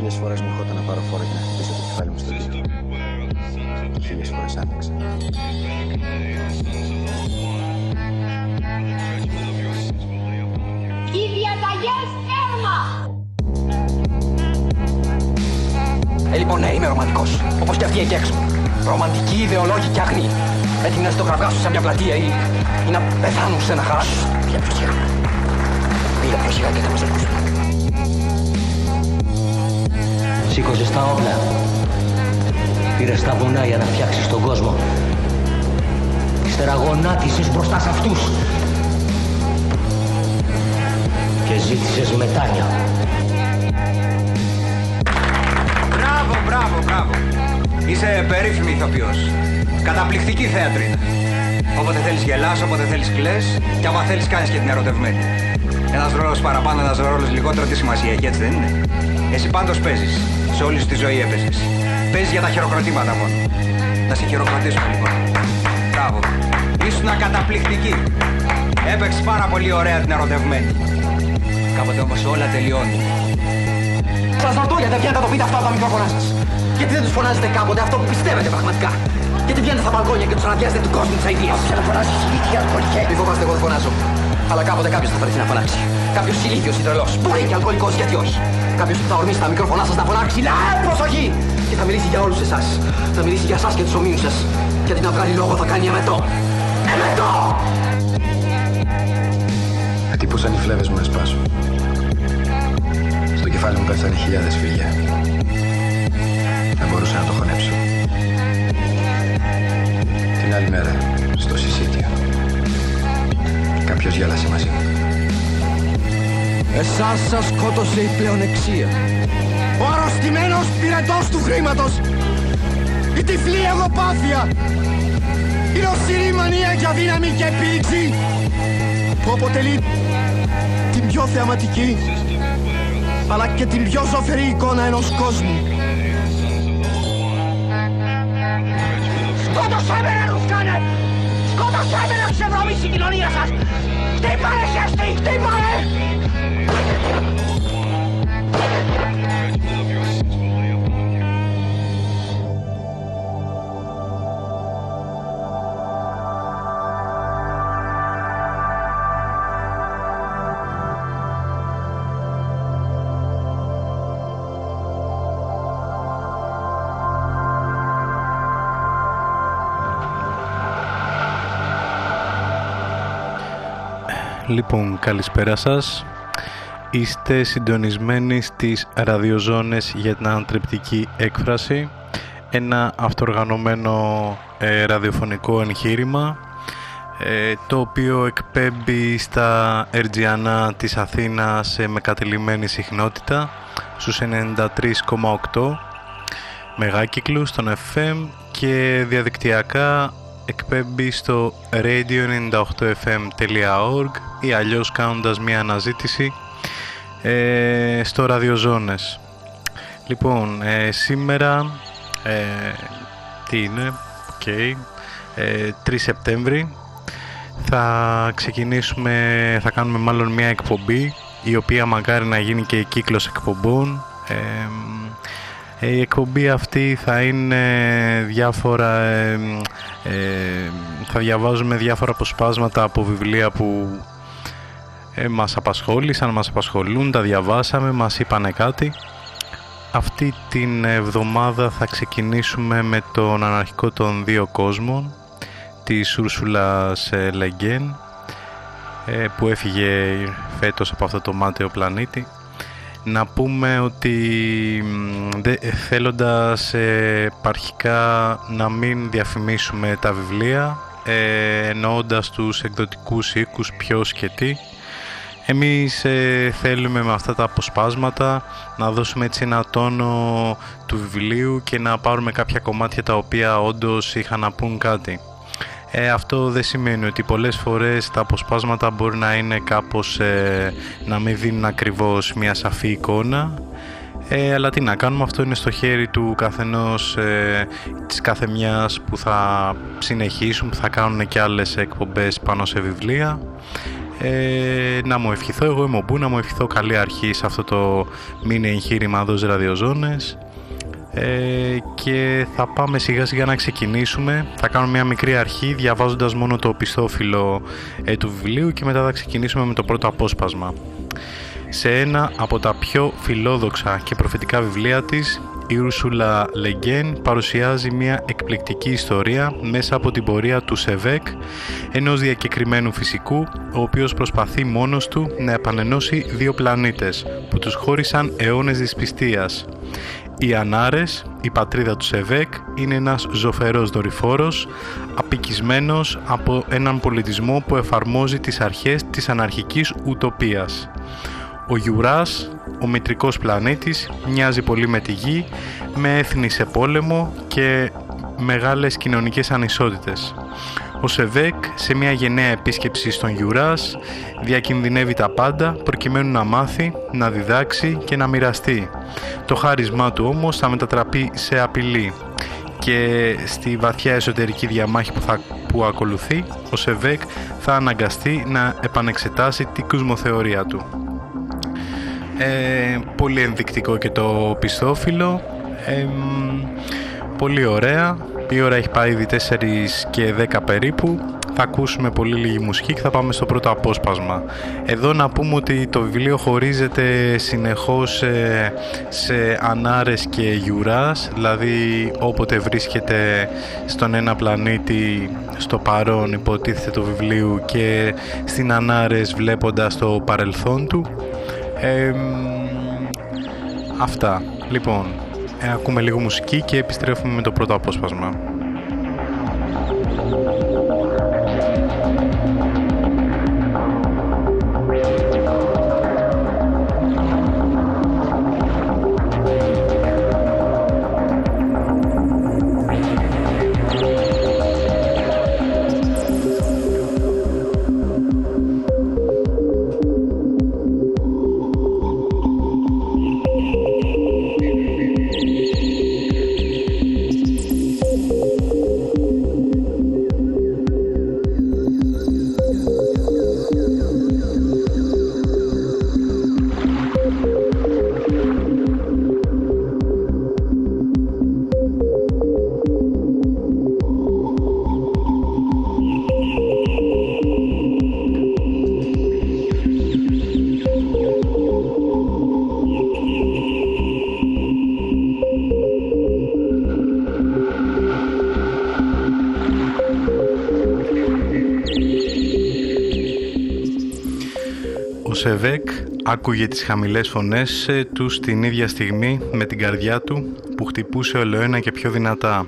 Χίλιες φορές μου ερχόταν να πάρω φόρα και να χτυπήσω το κεφάλι μου στο δίκτυο. Χίλιες φορές άντεξα. Οι διαταγές έρμα! Ε, λοιπόν, ναι, είμαι ρομαντικός. Όπως και αυτοί εκεί έξω. Ρομαντικοί, ιδεολόγοι και αγνοί. Έτοιμοι να στογραφγάσουν σε μια πλατεία ή, ή να πεθάνουν σε ένα χαρά. Πήγα πιο σιγά. Πήγα πιο σιγά και θα μας ακούσουν. Σήκωσε τα όπλα. Πήρε τα βουνά για να φτιάξεις τον κόσμο. Ύστερα γονάτισες μπροστά σε αυτούς. Και ζήτησες μετάνια. Μπράβο, μπράβο, μπράβο. Είσαι περίφημη ηθοποιός. Καταπληκτική θέατρινα. Όποτε θέλεις γελάς, όποτε θέλεις κλαις και άμα θέλεις κάνεις και την ερωτευμένη. Ένας ρόλος παραπάνω, ένας ρόλος λιγότερο, τι σημασία έχει, έτσι δεν είναι. Εσύ πάντως παίζεις. Σε όλη σου τη ζωή έπαιζες. Παίζεις για τα χειροκροτήματα μόνο. Να σε χειροκροτήσουμε λοιπόν. Μπράβο. Ήσουν καταπληκτική. Έπαιξες πάρα πολύ ωραία την ερωτευμένη. Κάποτε όμως όλα τελειώνουν. Σας ρωτώ γιατί δεν βγαίνετε να το πείτε αυτό από τα μικρόφωνά σας. Γιατί δεν τους φωνάζετε κάποτε αυτό που πιστεύετε πραγματικά. Γιατί βγαίνετε στα μπαλκόνια και τους αναδιάζετε του κόσμου τι αειδίε. Όποια να φωνάζεις ηλίθεια, αλκοολικέ. Μη φοβάστε, εγώ δεν φωνάζω. Αλλά κάποτε κάποιος θα βρεθεί να φωνάξει. Κάποιος ηλίθιος ή τρελό. Μπορεί και αλκοολικός, γιατί όχι. Κάποιος που θα ορμήσει τα μικρόφωνά σας να φωνάξει. Ναι, προσοχή! Και θα μιλήσει για όλους εσάς. Θα μιλήσει για εσάς και τους ομοίους σας. Και αντί να βγάλει λόγο θα κάνει εμετό. Εμετό! Χτύπουσαν οι φλέβες μου να σπάσουν. Στο κεφάλι μου πέφτανε χιλιάδες φύλλα. Δεν μπορούσα να το χωνέψω. Την άλλη μέρα, στο συσίτιο, κάποιος γέλασε μαζί μου. Εσάς σας σκότωσε η πλεονεξία. Ο αρρωστημένος πυρετός του χρήματος. Η τυφλή εγωπάθεια. Η νοσηρή μανία για δύναμη και επίδειξη που αποτελεί την πιο θεαματική αλλά και την πιο ζωφερή εικόνα ενός κόσμου. Σκότωσέ με ρε Ρουφκάνε! Σκότωσέ με να ξεβρωμίσει η κοινωνία σας! Χτύπανε ζέστη! Χτύπανε! Λοιπόν, καλησπέρα σας. Είστε συντονισμένοι στις ραδιοζώνες για την ανατρεπτική έκφραση. Ένα αυτοργανωμένο ε, ραδιοφωνικό εγχείρημα ε, το οποίο εκπέμπει στα Ερτζιανά της Αθήνας με κατελημένη συχνότητα στους 93,8 μεγάκυκλου στον FM και διαδικτυακά εκπέμπει στο radio98fm.org ή αλλιώς κάνοντας μια αναζήτηση ε, στο ραδιοζώνες. Λοιπόν, ε, σήμερα ε, τι είναι, okay, 3 Σεπτέμβρη θα ξεκινήσουμε, θα κάνουμε μάλλον μια εκπομπή η οποία μακάρι να γίνει και κύκλος εκπομπών η εκπομπή αυτή θα είναι διάφορα, θα διαβάζουμε διάφορα αποσπάσματα από βιβλία που ε, μας απασχόλησαν, μας απασχολούν, τα διαβάσαμε, μας είπανε κάτι. Αυτή την εβδομάδα θα ξεκινήσουμε με τον αναρχικό των δύο κόσμων της Ούρσουλας Λεγκέν που έφυγε φέτος από αυτό το μάταιο πλανήτη να πούμε ότι θέλοντας ε, παρχικά να μην διαφημίσουμε τα βιβλία ε, εννοώντας τους εκδοτικούς οίκους ποιος και τι εμείς ε, θέλουμε με αυτά τα αποσπάσματα να δώσουμε έτσι ένα τόνο του βιβλίου και να πάρουμε κάποια κομμάτια τα οποία όντως είχαν να πούν κάτι. Ε, αυτό δεν σημαίνει ότι πολλές φορές τα αποσπάσματα μπορεί να είναι κάπως ε, να μην δίνουν ακριβώς μια σαφή εικόνα ε, αλλά τι να κάνουμε, αυτό είναι στο χέρι του καθενός ε, της κάθε μιας που θα συνεχίσουν, που θα κάνουν και άλλες εκπομπές πάνω σε βιβλία ε, να μου ευχηθώ εγώ είμαι ο Μπού, να μου ευχηθώ καλή αρχή σε αυτό το μήνυ εγχείρημα εδώ ραδιοζώνες ε, και θα πάμε σιγά σιγά να ξεκινήσουμε. Θα κάνουμε μια μικρή αρχή διαβάζοντας μόνο το πιστόφυλλο ε, του βιβλίου και μετά θα ξεκινήσουμε με το πρώτο απόσπασμα. Σε ένα από τα πιο φιλόδοξα και προφητικά βιβλία της, η Ούρσουλα Λεγκέν παρουσιάζει μια εκπληκτική ιστορία μέσα από την πορεία του Σεβέκ, ενός διακεκριμένου φυσικού, ο οποίος προσπαθεί μόνος του να επανενώσει δύο πλανήτες που τους χώρισαν αιώνες δυσπιστίας. Οι Ανάρες, η πατρίδα του Σεβέκ, είναι ένας ζωφερός δορυφόρος, απικισμένος από έναν πολιτισμό που εφαρμόζει τις αρχές της αναρχικής ουτοπίας. Ο Γιουράς, ο μητρικός πλανήτης, μοιάζει πολύ με τη Γη, με έθνη σε πόλεμο και μεγάλες κοινωνικές ανισότητες. Ο Σεβέκ σε μια γενναία επίσκεψη στον Γιουράς διακινδυνεύει τα πάντα προκειμένου να μάθει, να διδάξει και να μοιραστεί. Το χάρισμά του όμως θα μετατραπεί σε απειλή και στη βαθιά εσωτερική διαμάχη που, θα, που ακολουθεί ο Σεβέκ θα αναγκαστεί να επανεξετάσει την κοσμοθεωρία του. Ε, πολύ ενδεικτικό και το πιστόφυλλο. Ε, πολύ ωραία. Η ώρα έχει πάει ήδη 4 και 10 περίπου. Θα ακούσουμε πολύ λίγη μουσική και θα πάμε στο πρώτο απόσπασμα. Εδώ να πούμε ότι το βιβλίο χωρίζεται συνεχώς ε, σε ανάρες και γιουράς, δηλαδή όποτε βρίσκεται στον ένα πλανήτη στο παρόν υποτίθεται το βιβλίο και στην ανάρες βλέποντας το παρελθόν του. Αυτά. Λοιπόν, ε, ακούμε λίγο μουσική και επιστρέφουμε με το πρώτο απόσπασμα. Σεβέκ άκουγε τις χαμηλές φωνές του την ίδια στιγμή με την καρδιά του που χτυπούσε ολοένα και πιο δυνατά.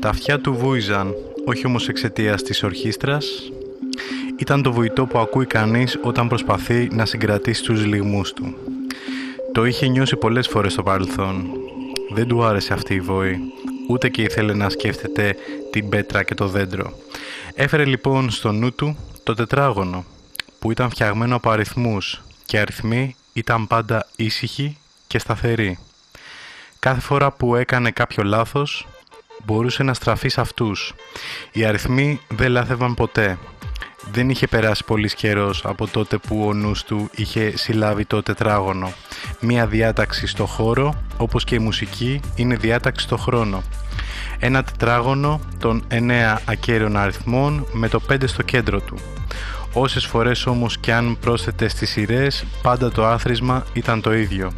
Τα αυτιά του βούιζαν, όχι όμως εξαιτίας της ορχήστρας. Ήταν το βουητό που ακούει κανείς όταν προσπαθεί να συγκρατήσει τους λιγμούς του. Το είχε νιώσει πολλές φορές στο παρελθόν. Δεν του άρεσε αυτή η βόη, ούτε και ήθελε να σκέφτεται την πέτρα και το δέντρο. Έφερε λοιπόν στο νου του το τετράγωνο που ήταν φτιαγμένο από αριθμούς και αριθμοί ήταν πάντα ήσυχοι και σταθεροί. Κάθε φορά που έκανε κάποιο λάθος μπορούσε να στραφεί σε αυτούς. Οι αριθμοί δεν λάθευαν ποτέ. Δεν είχε περάσει πολύς καιρός από τότε που ο νους του είχε συλλάβει το τετράγωνο. Μία διάταξη στο χώρο, όπως και η μουσική, είναι διάταξη στο χρόνο. Ένα τετράγωνο των 9 ακέραιων αριθμών με το 5 στο κέντρο του. Όσες φορές όμως και αν πρόσθετε στις σειρές, πάντα το άθροισμα ήταν το ίδιο.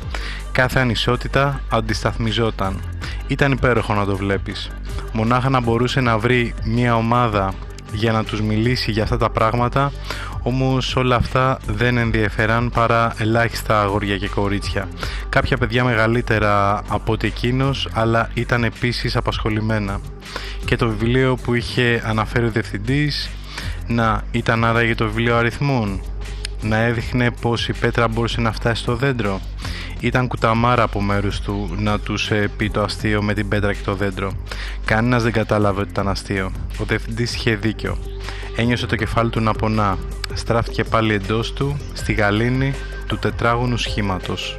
Κάθε ανισότητα αντισταθμιζόταν. Ήταν υπέροχο να το βλέπεις. Μονάχα να μπορούσε να βρει μια ομάδα για να τους μιλήσει για αυτά τα πράγματα, όμως όλα αυτά δεν ενδιαφέραν παρά ελάχιστα αγόρια και κορίτσια. Κάποια παιδιά μεγαλύτερα από ότι εκείνος, αλλά ήταν επίσης απασχολημένα. Και το βιβλίο που είχε αναφέρει ο διευθυντής να, ήταν άραγε το βιβλίο αριθμών. Να έδειχνε πως η πέτρα μπορούσε να φτάσει στο δέντρο. Ήταν κουταμάρα από μέρους του να τους ε, πει το αστείο με την πέτρα και το δέντρο. Κανένας δεν κατάλαβε ότι ήταν αστείο. Ο διευθυντής είχε δίκιο. Ένιωσε το κεφάλι του να πονά. Στράφτηκε πάλι εντός του, στη γαλήνη του τετράγωνου σχήματος.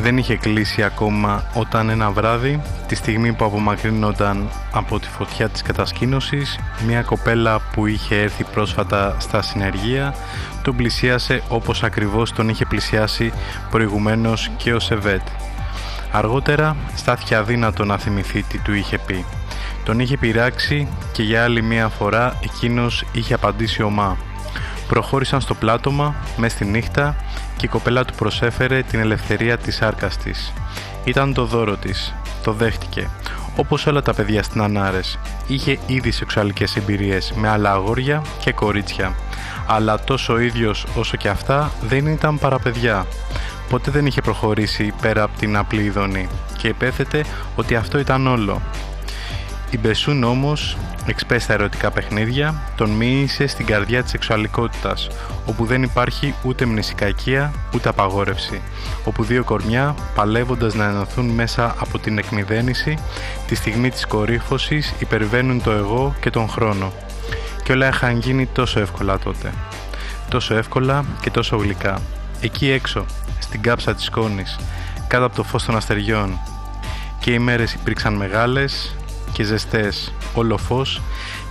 Δεν είχε κλείσει ακόμα όταν ένα βράδυ, τη στιγμή που απομακρύνονταν από τη φωτιά της κατασκήνωσης, μια κοπέλα που είχε έρθει πρόσφατα στα συνεργεία τον πλησίασε όπως ακριβώς τον είχε πλησιάσει προηγουμένως και ο Σεβέτ. Αργότερα στάθηκε αδύνατο να θυμηθεί τι του είχε πει. Τον είχε πειράξει και για άλλη μία φορά εκείνος είχε απαντήσει ομά. Προχώρησαν στο πλάτωμα, μες στη νύχτα και η κοπέλα του προσέφερε την ελευθερία της άρκας της. Ήταν το δώρο της. Το δέχτηκε. Όπως όλα τα παιδιά στην Ανάρες. Είχε ήδη σεξουαλικές εμπειρίες με άλλα αγόρια και κορίτσια. Αλλά τόσο ο ίδιος όσο και αυτά δεν ήταν παραπαιδιά. Ποτέ δεν είχε προχωρήσει πέρα από την απλή ειδονή και επέθετε ότι αυτό ήταν όλο. Η Μπεσούν όμως, εξπέ στα ερωτικά παιχνίδια, τον μίλησε στην καρδιά της σεξουαλικότητας, όπου δεν υπάρχει ούτε μνησικακία ούτε απαγόρευση, όπου δύο κορμιά, παλεύοντας να ενωθούν μέσα από την εκμυδένιση, τη στιγμή της κορύφωσης υπερβαίνουν το εγώ και τον χρόνο. Και όλα είχαν γίνει τόσο εύκολα τότε. Τόσο εύκολα και τόσο γλυκά. Εκεί έξω, στην κάψα της σκόνης, κάτω από το φως των αστεριών. Και οι μέρες υπήρξαν μεγάλες, και ζεστές, όλο φως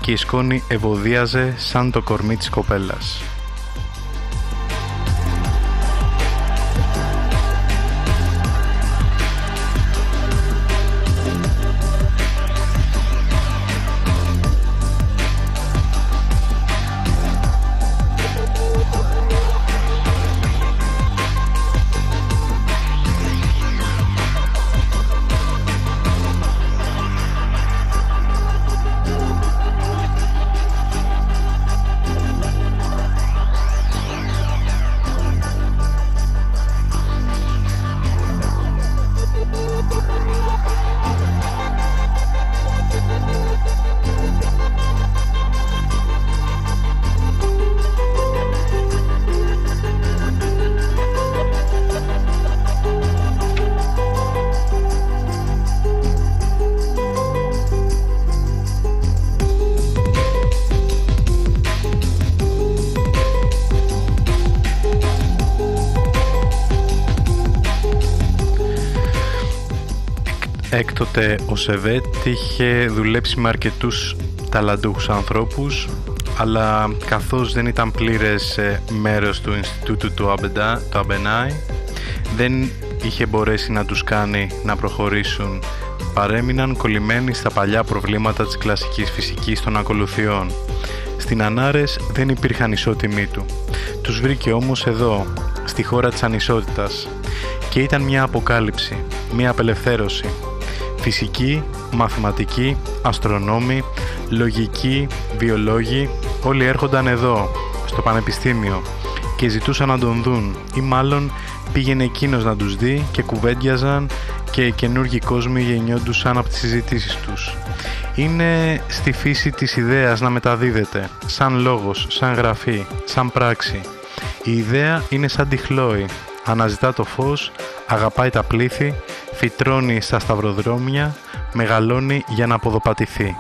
και η σκόνη ευωδίαζε σαν το κορμί της κοπέλας. Σεβέτ είχε δουλέψει με αρκετούς ταλαντούχους ανθρώπους αλλά καθώς δεν ήταν πλήρες ε, μέρος του Ινστιτούτου του Αμπενάι δεν είχε μπορέσει να τους κάνει να προχωρήσουν παρέμειναν κολλημένοι στα παλιά προβλήματα της κλασικής φυσικής των ακολουθιών. Στην Ανάρες δεν υπήρχαν ισότιμοι του. Τους βρήκε όμως εδώ, στη χώρα της ανισότητας. Και ήταν μια αποκάλυψη, μια απελευθέρωση, Φυσική, μαθηματική, αστρονόμοι, λογικοί, βιολόγοι, όλοι έρχονταν εδώ, στο πανεπιστήμιο και ζητούσαν να τον δουν ή μάλλον πήγαινε εκείνος να τους δει και κουβέντιαζαν και οι καινούργοι κόσμοι γεννιόντουσαν από τις συζητήσεις τους. Είναι στη φύση της ιδέας να μεταδίδεται, σαν λόγος, σαν γραφή, σαν πράξη. Η ιδέα είναι σαν τη χλώη, αναζητά το φως, αγαπάει τα πλήθη φυτρώνει στα σταυροδρόμια, μεγαλώνει για να αποδοπατηθεί.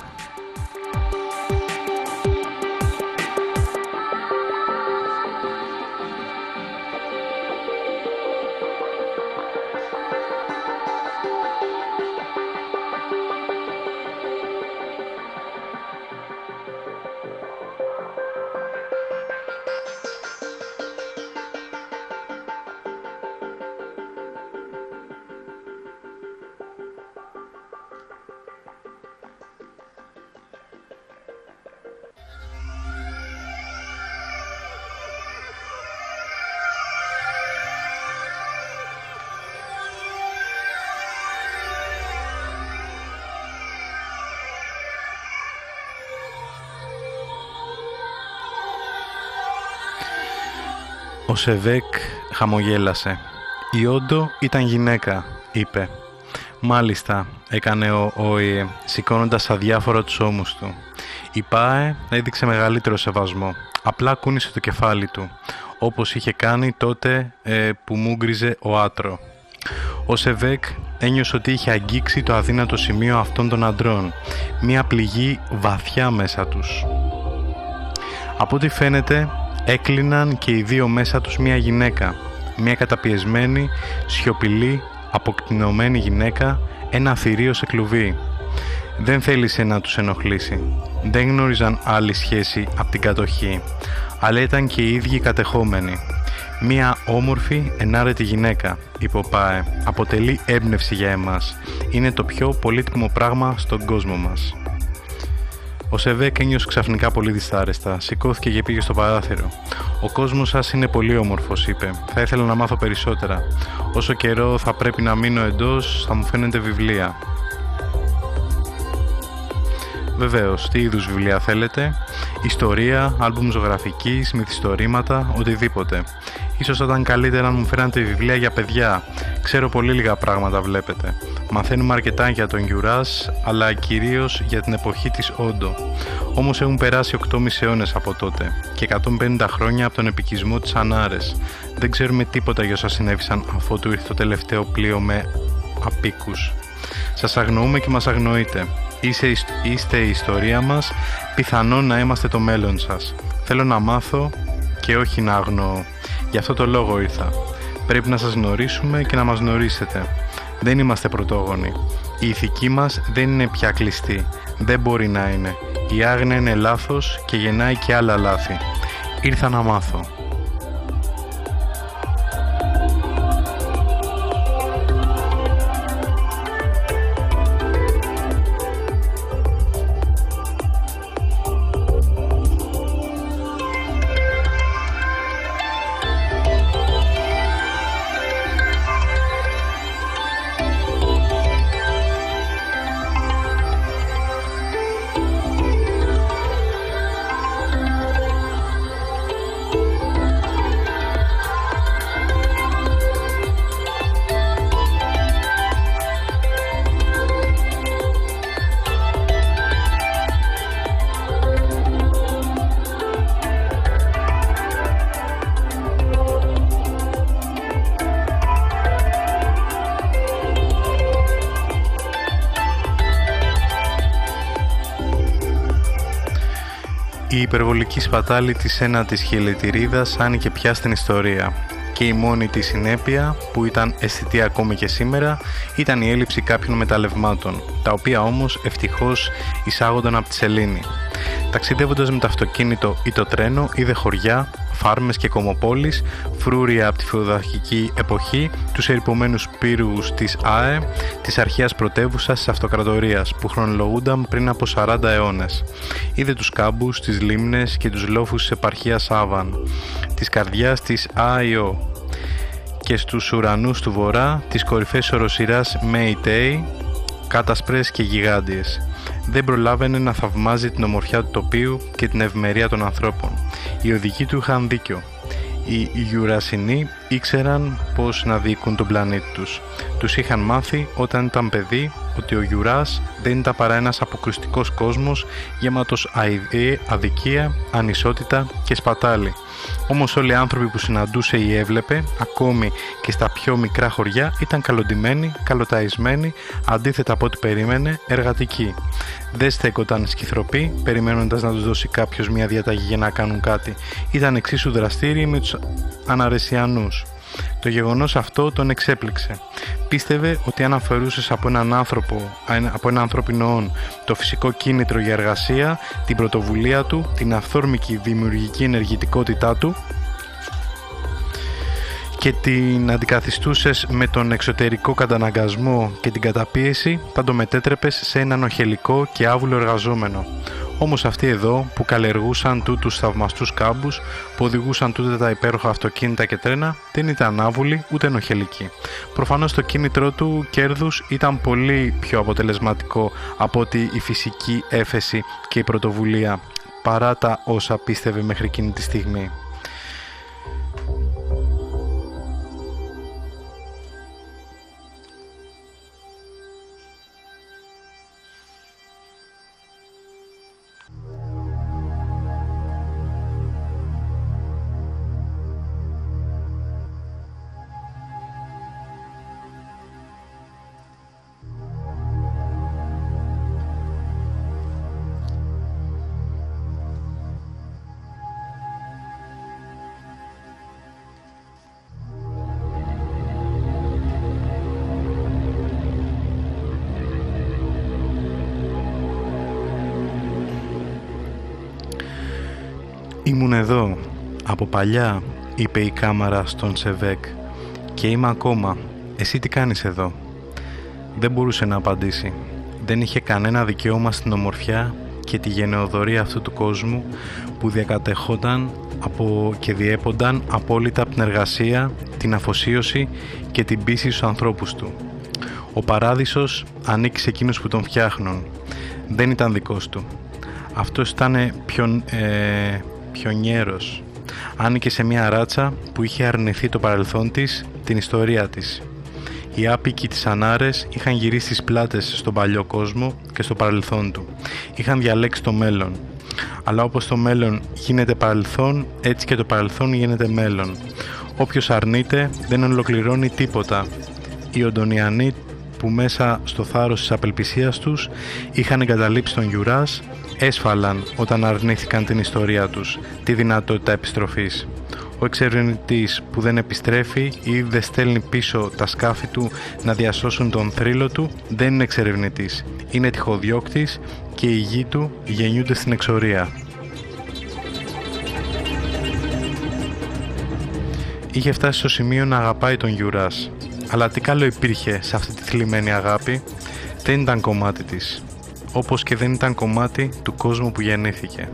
Ο Σεβέκ χαμογέλασε. «Η Όντο ήταν γυναίκα», είπε. «Μάλιστα», έκανε ο Όιε, σηκώνοντας αδιάφορα τους ώμους του. Η Πάε έδειξε μεγαλύτερο σεβασμό. Απλά κούνησε το κεφάλι του, όπως είχε κάνει τότε ε, που μούγκριζε ο Άτρο. Ο Σεβέκ ένιωσε ότι είχε αγγίξει το αδύνατο σημείο αυτών των αντρών, μία πληγή βαθιά μέσα τους. Από ό,τι φαίνεται, έκλειναν και οι δύο μέσα τους μία γυναίκα. μια καταπιεσμένη, σιωπηλή, αποκτηνωμένη γυναίκα, ένα θηρίο σε κλουβί. Δεν θέλησε να τους ενοχλήσει. Δεν γνώριζαν άλλη σχέση από την κατοχή, αλλά ήταν και οι ίδιοι κατεχόμενοι. Μία όμορφη, ενάρετη γυναίκα, είπε ο ΠΑΕ, αποτελεί έμπνευση για εμάς. Είναι το πιο πολύτιμο πράγμα στον κόσμο μας. Ο Σεβέκ ένιωσε ξαφνικά πολύ δυσάρεστα. Σηκώθηκε και πήγε στο παράθυρο. Ο κόσμος σας είναι πολύ όμορφος, είπε. Θα ήθελα να μάθω περισσότερα. Όσο καιρό θα πρέπει να μείνω εντός, θα μου φαίνεται βιβλία. Βεβαίως, τι είδους βιβλία θέλετε, ιστορία, άλμπουμ ζωγραφική, μυθιστορήματα, οτιδήποτε. Ίσως θα ήταν καλύτερα να μου φέρατε βιβλία για παιδιά. Ξέρω πολύ λίγα πράγματα βλέπετε. Μαθαίνουμε αρκετά για τον Γιουράς, αλλά κυρίως για την εποχή της Όντο. Όμως έχουν περάσει 8,5 αιώνες από τότε και 150 χρόνια από τον επικισμό της Ανάρες. Δεν ξέρουμε τίποτα για όσα συνέβησαν αφού του ήρθε το τελευταίο πλοίο με απίκους. Σας αγνοούμε και μας αγνοείτε. Είστε, είστε η ιστορία μας, πιθανόν να είμαστε το μέλλον σας. Θέλω να μάθω και όχι να αγνοώ. Γι' αυτό το λόγο ήρθα. Πρέπει να σας γνωρίσουμε και να μας γνωρίσετε. Δεν είμαστε πρωτόγονοι. Η ηθική μας δεν είναι πια κλειστή. Δεν μπορεί να είναι. Η άγνοια είναι λάθος και γεννάει και άλλα λάθη. Ήρθα να μάθω. Υπερβολική σπατάλη της ένατης χελετηρίδας άνοιγε πια στην ιστορία και η μόνη της συνέπεια, που ήταν αισθητή ακόμη και σήμερα, ήταν η έλλειψη κάποιων μεταλλευμάτων, τα οποία όμως ευτυχώς εισάγονταν από τη σελήνη. Ταξιδεύοντας με το αυτοκίνητο ή το τρένο, είδε χωριά, φάρμες και κομοπόλεις, φρούρια από τη φεουδαρχική εποχή, τους ερυπωμένους πύργους της ΑΕ, της αρχαίας πρωτεύουσας της αυτοκρατορίας, που χρονολογούνταν πριν από 40 αιώνες. Είδε τους κάμπους, τις λίμνες και τους λόφους της επαρχίας Άβαν, της καρδιάς της ΑΙΟ και στους ουρανούς του βορρά τις κορυφές οροσυράς Μέιτέι, κάτασπρες και γιγάντιες δεν προλάβαινε να θαυμάζει την ομορφιά του τοπίου και την ευμερία των ανθρώπων. Οι οδηγοί του είχαν δίκιο. Οι Γιουρασινοί ήξεραν πώς να διοικούν τον πλανήτη τους. Τους είχαν μάθει όταν ήταν παιδί ότι ο Γιουράς δεν ήταν παρά ένας αποκρουστικός κόσμος γεμάτος αδικία, ανισότητα και σπατάλη. Όμως όλοι οι άνθρωποι που συναντούσε ή έβλεπε, ακόμη και στα πιο μικρά χωριά, ήταν καλοντημένοι, καλοταϊσμένοι, αντίθετα από ό,τι περίμενε, εργατικοί. Δεν στέκονταν σκυθροποί, περιμένοντας να τους δώσει κάποιος μια διαταγή για να κάνουν κάτι. Ήταν εξίσου δραστήριοι με τους αναρεσιανούς. Το γεγονός αυτό τον εξέπληξε. Πίστευε ότι αν αφαιρούσες από έναν άνθρωπο, από ένα ανθρώπινο όν, το φυσικό κίνητρο για εργασία, την πρωτοβουλία του, την αυθόρμικη δημιουργική ενεργητικότητά του, και την αντικαθιστούσες με τον εξωτερικό καταναγκασμό και την καταπίεση, θα το μετέτρεπες σε έναν οχελικό και άβουλο εργαζόμενο. Όμως αυτοί εδώ που καλλιεργούσαν τούτους θαυμαστούς κάμπους, που οδηγούσαν τούτα τα υπέροχα αυτοκίνητα και τρένα, δεν ήταν άβουλοι ούτε ενοχελικοί. Προφανώς το κίνητρό του κέρδους ήταν πολύ πιο αποτελεσματικό από ότι η φυσική έφεση και η πρωτοβουλία, παρά τα όσα πίστευε μέχρι εκείνη τη στιγμή. Παλιά, είπε η κάμαρα στον Σεβέκ. Και είμαι ακόμα. Εσύ τι κάνεις εδώ; Δεν μπορούσε να απαντήσει. Δεν είχε κανένα δικαίωμα στην ομορφιά και τη γενεοδορία αυτού του κόσμου που διακατεχόταν από και διέπονταν απόλυτα από την εργασία, την αφοσίωση και την πίστη στους ανθρώπους του. Ο παράδεισος ανήκει σε εκείνους που τον φτιάχνουν. Δεν ήταν δικός του. Αυτός ήταν πιο, ε, πιονιέρος. Άνοικε σε μια ράτσα που είχε αρνηθεί το παρελθόν της, την ιστορία της. Οι άπικοι της Ανάρες είχαν γυρίσει τις πλάτες στον παλιό κόσμο και στο παρελθόν του. Είχαν διαλέξει το μέλλον. Αλλά όπως το μέλλον γίνεται παρελθόν, έτσι και το παρελθόν γίνεται μέλλον. Όποιος αρνείται δεν ολοκληρώνει τίποτα. Οι Οντονιανοί που μέσα στο θάρρος της απελπισίας τους είχαν εγκαταλείψει τον Γιουράς έσφαλαν όταν αρνήθηκαν την ιστορία τους, τη δυνατότητα επιστροφής. Ο εξερευνητής που δεν επιστρέφει ή δεν στέλνει πίσω τα σκάφη του να διασώσουν τον θρύλο του δεν είναι εξερευνητής. Είναι τυχοδιώκτης και οι γη του γεννιούνται στην εξορία. Είχε φτάσει στο σημείο να αγαπάει τον Γιουράς. Αλλά τι καλό υπήρχε σε αυτή τη θλιμμένη αγάπη. Δεν ήταν κομμάτι της όπως και δεν ήταν κομμάτι του κόσμου που γεννήθηκε.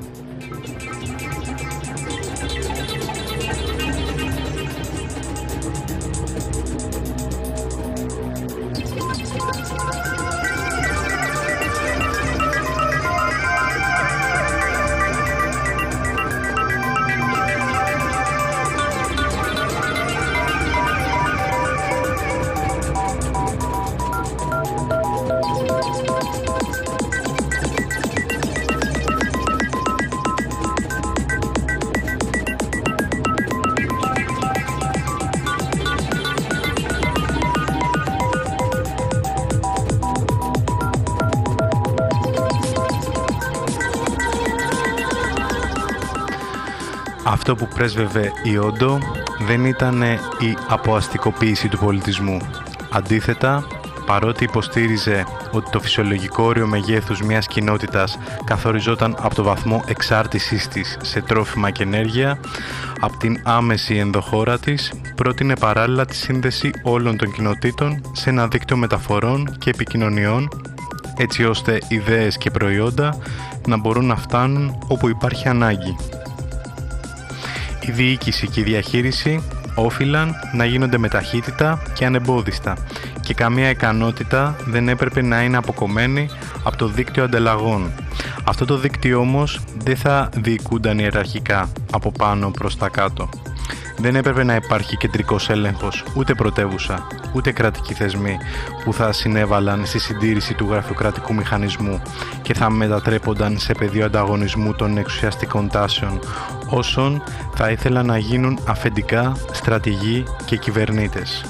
Αυτό που πρέσβευε η Όντο δεν ήταν η αποαστικοποίηση του πολιτισμού. Αντίθετα, παρότι υποστήριζε ότι το φυσιολογικό όριο μεγέθους μιας κοινότητας καθοριζόταν από το βαθμό εξάρτησής της σε τρόφιμα και ενέργεια, από την άμεση ενδοχώρα της, πρότεινε παράλληλα τη σύνδεση όλων των κοινοτήτων σε ένα δίκτυο μεταφορών και επικοινωνιών, έτσι ώστε ιδέες και προϊόντα να μπορούν να φτάνουν όπου υπάρχει ανάγκη η διοίκηση και η διαχείριση όφυλαν να γίνονται με ταχύτητα και ανεμπόδιστα και καμία ικανότητα δεν έπρεπε να είναι αποκομμένη από το δίκτυο ανταλλαγών. Αυτό το δίκτυο όμως δεν θα διοικούνταν ιεραρχικά από πάνω προς τα κάτω. Δεν έπρεπε να υπάρχει κεντρικός έλεγχος, ούτε πρωτεύουσα, ούτε κρατικοί θεσμοί που θα συνέβαλαν στη συντήρηση του γραφειοκρατικού μηχανισμού και θα μετατρέπονταν σε πεδίο ανταγωνισμού των εξουσιαστικών τάσεων, όσων θα ήθελαν να γίνουν αφεντικά στρατηγοί και κυβερνήτες.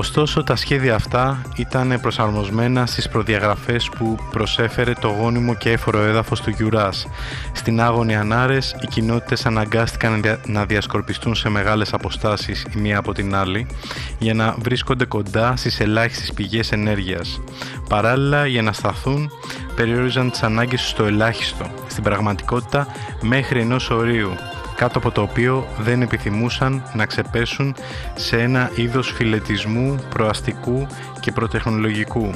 Ωστόσο τα σχέδια αυτά ήταν προσαρμοσμένα στις προδιαγραφές που προσέφερε το γόνιμο και έφορο έδαφος του Γιουράς. Στην άγωνη Ανάρες οι κοινότητες αναγκάστηκαν να διασκορπιστούν σε μεγάλες αποστάσεις η μία από την άλλη για να βρίσκονται κοντά στις ελάχιστες πηγές ενέργειας. Παράλληλα για να σταθούν περιόριζαν τις ανάγκες στο ελάχιστο, στην πραγματικότητα μέχρι ενός ορίου κάτω από το οποίο δεν επιθυμούσαν να ξεπέσουν σε ένα είδος φιλετισμού, προαστικού και προτεχνολογικού.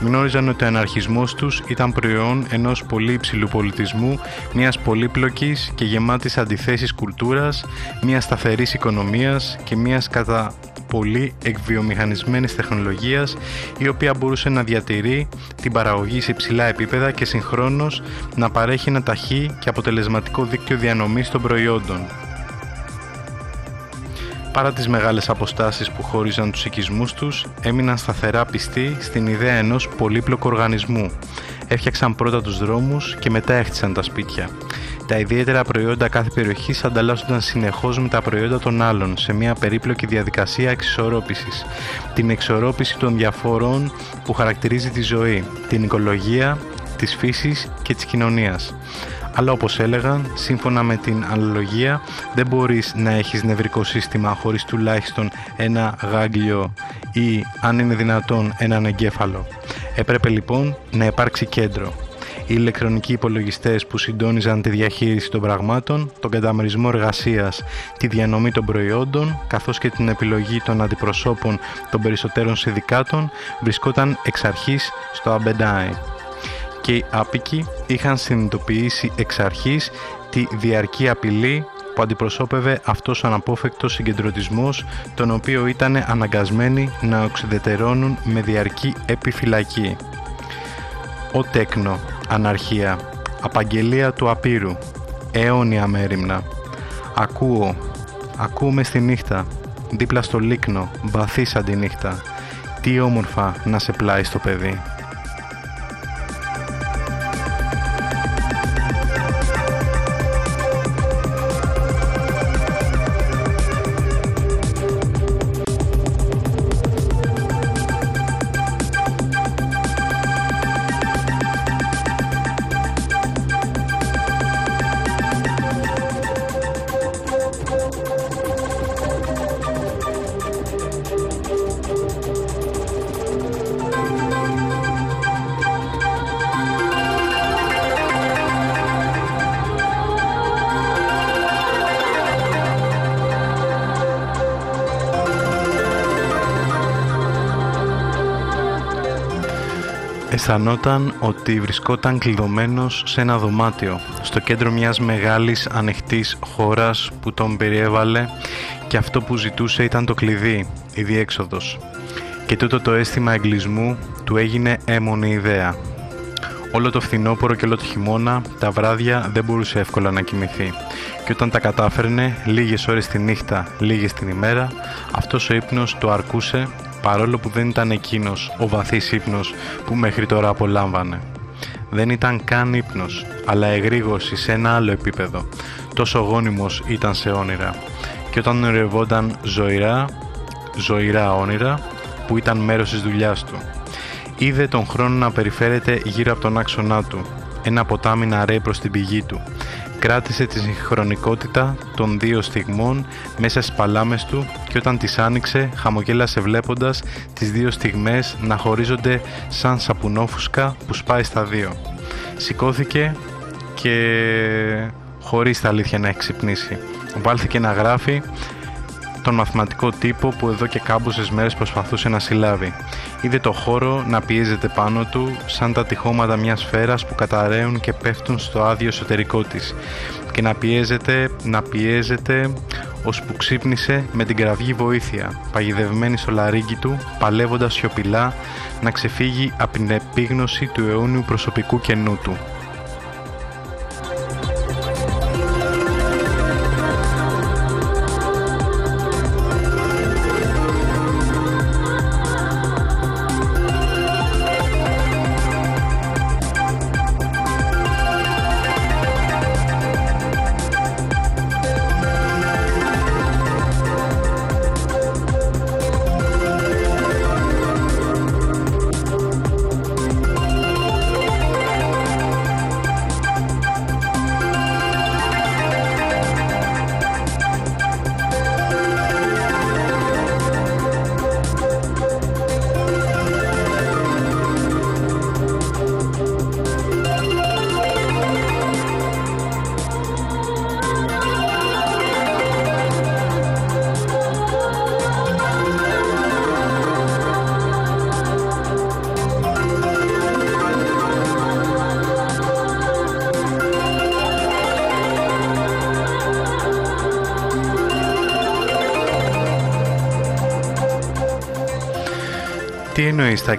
Γνώριζαν ότι ο αναρχισμός τους ήταν προϊόν ενός πολύ υψηλού πολιτισμού, μιας πολύπλοκης και γεμάτης αντιθέσεις κουλτούρας, μιας σταθερής οικονομίας και μιας κατά πολύ εκβιομηχανισμένης τεχνολογίας η οποία μπορούσε να διατηρεί την παραγωγή σε υψηλά επίπεδα και συγχρόνως να παρέχει ένα ταχύ και αποτελεσματικό δίκτυο διανομής των προϊόντων. Παρά τις μεγάλες αποστάσεις που χώριζαν τους οικισμούς τους, έμειναν σταθερά πιστοί στην ιδέα ενός πολύπλοκου οργανισμού. Έφτιαξαν πρώτα τους δρόμους και μετά έχτισαν τα σπίτια. Τα ιδιαίτερα προϊόντα κάθε περιοχή ανταλλάσσονταν συνεχώς με τα προϊόντα των άλλων σε μια περίπλοκη διαδικασία εξισορρόπησης. Την εξορρόπηση των διαφορών που χαρακτηρίζει τη ζωή, την οικολογία, της φύσης και της κοινωνίας. Αλλά όπως έλεγαν, σύμφωνα με την αναλογία, δεν μπορείς να έχεις νευρικό σύστημα χωρίς τουλάχιστον ένα γάγγλιο ή, αν είναι δυνατόν, έναν εγκέφαλο. Έπρεπε λοιπόν να υπάρξει κέντρο. Οι ηλεκτρονικοί υπολογιστές που συντόνιζαν τη διαχείριση των πραγμάτων, τον καταμερισμό εργασίας, τη διανομή των προϊόντων, καθώς και την επιλογή των αντιπροσώπων των περισσότερων συνδικάτων, βρισκόταν εξ αρχής στο Αμπεντάι. Και οι άπικοι είχαν συνειδητοποιήσει εξ αρχής τη διαρκή απειλή που αντιπροσώπευε αυτός ο αναπόφευκτος συγκεντρωτισμός τον οποίο ήταν αναγκασμένοι να οξυδετερώνουν με διαρκή επιφυλακή. Ο τέκνο, αναρχία, απαγγελία του απείρου, αιώνια μέρημνα. Ακούω, ακούμε στη νύχτα, δίπλα στο λίκνο, μπαθή σαν τη νύχτα. Τι όμορφα να σε πλάει στο παιδί. Αισθανόταν ότι βρισκόταν κλειδωμένος σε ένα δωμάτιο, στο κέντρο μιας μεγάλης ανοιχτής χώρας που τον περιέβαλε και αυτό που ζητούσε ήταν το κλειδί, η διέξοδος. Και τούτο το αίσθημα εγκλισμού του έγινε έμονη ιδέα. Όλο το φθινόπωρο και όλο το χειμώνα, τα βράδια δεν μπορούσε εύκολα να κοιμηθεί. Και όταν τα κατάφερνε, λίγες ώρες τη νύχτα, λίγες την ημέρα, αυτός ο ύπνος το αρκούσε παρόλο που δεν ήταν εκείνος ο βαθύς ύπνος που μέχρι τώρα απολάμβανε. Δεν ήταν καν ύπνος, αλλά εγρήγορση σε ένα άλλο επίπεδο. Τόσο γόνιμος ήταν σε όνειρα. Και όταν ονειρευόταν ζωηρά, ζωηρά όνειρα, που ήταν μέρος της δουλειάς του. Είδε τον χρόνο να περιφέρεται γύρω από τον άξονά του, ένα ποτάμι να ρέει προς την πηγή του κράτησε τη συγχρονικότητα των δύο στιγμών μέσα στις παλάμες του και όταν τις άνοιξε χαμογέλασε βλέποντας τις δύο στιγμές να χωρίζονται σαν σαπουνόφουσκα που σπάει στα δύο. Σηκώθηκε και χωρίς τα αλήθεια να έχει ξυπνήσει. Βάλθηκε να γράφει τον μαθηματικό τύπο που εδώ και κάμποσες μέρες προσπαθούσε να συλλάβει. Είδε το χώρο να πιέζεται πάνω του σαν τα τυχώματα μιας σφαίρας που καταραίουν και πέφτουν στο άδειο εσωτερικό της και να πιέζεται, να πιέζεται που ξύπνησε με την κραυγή βοήθεια, παγιδευμένη στο λαρίγκι του, παλεύοντας σιωπηλά να ξεφύγει από την επίγνωση του αιώνιου προσωπικού κενού του.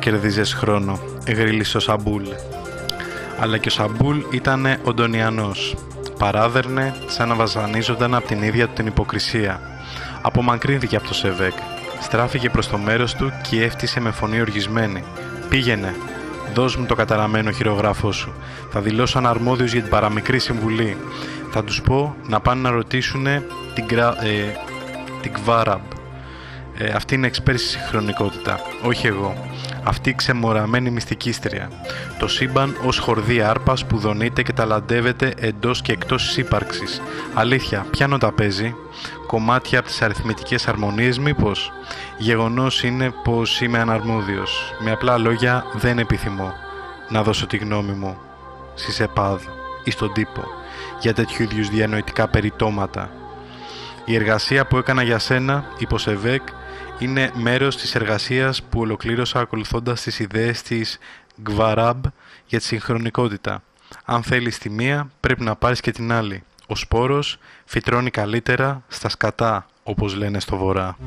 Κερδίζες χρόνο, γρήλισε ο Σαμπούλ. Αλλά και ο Σαμπούλ ήταν οντονιανός. Παράδερνε σαν να βασανίζονταν από την ίδια του την υποκρισία. Απομακρύνθηκε από το Σεβέκ. Στράφηκε προς το μέρος του και έφτιασε με φωνή οργισμένη. «Πήγαινε, δώσ' μου το καταραμένο χειρόγραφο σου. Θα δηλώσω αναρμόδιος για την παραμικρή συμβουλή. Θα τους πω να πάνε να ρωτήσουν την, κρα... ε, την Κβάραμπ. Ε, αυτή είναι εξπέρση συγχρονικότητα, όχι εγώ. Αυτή η ξεμοραμένη μυστικίστρια. Το σύμπαν ως χορδή άρπας που δονείται και ταλαντεύεται εντός και εκτός της ύπαρξης. Αλήθεια, ποια νότα παίζει. Κομμάτια από τις αριθμητικές αρμονίες, μήπως; Γεγονός είναι πως είμαι αναρμόδιος. Με απλά λόγια δεν επιθυμώ να δώσω τη γνώμη μου στη ΕΠΑΔ ή στον τύπο για τέτοιου είδους διανοητικά περιτώματα. Η εργασία που έκανα για σένα, υπό Σεβέκ, είναι μέρος της εργασίας που ολοκλήρωσα ακολουθώντας τις ιδέες της Γκβαράμπ για τη συγχρονικότητα. Αν θέλεις τη μία, πρέπει να πάρεις και την άλλη. Ο σπόρος φυτρώνει καλύτερα στα σκατά, όπως λένε στο βορρά.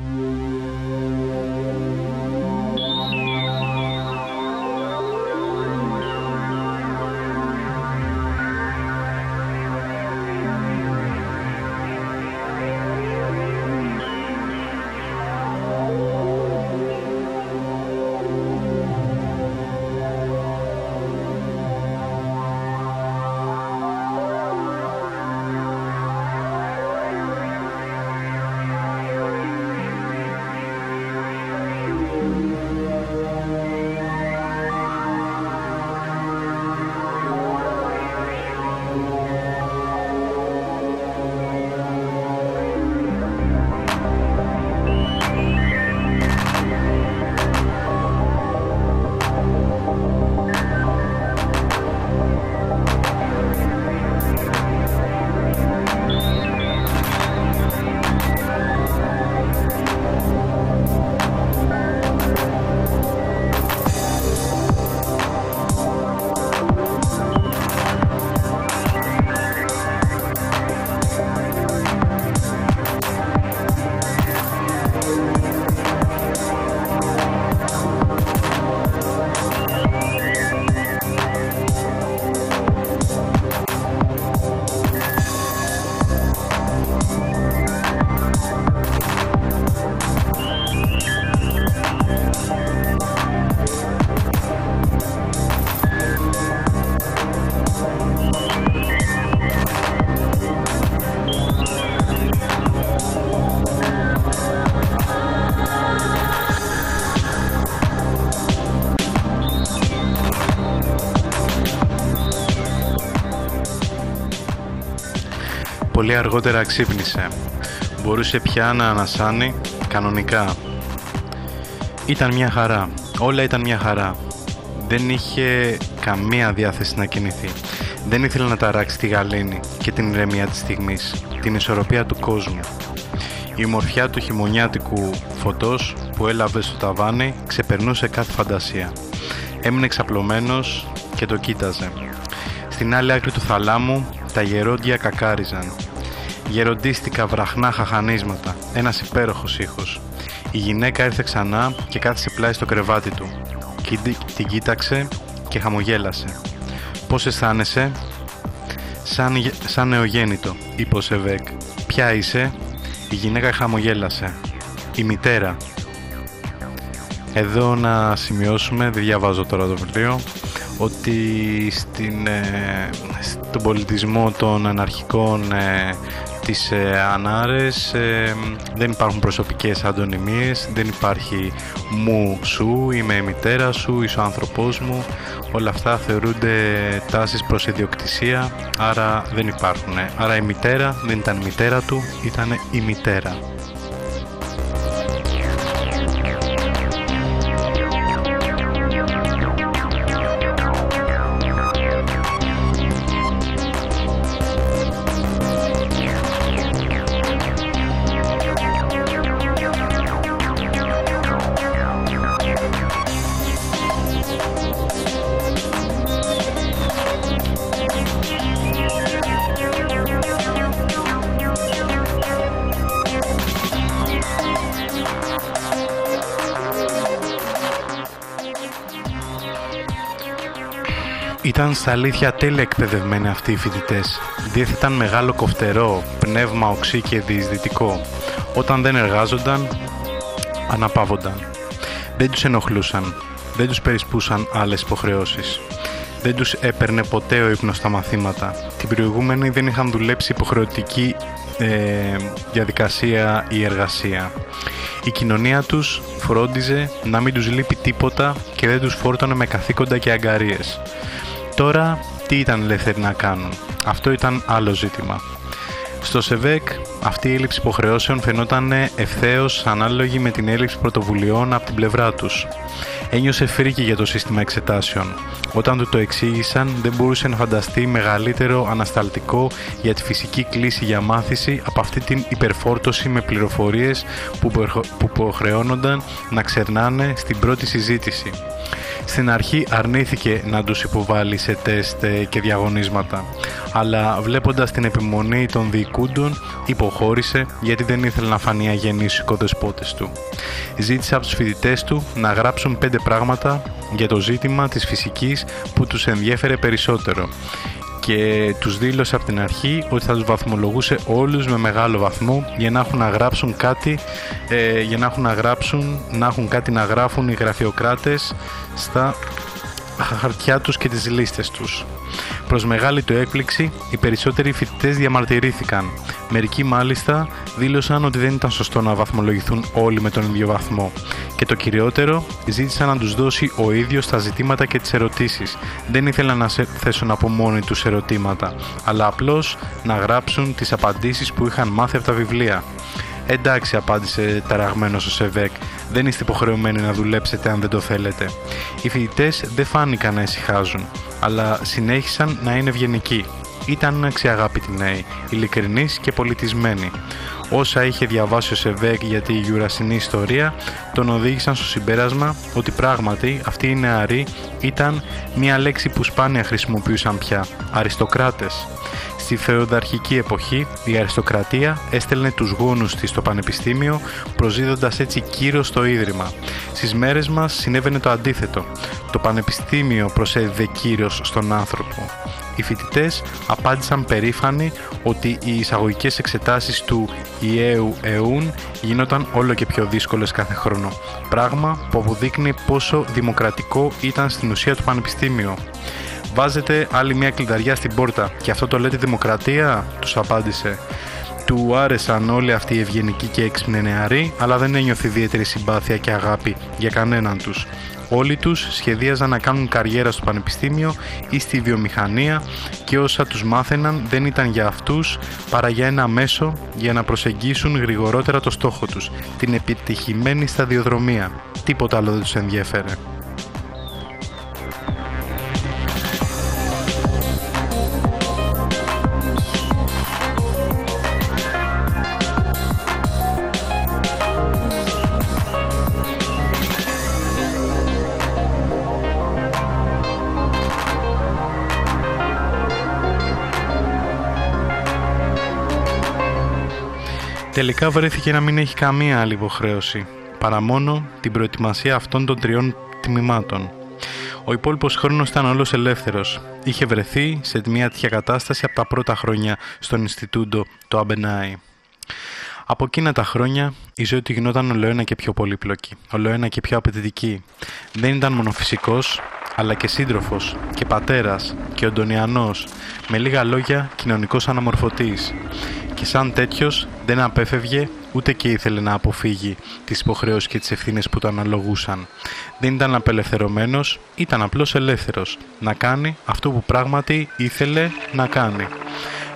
Πολύ αργότερα ξύπνησε. Μπορούσε πια να ανασάνει κανονικά. Ήταν μια χαρά. Όλα ήταν μια χαρά. Δεν είχε καμία διάθεση να κινηθεί. Δεν ήθελε να ταράξει τη γαλήνη και την ηρεμία της στιγμής, την ισορροπία του κόσμου. Η ομορφιά του χειμωνιάτικου φωτός που έλαβε στο ταβάνι ξεπερνούσε κάθε φαντασία. Έμεινε ξαπλωμένος και το κοίταζε. Στην άλλη άκρη του θαλάμου τα γερόντια κακάριζαν γεροντίστικα βραχνά χαχανίσματα, ένας υπέροχος ήχος. Η γυναίκα ήρθε ξανά και κάθισε πλάι στο κρεβάτι του. Την κοίταξε και χαμογέλασε. «Πώς αισθάνεσαι» «Σαν, σαν νεογέννητο», είπε ο Σεβέκ. «Ποια είσαι» Η γυναίκα χαμογέλασε. «Η μητέρα». Εδώ να σημειώσουμε, δεν διαβάζω τώρα το βιβλίο, ότι στην, ε, στον πολιτισμό των αναρχικών ε, τις ε, ανάρες ε, δεν υπάρχουν προσωπικές αντωνυμίες, δεν υπάρχει μου σου, είμαι η μητέρα σου, είσαι ο άνθρωπός μου. Όλα αυτά θεωρούνται τάσεις προς ιδιοκτησία, άρα δεν υπάρχουν. Άρα η μητέρα δεν ήταν μητέρα του, ήταν η μητέρα. Ήταν στα αλήθεια τέλεια εκπαιδευμένοι αυτοί οι φοιτητές. Διέθεταν μεγάλο κοφτερό, πνεύμα οξύ και διεισδυτικό. Όταν δεν εργάζονταν, αναπαύονταν. Δεν τους ενοχλούσαν. Δεν τους περισπούσαν άλλες υποχρεώσεις. Δεν τους έπαιρνε ποτέ ο ύπνος στα μαθήματα. Την προηγούμενη δεν είχαν δουλέψει υποχρεωτική ε, διαδικασία ή εργασία. Η κοινωνία τους φρόντιζε να μην τους λείπει τίποτα και δεν τους φόρτωνε με καθήκοντα και αγκαρίες. Τώρα τι ήταν ελεύθεροι να κάνουν; Αυτό ήταν άλλο ζήτημα. Στο ΣΕΒΕΚ αυτή η έλλειψη υποχρεώσεων φαινόταν ευθέως ανάλογη με την έλλειψη πρωτοβουλειών από την πλευρά τους. Ένιωσε φρίκη για το σύστημα εξετάσεων. Όταν του το εξήγησαν, δεν μπορούσε να φανταστεί μεγαλύτερο ανασταλτικό για τη φυσική κλίση για μάθηση από αυτή την υπερφόρτωση με πληροφορίες που υποχρεώνονταν να ξερνάνε στην πρώτη συζήτηση. Στην αρχή αρνήθηκε να τους υποβάλει σε τεστ και διαγωνίσματα, αλλά βλέποντας την επιμονή των διοικούντων υποχώρησε γιατί δεν ήθελε να φανεί αγενής οικοδεσπότες του. Ζήτησε από τους φοιτητές του να γράψουν πέντε πράγματα για το ζήτημα της φυσικής που τους ενδιέφερε περισσότερο και τους δήλωσε από την αρχή ότι θα τους βαθμολογούσε όλους με μεγάλο βαθμό για να έχουν να γράψουν κάτι ε, για να έχουν να γράψουν να έχουν κάτι να γράφουν οι γραφειοκράτες στα χαρτιά τους και τις λίστες τους. Προς μεγάλη του έκπληξη, οι περισσότεροι φοιτητές διαμαρτυρήθηκαν. Μερικοί μάλιστα δήλωσαν ότι δεν ήταν σωστό να βαθμολογηθούν όλοι με τον ίδιο βαθμό. Και το κυριότερο, ζήτησαν να τους δώσει ο ίδιος τα ζητήματα και τις ερωτήσεις. Δεν ήθελαν να θέσουν από μόνοι τους ερωτήματα, αλλά απλώς να γράψουν τις απαντήσεις που είχαν μάθει από τα βιβλία. Εντάξει, απάντησε ταραγμένος ο Σεβέκ. Δεν είστε υποχρεωμένοι να δουλέψετε αν δεν το θέλετε. Οι φοιτητές δεν φάνηκαν να ησυχάζουν, αλλά συνέχισαν να είναι ευγενικοί. Ήταν αξιαγάπητοι νέοι, ειλικρινείς και πολιτισμένοι. Όσα είχε διαβάσει ο Σεβέκ για τη γιουρασινή ιστορία τον οδήγησαν στο συμπέρασμα ότι πράγματι αυτοί οι νεαροί ήταν μια λέξη που σπάνια χρησιμοποιούσαν πια, αριστοκράτες. Στη φεουδαρχική εποχή, η αριστοκρατία έστελνε τους γόνους της στο πανεπιστήμιο, προσδίδοντας έτσι κύρος στο ίδρυμα. Στις μέρες μας συνέβαινε το αντίθετο. Το πανεπιστήμιο προσέδιδε κύρος στον άνθρωπο. Οι φοιτητές απάντησαν περήφανοι ότι οι εισαγωγικές εξετάσεις του ΙΕΟΥ ΕΟΥΝ γινόταν όλο και πιο δύσκολες κάθε χρόνο. Πράγμα που αποδείκνει πόσο δημοκρατικό ήταν στην ουσία το πανεπιστήμιο. Βάζετε άλλη μια κλειδαριά στην πόρτα και αυτό το λέτε δημοκρατία, τους απάντησε. Του άρεσαν όλοι αυτοί οι ευγενικοί και έξυπνοι νεαροί, αλλά δεν ένιωθε ιδιαίτερη συμπάθεια και αγάπη για κανέναν τους. Όλοι τους σχεδίαζαν να κάνουν καριέρα στο πανεπιστήμιο ή στη βιομηχανία και όσα τους μάθαιναν δεν ήταν για αυτούς παρά για ένα μέσο για να προσεγγίσουν γρηγορότερα το στόχο τους, την επιτυχημένη σταδιοδρομία. Τίποτα άλλο δεν τους ενδιέφερε. Τελικά βρέθηκε να μην έχει καμία άλλη υποχρέωση, παρά μόνο την προετοιμασία αυτών των τριών τμήματων. Ο υπόλοιπος χρόνος ήταν όλος ελεύθερος. Είχε βρεθεί σε μια τέτοια κατάσταση από τα πρώτα χρόνια στον Ινστιτούτο το Αμπενάι. Από εκείνα τα χρόνια η ζωή του γινόταν ολοένα και πιο πολύπλοκη, ολοένα και πιο απαιτητική. Δεν ήταν μόνο φυσικός, αλλά και σύντροφος και πατέρας και οντονιανός, με λίγα λόγια κοινωνικός αναμορφωτής και σαν τέτοιος δεν απέφευγε ούτε και ήθελε να αποφύγει τις υποχρεώσεις και τις ευθύνες που το αναλογούσαν. Δεν ήταν απελευθερωμένος, ήταν απλώς ελεύθερος να κάνει αυτό που πράγματι ήθελε να κάνει.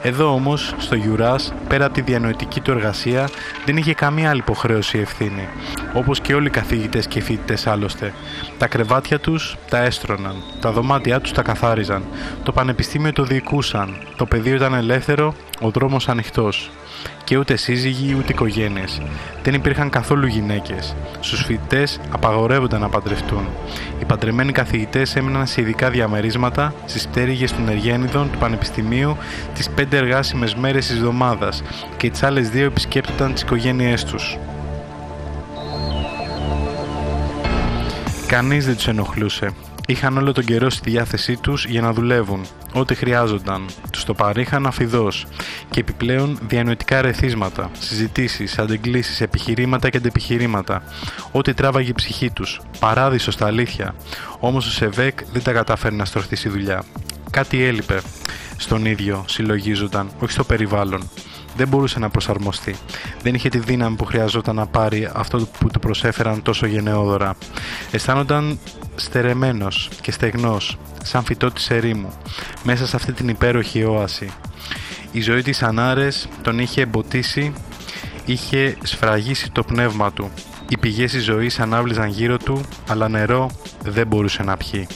Εδώ όμως, στο Γιουράς, πέρα από τη διανοητική του εργασία, δεν είχε καμία άλλη υποχρέωση ευθύνη. Όπως και όλοι οι καθηγητές και φοιτητές άλλωστε. Τα κρεβάτια τους τα έστρωναν, τα δωμάτια τους τα καθάριζαν, το πανεπιστήμιο το διοικούσαν, το πεδίο ήταν ελεύθερο, ο δρόμος ανοιχτός και ούτε σύζυγοι ούτε οικογένειες. Δεν υπήρχαν καθόλου γυναίκες. Στους φοιτητές απαγορεύονταν να παντρευτούν. Οι παντρεμένοι καθηγητές έμειναν σε ειδικά διαμερίσματα στις πτέρυγες των Εργένιδων του Πανεπιστημίου τις πέντε εργάσιμες μέρες της εβδομάδας και τις άλλες δύο επισκέπτονταν τις οικογένειές τους. Κανείς δεν τους ενοχλούσε είχαν όλο τον καιρό στη διάθεσή τους για να δουλεύουν, ό,τι χρειάζονταν. Τους το παρήχαν αφιδώς και επιπλέον διανοητικά ρεθίσματα, συζητήσεις, αντεγκλήσεις, επιχειρήματα και αντεπιχειρήματα. Ό,τι τράβαγε η ψυχή τους. Παράδεισο στα αλήθεια. Όμως ο Σεβέκ δεν τα κατάφερε να στρωθεί στη δουλειά. Κάτι έλειπε στον ίδιο συλλογίζονταν, όχι στο περιβάλλον. Δεν μπορούσε να προσαρμοστεί. Δεν είχε τη δύναμη που χρειαζόταν να πάρει αυτό που του προσέφεραν τόσο γενναιόδωρα. Αισθάνονταν στερεμένος και στεγνός, σαν φυτό της ερήμου, μέσα σε αυτή την υπέροχη όαση. Η ζωή της Ανάρες τον είχε εμποτίσει, είχε σφραγίσει το πνεύμα του. Οι πηγές της ζωής ανάβληζαν γύρω του, αλλά νερό δεν μπορούσε να πιει.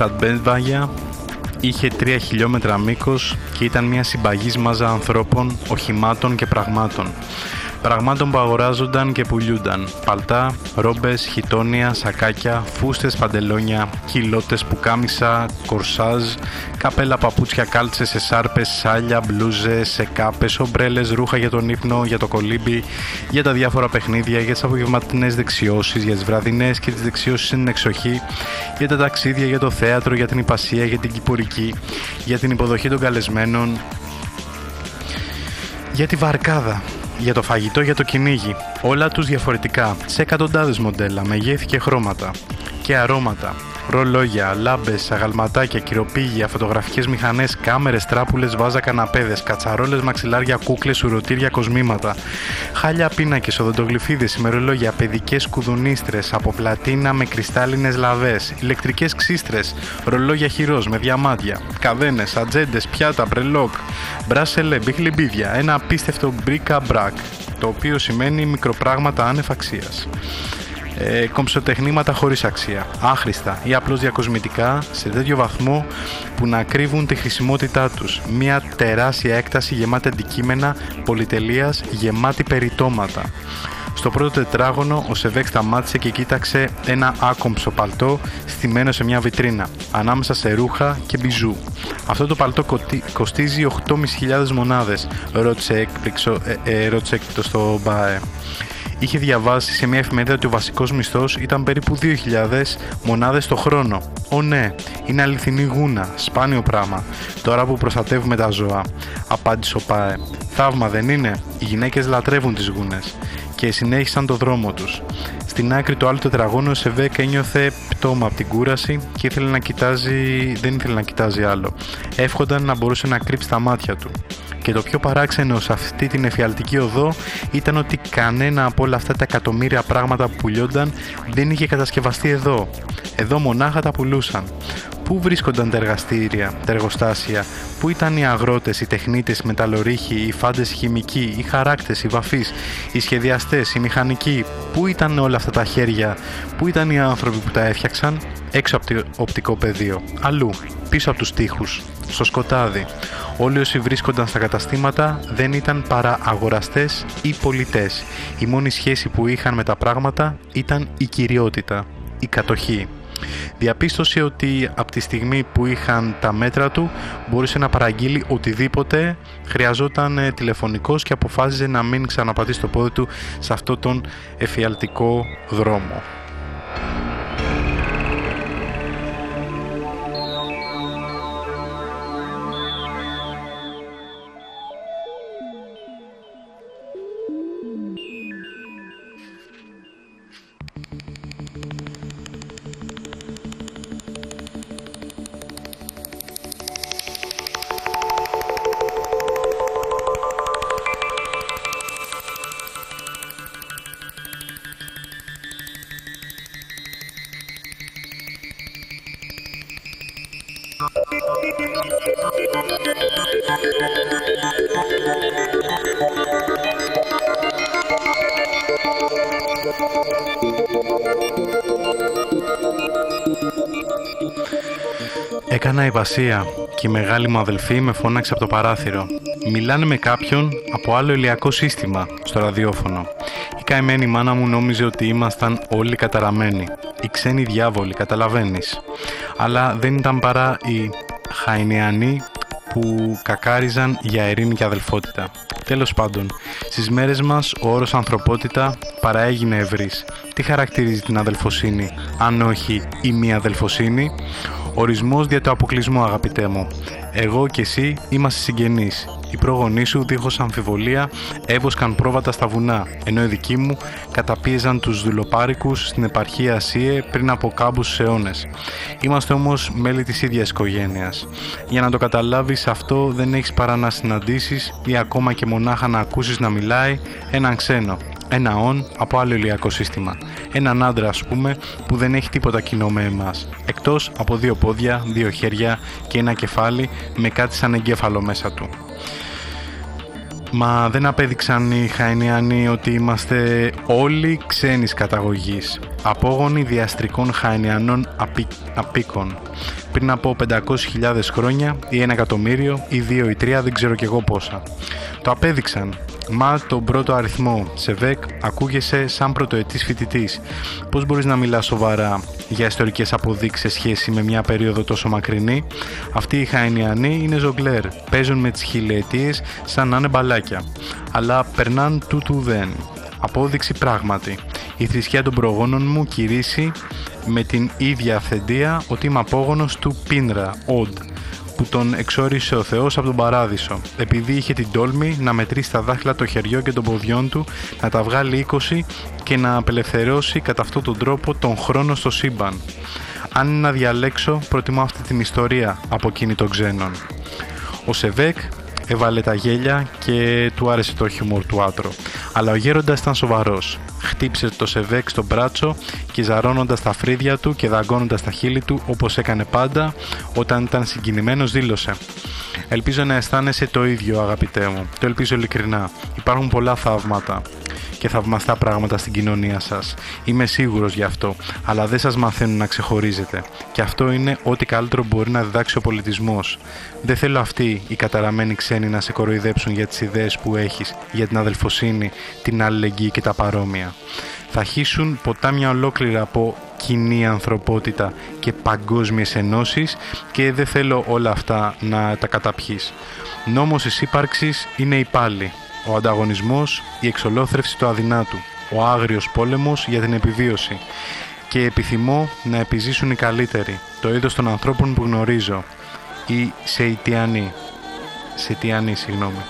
Λεωφόρος Σαντμπέντβαγια είχε 3 χιλιόμετρα μήκος και ήταν μια συμπαγής μάζα ανθρώπων, οχημάτων και πραγμάτων. Πραγμάτων που αγοράζονταν και πουλιούνταν. Παλτά, ρόμπες, χιτόνια, σακάκια, φούστες, παντελόνια, κιλότες, πουκάμισα, κορσάζ, καπέλα, παπούτσια, κάλτσες, εσάρπες, σάλια, μπλούζες, σεκάπες, ομπρέλες, ρούχα για τον ύπνο, για το κολύμπι, για τα διάφορα παιχνίδια, για τις απογευματινές δεξιώσεις, για τις βραδινές και τις δεξιώσεις στην εξοχή, για τα ταξίδια, για το θέατρο, για την υπασία, για την κυπουρική, για την υποδοχή των καλεσμένων, για τη βαρκάδα, για το φαγητό, για το κυνήγι. Όλα τους διαφορετικά, σε εκατοντάδες μοντέλα, μεγέθη και χρώματα. Και αρώματα. Ρολόγια, λάμπες, αγαλματάκια, κυροπήγια, φωτογραφικές μηχανές, κάμερες, τράπουλες, βάζα καναπέδες, κατσαρόλες, μαξιλάρια, κούκλες, ουρωτήρια, κοσμήματα. Χάλια πίνακες, οδοντογλυφίδες, ημερολόγια, παιδικές κουδουνίστρες, από πλατίνα με κρυστάλλινες λαβές, ηλεκτρικές ξύστρες, ρολόγια χειρός με διαμάντια, καδένες, ατζέντες, πιάτα, μπρελόκ, μπρασελέ, μπιχλιμπίδια, ένα απίστευτο μπρίκα μπρακ, το οποίο σημαίνει μικροπράγματα άνευ αξίας ε, κομψοτεχνήματα χωρίς αξία, άχρηστα ή απλώς διακοσμητικά σε τέτοιο βαθμό που να κρύβουν τη χρησιμότητά τους. Μια τεράστια έκταση γεμάτη αντικείμενα πολυτελείας γεμάτη περιτώματα. Στο πρώτο τετράγωνο ο Σεβέκ σταμάτησε και κοίταξε ένα άκομψο παλτό στημένο σε μια βιτρίνα, ανάμεσα σε ρούχα και μπιζού. Αυτό το παλτό κοστίζει 8.500 μονάδες, ρώτησε έκπληκτο στο ΜΠΑΕ είχε διαβάσει σε μια εφημερίδα ότι ο βασικός μισθός ήταν περίπου 2.000 μονάδες το χρόνο. Ω ναι, είναι αληθινή γούνα, σπάνιο πράγμα. Τώρα που προστατεύουμε τα ζώα, απάντησε ο Πάε. Θαύμα δεν είναι, οι γυναίκες λατρεύουν τις γούνες. Και συνέχισαν το δρόμο τους. Στην άκρη του άλλου τετραγώνου ο Σεβέκ ένιωθε πτώμα από την κούραση και ήθελε να κοιτάζει, δεν ήθελε να κοιτάζει άλλο. Εύχονταν να μπορούσε να κρύψει τα μάτια του. Και το πιο παράξενο σε αυτή την εφιαλτική οδό ήταν ότι κανένα από όλα αυτά τα εκατομμύρια πράγματα που πουλιόνταν δεν είχε κατασκευαστεί εδώ. Εδώ μονάχα τα πουλούσαν. Πού βρίσκονταν τα εργαστήρια, τα εργοστάσια, πού ήταν οι αγρότες, οι τεχνίτες, οι μεταλλορύχοι, οι φάντες οι χημικοί, οι χαράκτες, οι βαφείς, οι σχεδιαστές, οι μηχανικοί, πού ήταν όλα αυτά τα χέρια, πού ήταν οι άνθρωποι που τα έφτιαξαν, έξω από το οπτικό πεδίο, αλλού, πίσω από τους τοίχους, στο σκοτάδι. Όλοι όσοι βρίσκονταν στα καταστήματα δεν ήταν παρά αγοραστές ή πολιτές. Η μόνη σχέση που είχαν με τα πράγματα ήταν η κυριότητα, η κατοχή. Διαπίστωσε ότι από τη στιγμή που είχαν τα μέτρα του μπορούσε να παραγγείλει οτιδήποτε χρειαζόταν ε, τηλεφωνικός και αποφάσιζε να μην ξαναπατήσει το πόδι του σε αυτό τον εφιαλτικό δρόμο. Έκανα υπασία και η μεγάλη μου αδελφή με φώναξε από το παράθυρο. μιλάνε με κάποιον από άλλο ηλιακό σύστημα στο ραδιόφωνο. Η καημένη μάνα μου νόμιζε ότι ήμασταν όλοι καταραμένοι. Οι ξένοι διάβολοι, καταλαβαίνεις. Αλλά δεν ήταν παρά οι χαϊνιανοί που κακάριζαν για ειρήνη και αδελφότητα. Τέλος πάντων, στις μέρες μας ο όρος ανθρωπότητα παραέγινε ευρύς. Τι χαρακτηρίζει την αδελφοσύνη, αν όχι η μη αδελφοσύνη; Ορισμός για το αποκλεισμό αγαπητέ μου. Εγώ και εσύ είμαστε συγγενείς. Οι πρόγονείς σου δίχως αμφιβολία έβοσκαν πρόβατα στα βουνά, ενώ οι δικοί μου καταπίεζαν τους δουλοπάρικους στην επαρχία Ασίε πριν από κάμπους αιώνες. Είμαστε όμως μέλη της ίδιας οικογένειας. Για να το καταλάβεις αυτό δεν έχεις παρά να συναντήσεις ή ακόμα και μονάχα να ακούσεις να μιλάει έναν ξένο, ένα όν από άλλο ηλιακό σύστημα. Έναν άντρα, ας πούμε, που δεν έχει τίποτα κοινό με εμάς. Εκτός από δύο πόδια, δύο χέρια και ένα κεφάλι με κάτι σαν εγκέφαλο μέσα του. Μα δεν απέδειξαν οι Χαϊνιανοί ότι είμαστε όλοι ξένης καταγωγής, απόγονοι διαστρικών Χαϊνιανών απί... απίκων. Πριν από 500.000 χρόνια ή ένα εκατομμύριο ή δύο ή τρία δεν ξέρω κι εγώ πόσα. Το απέδειξαν Μα τον πρώτο αριθμό, ΣΕΒΕΚ, ακούγεσαι σαν πρωτοετής φοιτητής. Πώς μπορείς να μιλάς σοβαρά για ιστορικές αποδείξεις σε σχέση με μια περίοδο τόσο μακρινή; Αυτοί οι Χαϊνιανοί είναι ζογκλέρ, παίζουν με τις χιλιετίες σαν να είναι μπαλάκια. Αλλά περνάν τούτου δεν. Απόδειξη πράγματι. Η θρησκεία των προγόνων μου κηρύσσει με την ίδια αυθεντία ότι είμαι απόγονος του Πίνρα, Οντ, που τον εξόρισε ο Θεός από τον παράδεισο, επειδή είχε την τόλμη να μετρήσει τα δάχτυλα των χεριών και των ποδιών του, να τα βγάλει 20 και να απελευθερώσει κατά αυτόν τον τρόπο τον χρόνο στο σύμπαν. Αν είναι να διαλέξω, προτιμώ αυτή την ιστορία από εκείνη των ξένων. Ο Σεβέκ έβαλε τα γέλια και του άρεσε το χιούμορ του άτρο. Αλλά ο γέροντας ήταν σοβαρός. Χτύπησε το Σεβέκ στο μπράτσο και ζαρώνοντας τα φρύδια του και δαγκώνοντας τα χείλη του όπως έκανε πάντα όταν ήταν συγκινημένος δήλωσε «Ελπίζω να αισθάνεσαι το ίδιο αγαπητέ μου. Το ελπίζω ειλικρινά. Υπάρχουν πολλά θαύματα και θαυμαστά πράγματα στην κοινωνία σας. Είμαι σίγουρος γι' αυτό, αλλά δεν σας μαθαίνουν να ξεχωρίζετε. Και αυτό είναι ό,τι καλύτερο μπορεί να διδάξει ο πολιτισμός. Δεν θέλω αυτοί οι καταραμένοι ξένοι να σε κοροϊδέψουν για τις ιδέες που έχεις, για την αδελφοσύνη, την αλληλεγγύη και τα παρόμοια. Θα χύσουν ποτάμια ολόκληρα από κοινή ανθρωπότητα και παγκόσμιες ενώσεις και δεν θέλω όλα αυτά να τα καταπιείς. Νόμος της ύπαρξης είναι η πάλη ο ανταγωνισμός, η εξολόθρευση του αδυνάτου, ο άγριος πόλεμος για την επιβίωση και επιθυμώ να επιζήσουν οι καλύτεροι, το είδος των ανθρώπων που γνωρίζω, οι Σεϊτιανοί, Σεϊτιανοί, συγγνώμη.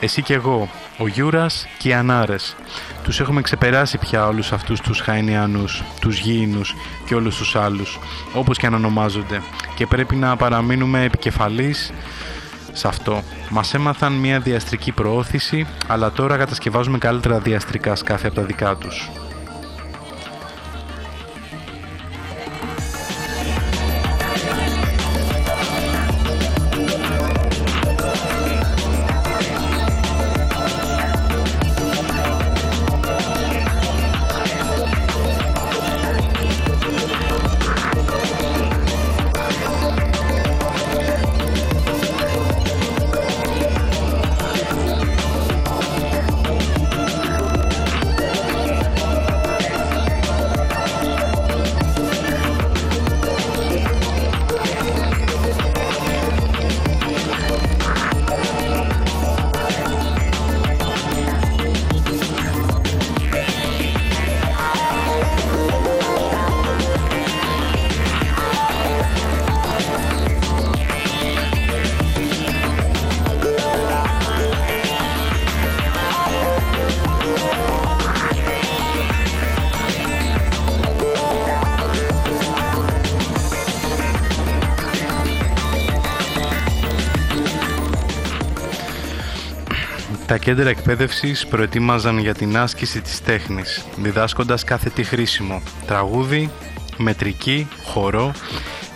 Εσύ και εγώ, ο Γιούρας και οι Ανάρες. Τους έχουμε ξεπεράσει πια όλους αυτούς τους Χαϊνιανούς, τους Γήινους και όλους τους άλλους, όπως και αν ονομάζονται, και πρέπει να παραμείνουμε επικεφαλής σε αυτό. Μας έμαθαν μια διαστρική προώθηση, αλλά τώρα κατασκευάζουμε καλύτερα διαστρικά σκάφη από τα δικά τους. Τα κέντρα εκπαίδευσης προετοίμαζαν για την άσκηση της τέχνης, διδάσκοντας κάθε τι χρήσιμο, τραγούδι, μετρική, χορό,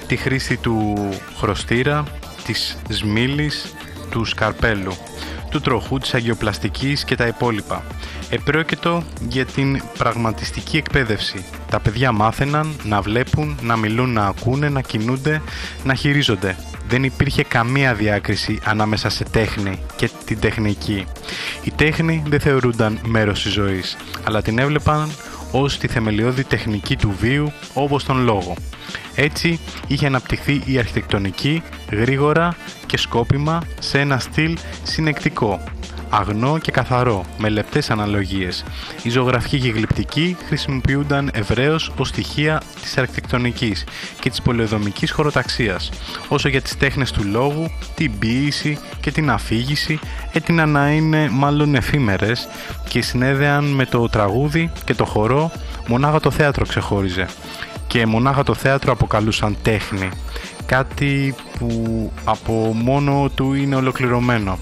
τη χρήση του χρωστήρα, της σμήλης, του σκαρπέλου, του τροχού, της αγιοπλαστικής και τα υπόλοιπα. Επρόκειτο για την πραγματιστική εκπαίδευση. Τα παιδιά μάθαιναν να βλέπουν, να μιλούν, να ακούνε, να κινούνται, να χειρίζονται. δεν υπήρχε καμία διάκριση ανάμεσα σε τέχνη και την τεχνική. Η τέχνη δεν θεωρούνταν μέρος της ζωής, αλλά την έβλεπαν ως τη θεμελιώδη τεχνική του βίου όπως τον λόγο. Έτσι είχε αναπτυχθεί η αρχιτεκτονική γρήγορα και σκόπιμα σε ένα στυλ συνεκτικό, αγνό και καθαρό, με λεπτές αναλογίες. Η ζωγραφική και η γλυπτική χρησιμοποιούνταν ευρέως ως στοιχεία της αρχιτεκτονικής και της πολεοδομικής χωροταξίας. Όσο για τις τέχνες του λόγου, την ποίηση και την αφήγηση έτειναν να είναι μάλλον εφήμερες και συνέδεαν με το τραγούδι και το χορό μονάχα το θέατρο ξεχώριζε και μονάχα το θέατρο αποκαλούσαν τέχνη κάτι που από μόνο του είναι ολοκληρωμένο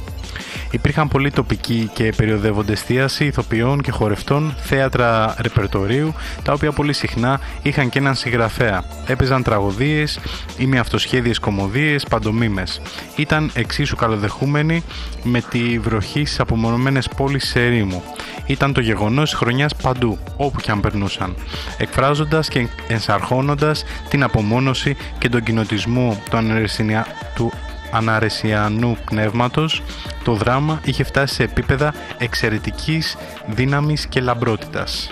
Υπήρχαν πολλοί τοπικοί και περιοδεύοντες εστίαση ηθοποιών και χορευτών, θέατρα ρεπερτορίου, τα οποία πολύ συχνά είχαν και έναν συγγραφέα. Έπαιζαν τραγωδίες ή με αυτοσχέδιε κομμωδίες, παντομήμες. Ήταν εξίσου καλοδεχούμενοι με τη βροχή στις απομονωμένες πόλεις σε ερήμου. Ήταν το γεγονός της χρονιάς παντού, όπου και αν περνούσαν. Εκφράζοντας και ενσαρχώνοντας την απομόνωση και τον κοινοτισμό του αναρεσιανού πνεύματος, το δράμα είχε φτάσει σε επίπεδα εξαιρετικής δύναμης και λαμπρότητας.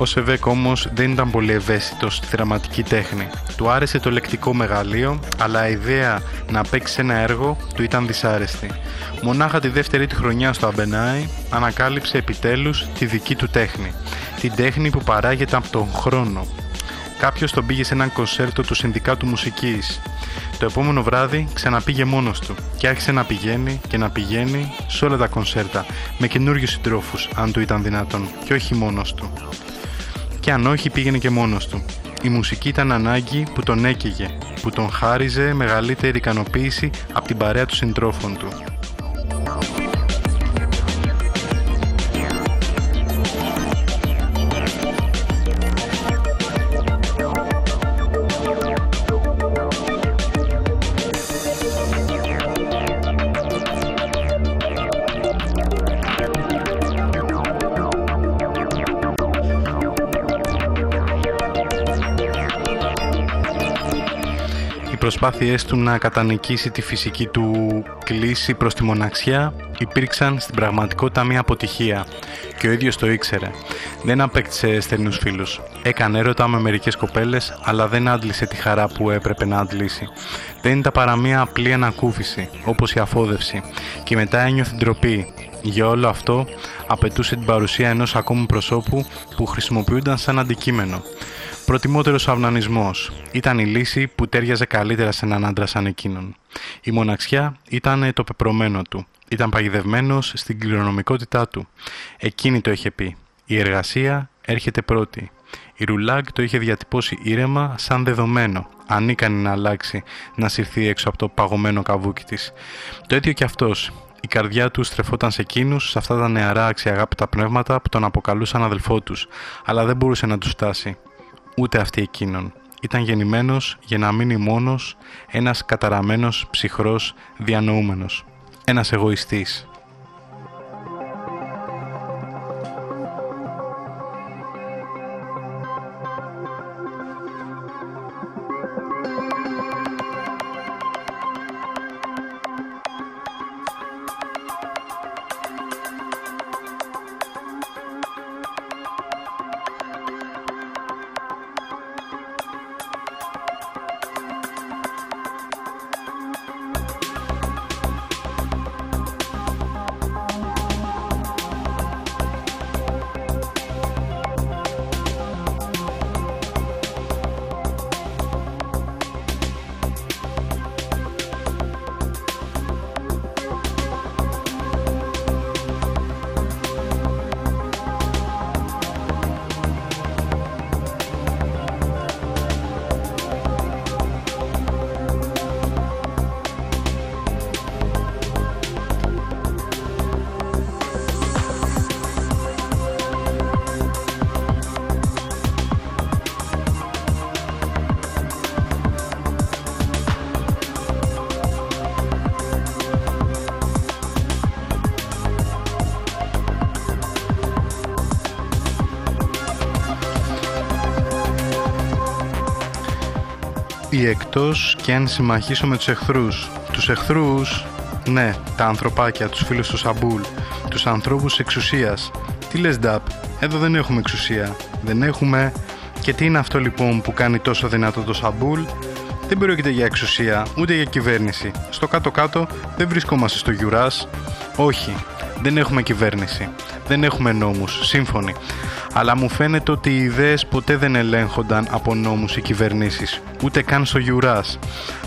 Ο Σεβέκ όμως δεν ήταν πολύ ευαίσθητος στη δραματική τέχνη. Του άρεσε το λεκτικό μεγαλείο, αλλά η ιδέα να παίξει ένα έργο του ήταν δυσάρεστη. Μονάχα τη δεύτερη του χρονιά στο Αμπενάι ανακάλυψε επιτέλους τη δική του τέχνη. Την τέχνη που παράγεται από τον χρόνο. Κάποιος τον πήγε σε έναν κονσέρτο του Συνδικάτου Μουσικής. Το επόμενο βράδυ ξαναπήγε μόνος του και άρχισε να πηγαίνει και να πηγαίνει σε όλα τα κονσέρτα με καινούριους συντρόφους, αν του ήταν δυνατόν, και όχι μόνος του και αν όχι πήγαινε και μόνος του. Η μουσική ήταν ανάγκη που τον έκαιγε, που τον χάριζε μεγαλύτερη ικανοποίηση από την παρέα του συντρόφων του. Προσπάθειές του να κατανικήσει τη φυσική του κλίση προς τη μοναξιά υπήρξαν στην πραγματικότητα μια αποτυχία και ο ίδιος το ήξερε. Δεν απέκτησε στενούς φίλους. Έκανε έρωτα με μερικές κοπέλες αλλά δεν άντλησε τη χαρά που έπρεπε να αντλήσει. Δεν ήταν παρά μια απλή ανακούφιση όπως η αφόδευση και μετά ένιωθε ντροπή. Για όλο αυτό απαιτούσε την παρουσία ενός ακόμη προσώπου που χρησιμοποιούνταν σαν αντικείμενο. Προτιμότερος αυνανισμός ήταν η λύση που τέριαζε καλύτερα σε έναν άντρα σαν εκείνον. Η μοναξιά ήταν το πεπρωμένο του. Ήταν παγιδευμένος στην κληρονομικότητά του. Εκείνη το είχε πει. Η εργασία έρχεται πρώτη. Η Ρουλάγκ το είχε διατυπώσει ήρεμα σαν δεδομένο, ανίκανη να αλλάξει, να συρθεί έξω από το παγωμένο καβούκι της. Το ίδιο και αυτός. Η καρδιά του στρεφόταν σε εκείνους, σε αυτά τα νεαρά αξιαγάπητα πνεύματα που τον αποκαλούσαν αδελφό τους, αλλά δεν μπορούσε να τους φτάσει ούτε αυτή εκείνον. Ήταν γεννημένος για να μείνει μόνος, ένας καταραμένος ψυχρός διανοούμενος. Ένας εγωιστής. Εκτός και αν συμμαχίσω με τους εχθρούς. Τους εχθρούς, ναι, τα ανθρωπάκια, τους φίλους του Σαμπούλ, τους ανθρώπους εξουσίας. Τι λες Νταπ, εδώ δεν έχουμε εξουσία, δεν έχουμε... Και τι είναι αυτό λοιπόν που κάνει τόσο δυνατό το Σαμπούλ, δεν πρόκειται για εξουσία, ούτε για κυβέρνηση. Στο κάτω-κάτω δεν βρισκόμαστε στο Γιουράς. Όχι, δεν έχουμε κυβέρνηση. Δεν έχουμε νόμους, σύμφωνοι. Αλλά μου φαίνεται ότι οι ιδέες ποτέ δεν ελέγχονταν από νόμους ή κυβερνήσεις, ούτε καν στο Γιουράς.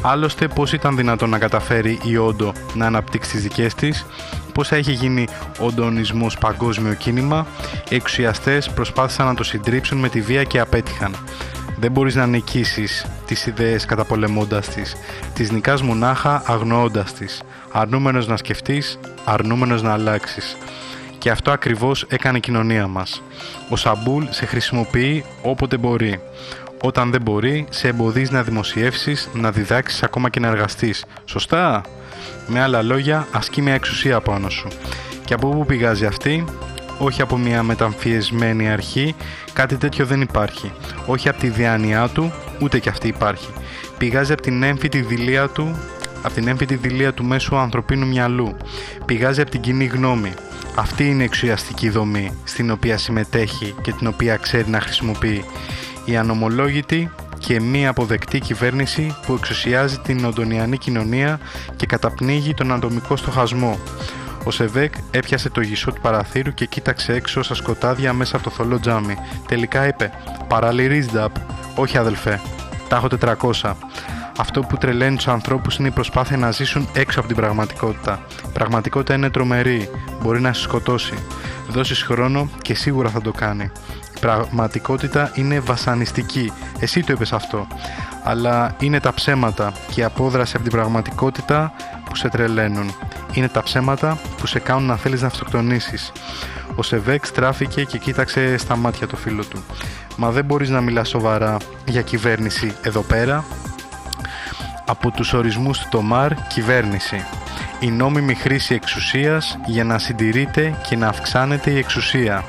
Άλλωστε πώς ήταν δυνατόν να καταφέρει η Όντο να αναπτύξει τις δικές της, πώς θα είχε γίνει ο οντονισμός παγκόσμιο κίνημα, οι εξουσιαστές προσπάθησαν να το συντρίψουν με τη βία και απέτυχαν. Δεν μπορείς να νικήσεις τις ιδέες καταπολεμώντας τις. Τις νικάς μονάχα αγνοώντας τις. Αρνούμενος να σκεφτείς, αρνούμενος να αλλάξεις. Και αυτό ακριβώς έκανε η κοινωνία μας. Ο Σαμπούλ σε χρησιμοποιεί όποτε μπορεί. Όταν δεν μπορεί, σε εμποδίζει να δημοσιεύσεις, να διδάξεις, ακόμα και να εργαστείς. Σωστά; Με άλλα λόγια, ασκεί μια εξουσία πάνω σου. Και από πού πηγάζει αυτή; Όχι από μια μεταμφιεσμένη αρχή, κάτι τέτοιο δεν υπάρχει. Όχι από τη διάνοιά του, ούτε και αυτή υπάρχει. Πηγάζει από την έμφυτη δηλία του, από την έμφυτη δηλία του μέσου ανθρωπίνου μυαλού. Πηγάζει από την κοινή γνώμη. Αυτή είναι η εξουσιαστική δομή στην οποία συμμετέχει και την οποία ξέρει να χρησιμοποιεί. Η ανομολόγητη και μη αποδεκτή κυβέρνηση που εξουσιάζει την οντονιανή κοινωνία και καταπνίγει τον ατομικό στοχασμό. Ο Σεβέκ έπιασε το γυσό του παραθύρου και κοίταξε έξω στα σκοτάδια μέσα από το θολό τζάμι. Τελικά είπε «Παραλυρίζ, Όχι αδελφέ, τα έχω 400». Αυτό που τρελαίνει τους ανθρώπους είναι η προσπάθεια να ζήσουν έξω από την πραγματικότητα. Η πραγματικότητα είναι τρομερή. Μπορεί να σε σκοτώσει. Δώσεις χρόνο και σίγουρα θα το κάνει. Η πραγματικότητα είναι βασανιστική. Εσύ το είπες αυτό. Αλλά είναι τα ψέματα και η απόδραση από την πραγματικότητα που σε τρελαίνουν. Είναι τα ψέματα που σε κάνουν να θέλεις να αυτοκτονήσεις. Ο Σεβέκ στράφηκε και κοίταξε στα μάτια το φίλο του. Μα δεν μπορείς να μιλάς σοβαρά για κυβέρνηση εδώ πέρα από τους ορισμούς του Τομάρ κυβέρνηση. Η νόμιμη χρήση εξουσίας για να συντηρείται και να αυξάνεται η εξουσία.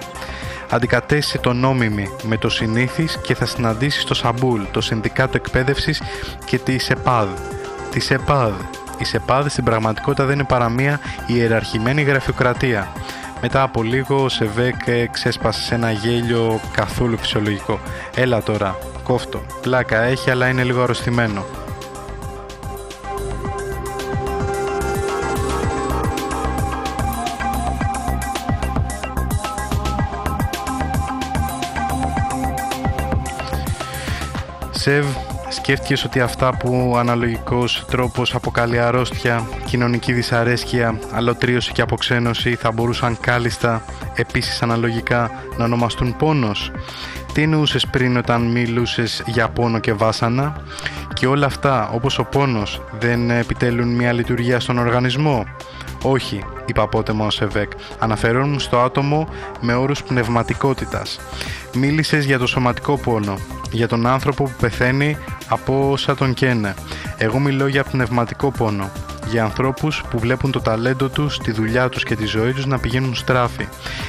Αντικατέστησε το νόμιμη με το συνήθης και θα συναντήσει το Σαμπούλ, το Συνδικάτο Εκπαίδευσης και τη ΣΕΠΑΔ. Τη ΣΕΠΑΔ. Η ΣΕΠΑΔ στην πραγματικότητα δεν είναι παρά μία ιεραρχημένη γραφειοκρατία. Μετά από λίγο ο Σεβέκ ξέσπασε σε ένα γέλιο καθόλου φυσιολογικό. Έλα τώρα, κόφ' το. Πλάκα έχει αλλά είναι λίγο αρρωστημένο. Σεβ, σκέφτηκες ότι αυτά που αναλογικός τρόπος αποκαλεί αρρώστια, κοινωνική δυσαρέσκεια, αλωτρίωση και αποξένωση θα μπορούσαν κάλλιστα επίσης αναλογικά να ονομαστούν πόνος; Τι εννοούσες πριν όταν μιλούσες για πόνο και βάσανα; Και όλα αυτά όπως ο πόνος δεν επιτελούν μια λειτουργία στον οργανισμό; Όχι, είπε απότομα ο Σεβέκ. Αναφερόμουν στο άτομο με όρους πνευματικότητας. Μίλησες για το σωματικό πόνο, για τον άνθρωπο που πεθαίνει από όσα τον καίνε. Εγώ μιλώ για πνευματικό πόνο, για ανθρώπους που βλέπουν το ταλέντο τους, τη δουλειά τους και τη ζωή τους να πηγαίνουν στράφη,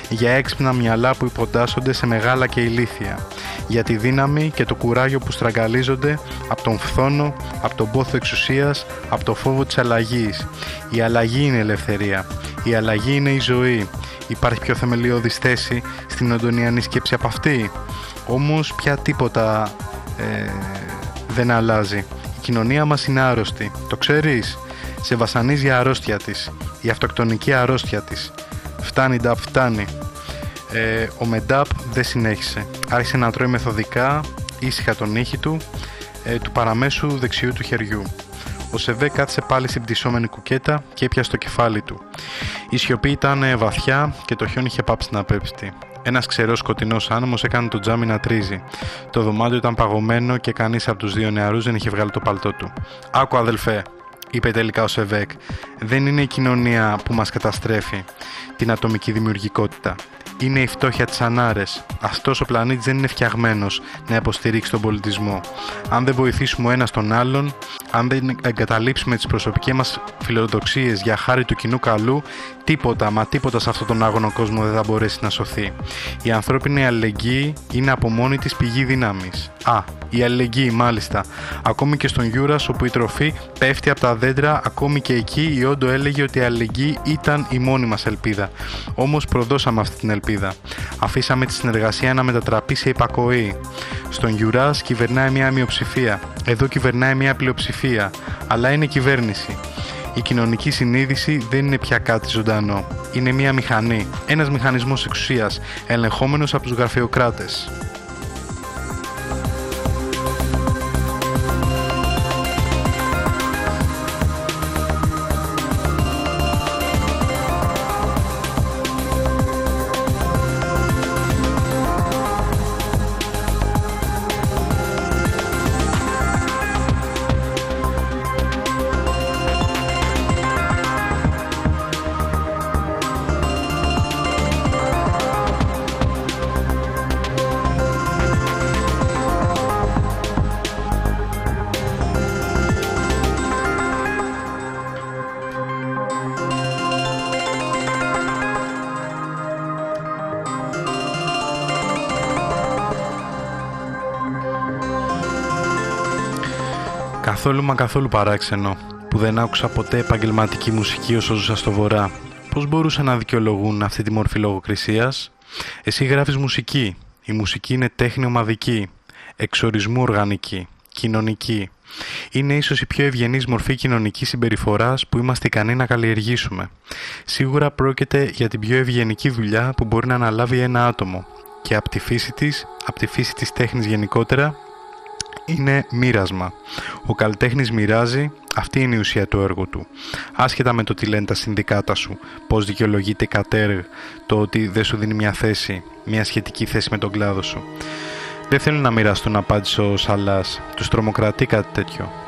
για έξυπνα μυαλά που υποτάσσονται σε μεγάλα και ηλίθια, για τη δύναμη και το κουράγιο που στραγγαλίζονται από τον φθόνο, από τον πόθο εξουσίας, από το φόβο της αλλαγής. Η αλλαγή είναι ελευθερία, η αλλαγή είναι η ζωή. Υπάρχει πιο θεμελιώδης θέση στην οντονιανή σκέψη από αυτή. Όμως πια τίποτα ε, δεν αλλάζει. Η κοινωνία μας είναι άρρωστη. Το ξέρεις; Σε βασανίζει η αρρώστια της. Η αυτοκτονική αρρώστια της. Φτάνει Νταπ, φτάνει. Ε, ο Μεντάπ δεν συνέχισε. Άρχισε να τρώει μεθοδικά, ήσυχα τον ήχη του, ε, του παραμέσου δεξιού του χεριού. Ο Σεβέ κάθισε πάλι στην πτυσσόμενη κουκέτα και έπιασε το κεφάλι του. Η σιωπή ήταν ε, βαθιά και το χιόνι είχε πάψει να πέψει. Ένας ξερός σκοτεινός άνεμος έκανε το τζάμι να τρίζει. Το δωμάτιο ήταν παγωμένο και κανείς από τους δύο νεαρούς δεν είχε βγάλει το παλτό του. Άκου, αδελφέ, είπε τελικά ο Σεβέκ. Δεν είναι η κοινωνία που μας καταστρέφει την ατομική δημιουργικότητα. Είναι η φτώχεια της Ανάρες. Αυτός ο πλανήτης δεν είναι φτιαγμένος να υποστηρίξει τον πολιτισμό. Αν δεν βοηθήσουμε ο ένας τον άλλον, αν δεν εγκαταλείψουμε τις προσωπικές μας φιλοδοξίες για χάρη του κοινού καλού, τίποτα, μα τίποτα σε αυτόν τον άγονο κόσμο δεν θα μπορέσει να σωθεί. Η ανθρώπινη αλληλεγγύη είναι από μόνη της πηγή δύναμης. Α, η αλληλεγγύη μάλιστα. Ακόμη και στον Γιούρας όπου η τροφή πέφτει από τα δέντρα, ακόμη και εκεί η Όντο έλεγε ότι η αλληλεγγύη ήταν η μόνη μας ελπίδα. Όμως προδώσαμε αυτή την ελπίδα. Αφήσαμε τη συνεργασία να μετατραπεί σε υπακοή. Στον Γιουράς κυβερνάει μια μειοψηφία. Εδώ κυβερνάει μια πλειοψηφία. Αλλά είναι κυβέρνηση. Η κοινωνική συνείδηση δεν είναι πια κάτι ζωντανό. Είναι μια μηχανή. Ένας μηχανισμός εξουσίας, ελεγχόμενος από τους γραφειοκράτες. Καθόλου μα καθόλου παράξενο που δεν άκουσα ποτέ επαγγελματική μουσική όσο ζούσα στο βορρά. Πώς μπορούσαν να δικαιολογούν αυτή τη μορφή λογοκρισίας; Εσύ γράφεις μουσική. Η μουσική είναι τέχνη ομαδική, εξορισμού οργανική, κοινωνική. Είναι ίσως η πιο ευγενής μορφή κοινωνικής συμπεριφοράς που είμαστε ικανοί να καλλιεργήσουμε. Σίγουρα πρόκειται για την πιο ευγενική δουλειά που μπορεί να αναλάβει ένα άτομο και από τη φύση της, από τη φύση της τέχνης γενικότερα, είναι μοίρασμα. Ο καλλιτέχνης μοιράζει, αυτή είναι η ουσία του έργου του. Άσχετα με το τι λένε τα συνδικάτα σου, πώς δικαιολογείται κατέρ το ότι δεν σου δίνει μια θέση, μια σχετική θέση με τον κλάδο σου. Δεν θέλουν να μοιραστούν, απάντησε ο Σαλάς. Τους τρομοκρατεί κάτι τέτοιο.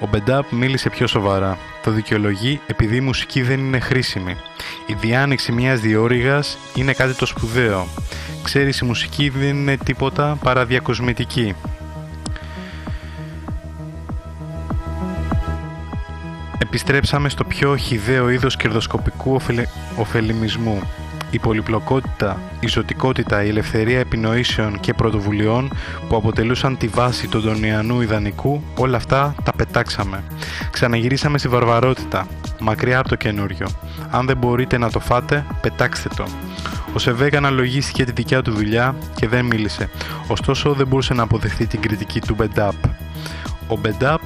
Ο Μπεντάπ μίλησε πιο σοβαρά. Το δικαιολογεί επειδή η μουσική δεν είναι χρήσιμη. Η διάνοιξη μιας διόρυγας είναι κάτι το σπουδαίο. Ξέρεις, η μουσική δεν είναι τίποτα παρά διακοσμητική. Επιστρέψαμε στο πιο χιδαίο είδος κερδοσκοπικού ωφελημισμού η πολυπλοκότητα, η ζωτικότητα, η ελευθερία επινοήσεων και πρωτοβουλειών που αποτελούσαν τη βάση του ντονιανού ιδανικού, όλα αυτά τα πετάξαμε. Ξαναγυρίσαμε στη βαρβαρότητα, μακριά από το καινούριο. Αν δεν μπορείτε να το φάτε, πετάξτε το. Ο Σεβέγ αναλογίστηκε τη δικιά του δουλειά και δεν μίλησε. Ωστόσο δεν μπορούσε να αποδεχθεί την κριτική του Μπεντάπ. Ο Μπεντάπ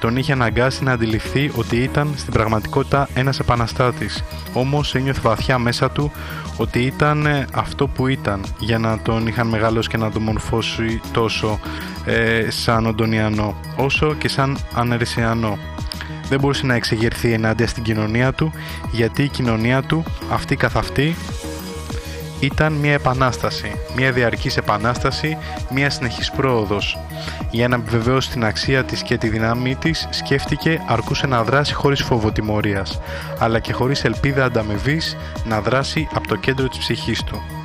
τον είχε αναγκάσει να αντιληφθεί ότι ήταν στην πραγματικότητα ένας επαναστάτης. Όμως ένιωθε βαθιά μέσα του ότι ήταν ε, αυτό που ήταν για να τον είχαν μεγαλώσει και να τον μορφώσει τόσο ε, σαν Οντονιανό όσο και σαν Ανερσιανό. Δεν μπορούσε να εξεγερθεί ενάντια στην κοινωνία του γιατί η κοινωνία του αυτή καθ' αυτή ήταν μια επανάσταση, μια διαρκής επανάσταση, μια συνεχής πρόοδος. Για να επιβεβαιώσει την αξία της και τη δύναμή της, σκέφτηκε αρκούσε να δράσει χωρίς φόβο τιμωρίας, αλλά και χωρίς ελπίδα ανταμεβής να δράσει από το κέντρο της ψυχής του.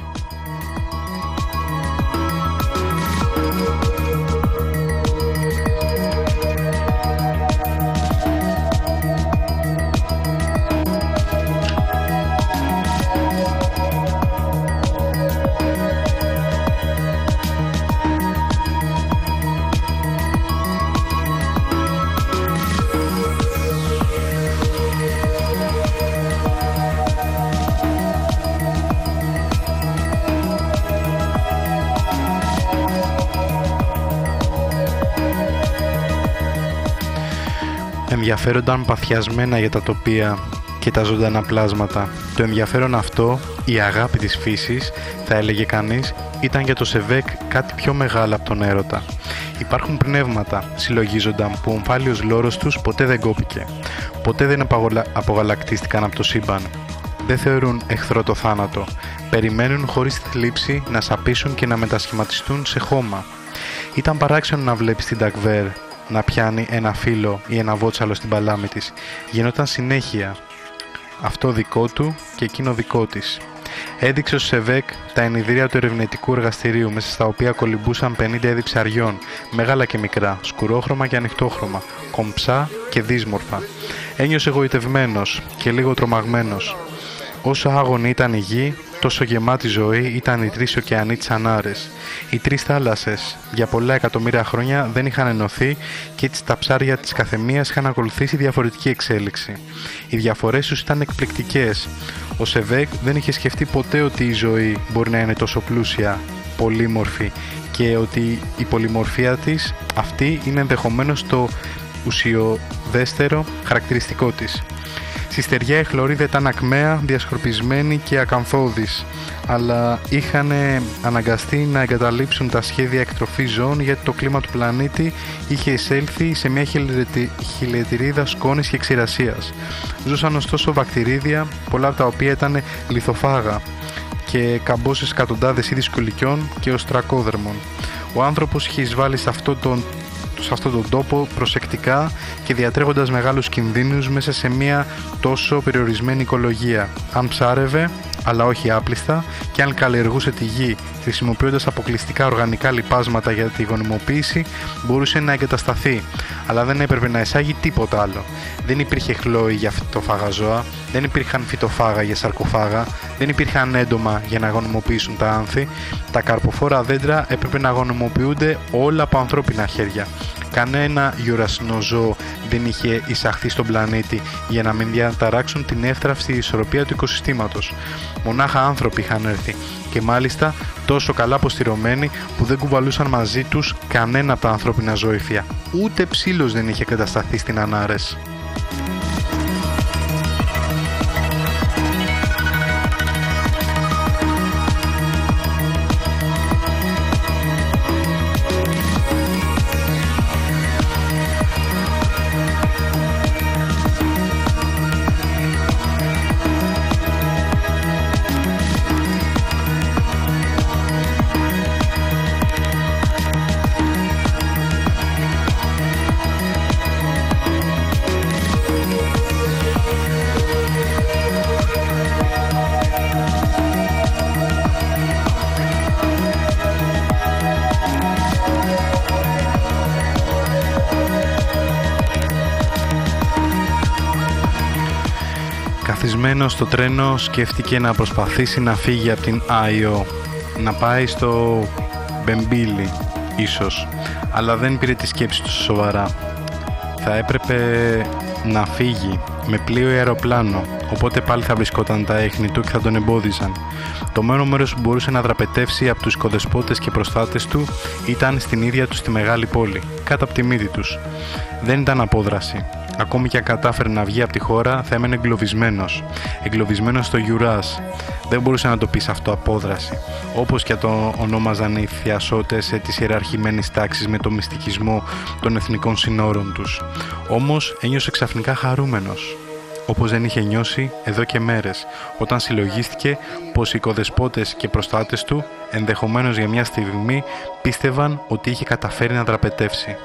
Ενδιαφέρονταν παθιασμένα για τα τοπία και τα ζωντανά πλάσματα. Το ενδιαφέρον αυτό, η αγάπη της φύσης, θα έλεγε κανείς, ήταν για το Σεβέκ κάτι πιο μεγάλο από τον έρωτα. Υπάρχουν πνεύματα, συλλογίζονταν, που ο ομφάλιος λόρος τους ποτέ δεν κόπηκε. Ποτέ δεν απογαλακτίστηκαν από το σύμπαν. Δεν θεωρούν εχθρό το θάνατο. Περιμένουν χωρίς θλίψη να σαπίσουν και να μετασχηματιστούν σε χώμα. Ήταν παράξενο να βλέπεις την Τακβέρ να πιάνει ένα φύλλο ή ένα βότσαλο στην παλάμη της. Γινόταν συνέχεια αυτό δικό του και εκείνο δικό της. Έδειξε ο Σεβέκ τα ενιδρία του ερευνητικού εργαστηρίου μέσα στα οποία κολυμπούσαν 50 έδη ψαριών, μεγάλα και μικρά, σκουρόχρωμα και ανοιχτόχρωμα, κομψά και δύσμορφα. Ένιωσε εγωιτευμένος και λίγο τρομαγμένος. Όσο άγωνη ήταν η γη, τόσο γεμάτη ζωή ήταν οι τρεις ωκεανοί της Ανάρες. Οι τρεις θάλασσες για πολλά εκατομμύρια χρόνια δεν είχαν ενωθεί και έτσι τα ψάρια της καθεμίας είχαν ακολουθήσει διαφορετική εξέλιξη. Οι διαφορές τους ήταν εκπληκτικές. Ο Σεβέκ δεν είχε σκεφτεί ποτέ ότι η ζωή μπορεί να είναι τόσο πλούσια, πολύμορφη και ότι η πολυμορφία της αυτή είναι ενδεχομένως το ουσιοδέστερο χαρακτηριστικό της. Στη στεριά η χλωρίδα ήταν ακμαία, διασκορπισμένη και ακαμφώδης, αλλά είχαν αναγκαστεί να εγκαταλείψουν τα σχέδια εκτροφής ζώων γιατί το κλίμα του πλανήτη είχε εισέλθει σε μια χιλιετηρίδα σκόνης και ξηρασίας. Ζούσαν ωστόσο βακτηρίδια, πολλά από τα οποία ήταν λιθοφάγα και καμπόσες εκατοντάδες είδης σκουλικιών και οστρακόδερμων. Ο άνθρωπος είχε εισβάλει σε αυτό τον σε αυτόν τον τόπο προσεκτικά και διατρέχοντας μεγάλους κινδύνους μέσα σε μια τόσο περιορισμένη οικολογία. Αν ψάρευε, αλλά όχι άπλιστα, και αν καλλιεργούσε τη γη χρησιμοποιώντας αποκλειστικά οργανικά λιπάσματα για τη γονιμοποίηση, μπορούσε να εγκατασταθεί, αλλά δεν έπρεπε να εισάγει τίποτα άλλο. Δεν υπήρχε χλώη για φυτοφάγα ζώα, δεν υπήρχαν φυτοφάγα για σαρκοφάγα, δεν υπήρχαν έντομα για να γονιμοποιήσουν τα άνθη. Τα καρποφόρα δέντρα έπρεπε να γονιμοποιούνται όλα από ανθρώπινα χέρια. Κανένα γιουρασινό ζώο δεν είχε εισαχθεί στον πλανήτη για να μην διαταράξουν την εύθραυστη ισορροπία του οικοσυστήματος. Μονάχα άνθρωποι είχαν έρθει και μάλιστα τόσο καλά αποστηρωμένοι που δεν κουβαλούσαν μαζί τους κανένα από τα ανθρώπινα ζωήφια. Ούτε ψήλος δεν είχε κατασταθεί στην Ανάρες. Καθισμένο στο τρένο σκέφτηκε να προσπαθήσει να φύγει από την Άιο, να πάει στο Μπεμπίλι ίσως, αλλά δεν πήρε τη σκέψη του σοβαρά. Θα έπρεπε να φύγει με πλοίο ή αεροπλάνο, οπότε πάλι θα βρισκόταν τα έχνη του και θα τον εμπόδιζαν. Το μόνο μέρος που μπορούσε να δραπετεύσει από τους οικοδεσπότες και προστάτες του ήταν στην ίδια τους στη μεγάλη πόλη, κάτω από τη μύτη τους. Δεν ήταν απόδραση. Ακόμη και αν κατάφερε να βγει από τη χώρα, θα έμενε εγκλωβισμένος. Εγκλωβισμένος στο Γιουράς. Δεν μπορούσε να το πεις αυτό απόδραση. Όπως και το ονόμαζαν οι θειασότες τη ιεραρχημένη τάξη με το μυστικισμό των εθνικών συνόρων τους. Όμως ένιωσε ξαφνικά χαρούμενος. Όπως δεν είχε νιώσει εδώ και μέρες, όταν συλλογίστηκε πως οι οικοδεσπότες και προστάτες του, ενδεχομένως για μια στιγμή, πίστευαν ότι είχε καταφέρει να δραπετεύσει.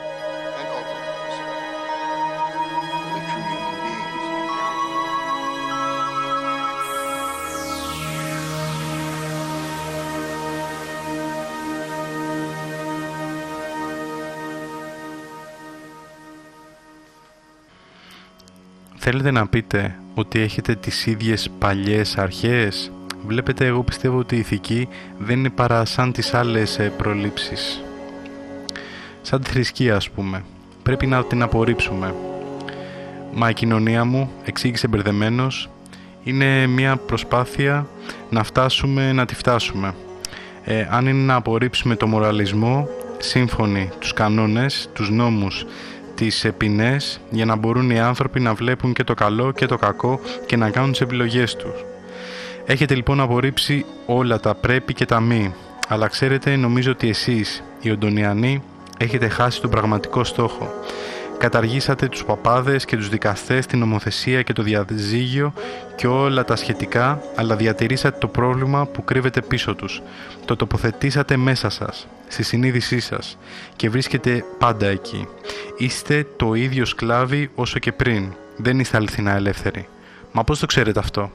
Θέλετε να πείτε ότι έχετε τις ίδιες παλιές αρχές; Βλέπετε, εγώ πιστεύω ότι η ηθική δεν είναι παρά σαν τις άλλες ε, προλήψεις. Σαν τη θρησκεία, ας πούμε. Πρέπει να την απορρίψουμε. Μα η κοινωνία μου, εξήγησε μπερδεμένος, είναι μια προσπάθεια να φτάσουμε να τη φτάσουμε. Ε, αν είναι να απορρίψουμε το μοραλισμό, σύμφωνοι τους κανόνες, τους νόμους τις ποινές για να μπορούν οι άνθρωποι να βλέπουν και το καλό και το κακό και να κάνουν τις επιλογές τους. Έχετε λοιπόν απορρίψει όλα τα πρέπει και τα μη, αλλά ξέρετε νομίζω ότι εσείς, οι Οντονιανοί, έχετε χάσει τον πραγματικό στόχο. Καταργήσατε τους παπάδες και τους δικαστές, την νομοθεσία και το διαζύγιο και όλα τα σχετικά, αλλά διατηρήσατε το πρόβλημα που κρύβεται πίσω τους. Το τοποθετήσατε μέσα σας, στη συνείδησή σας και βρίσκεται πάντα εκεί. Είστε το ίδιο σκλάβοι όσο και πριν. Δεν είστε αληθινά ελεύθεροι. Μα πώς το ξέρετε αυτό;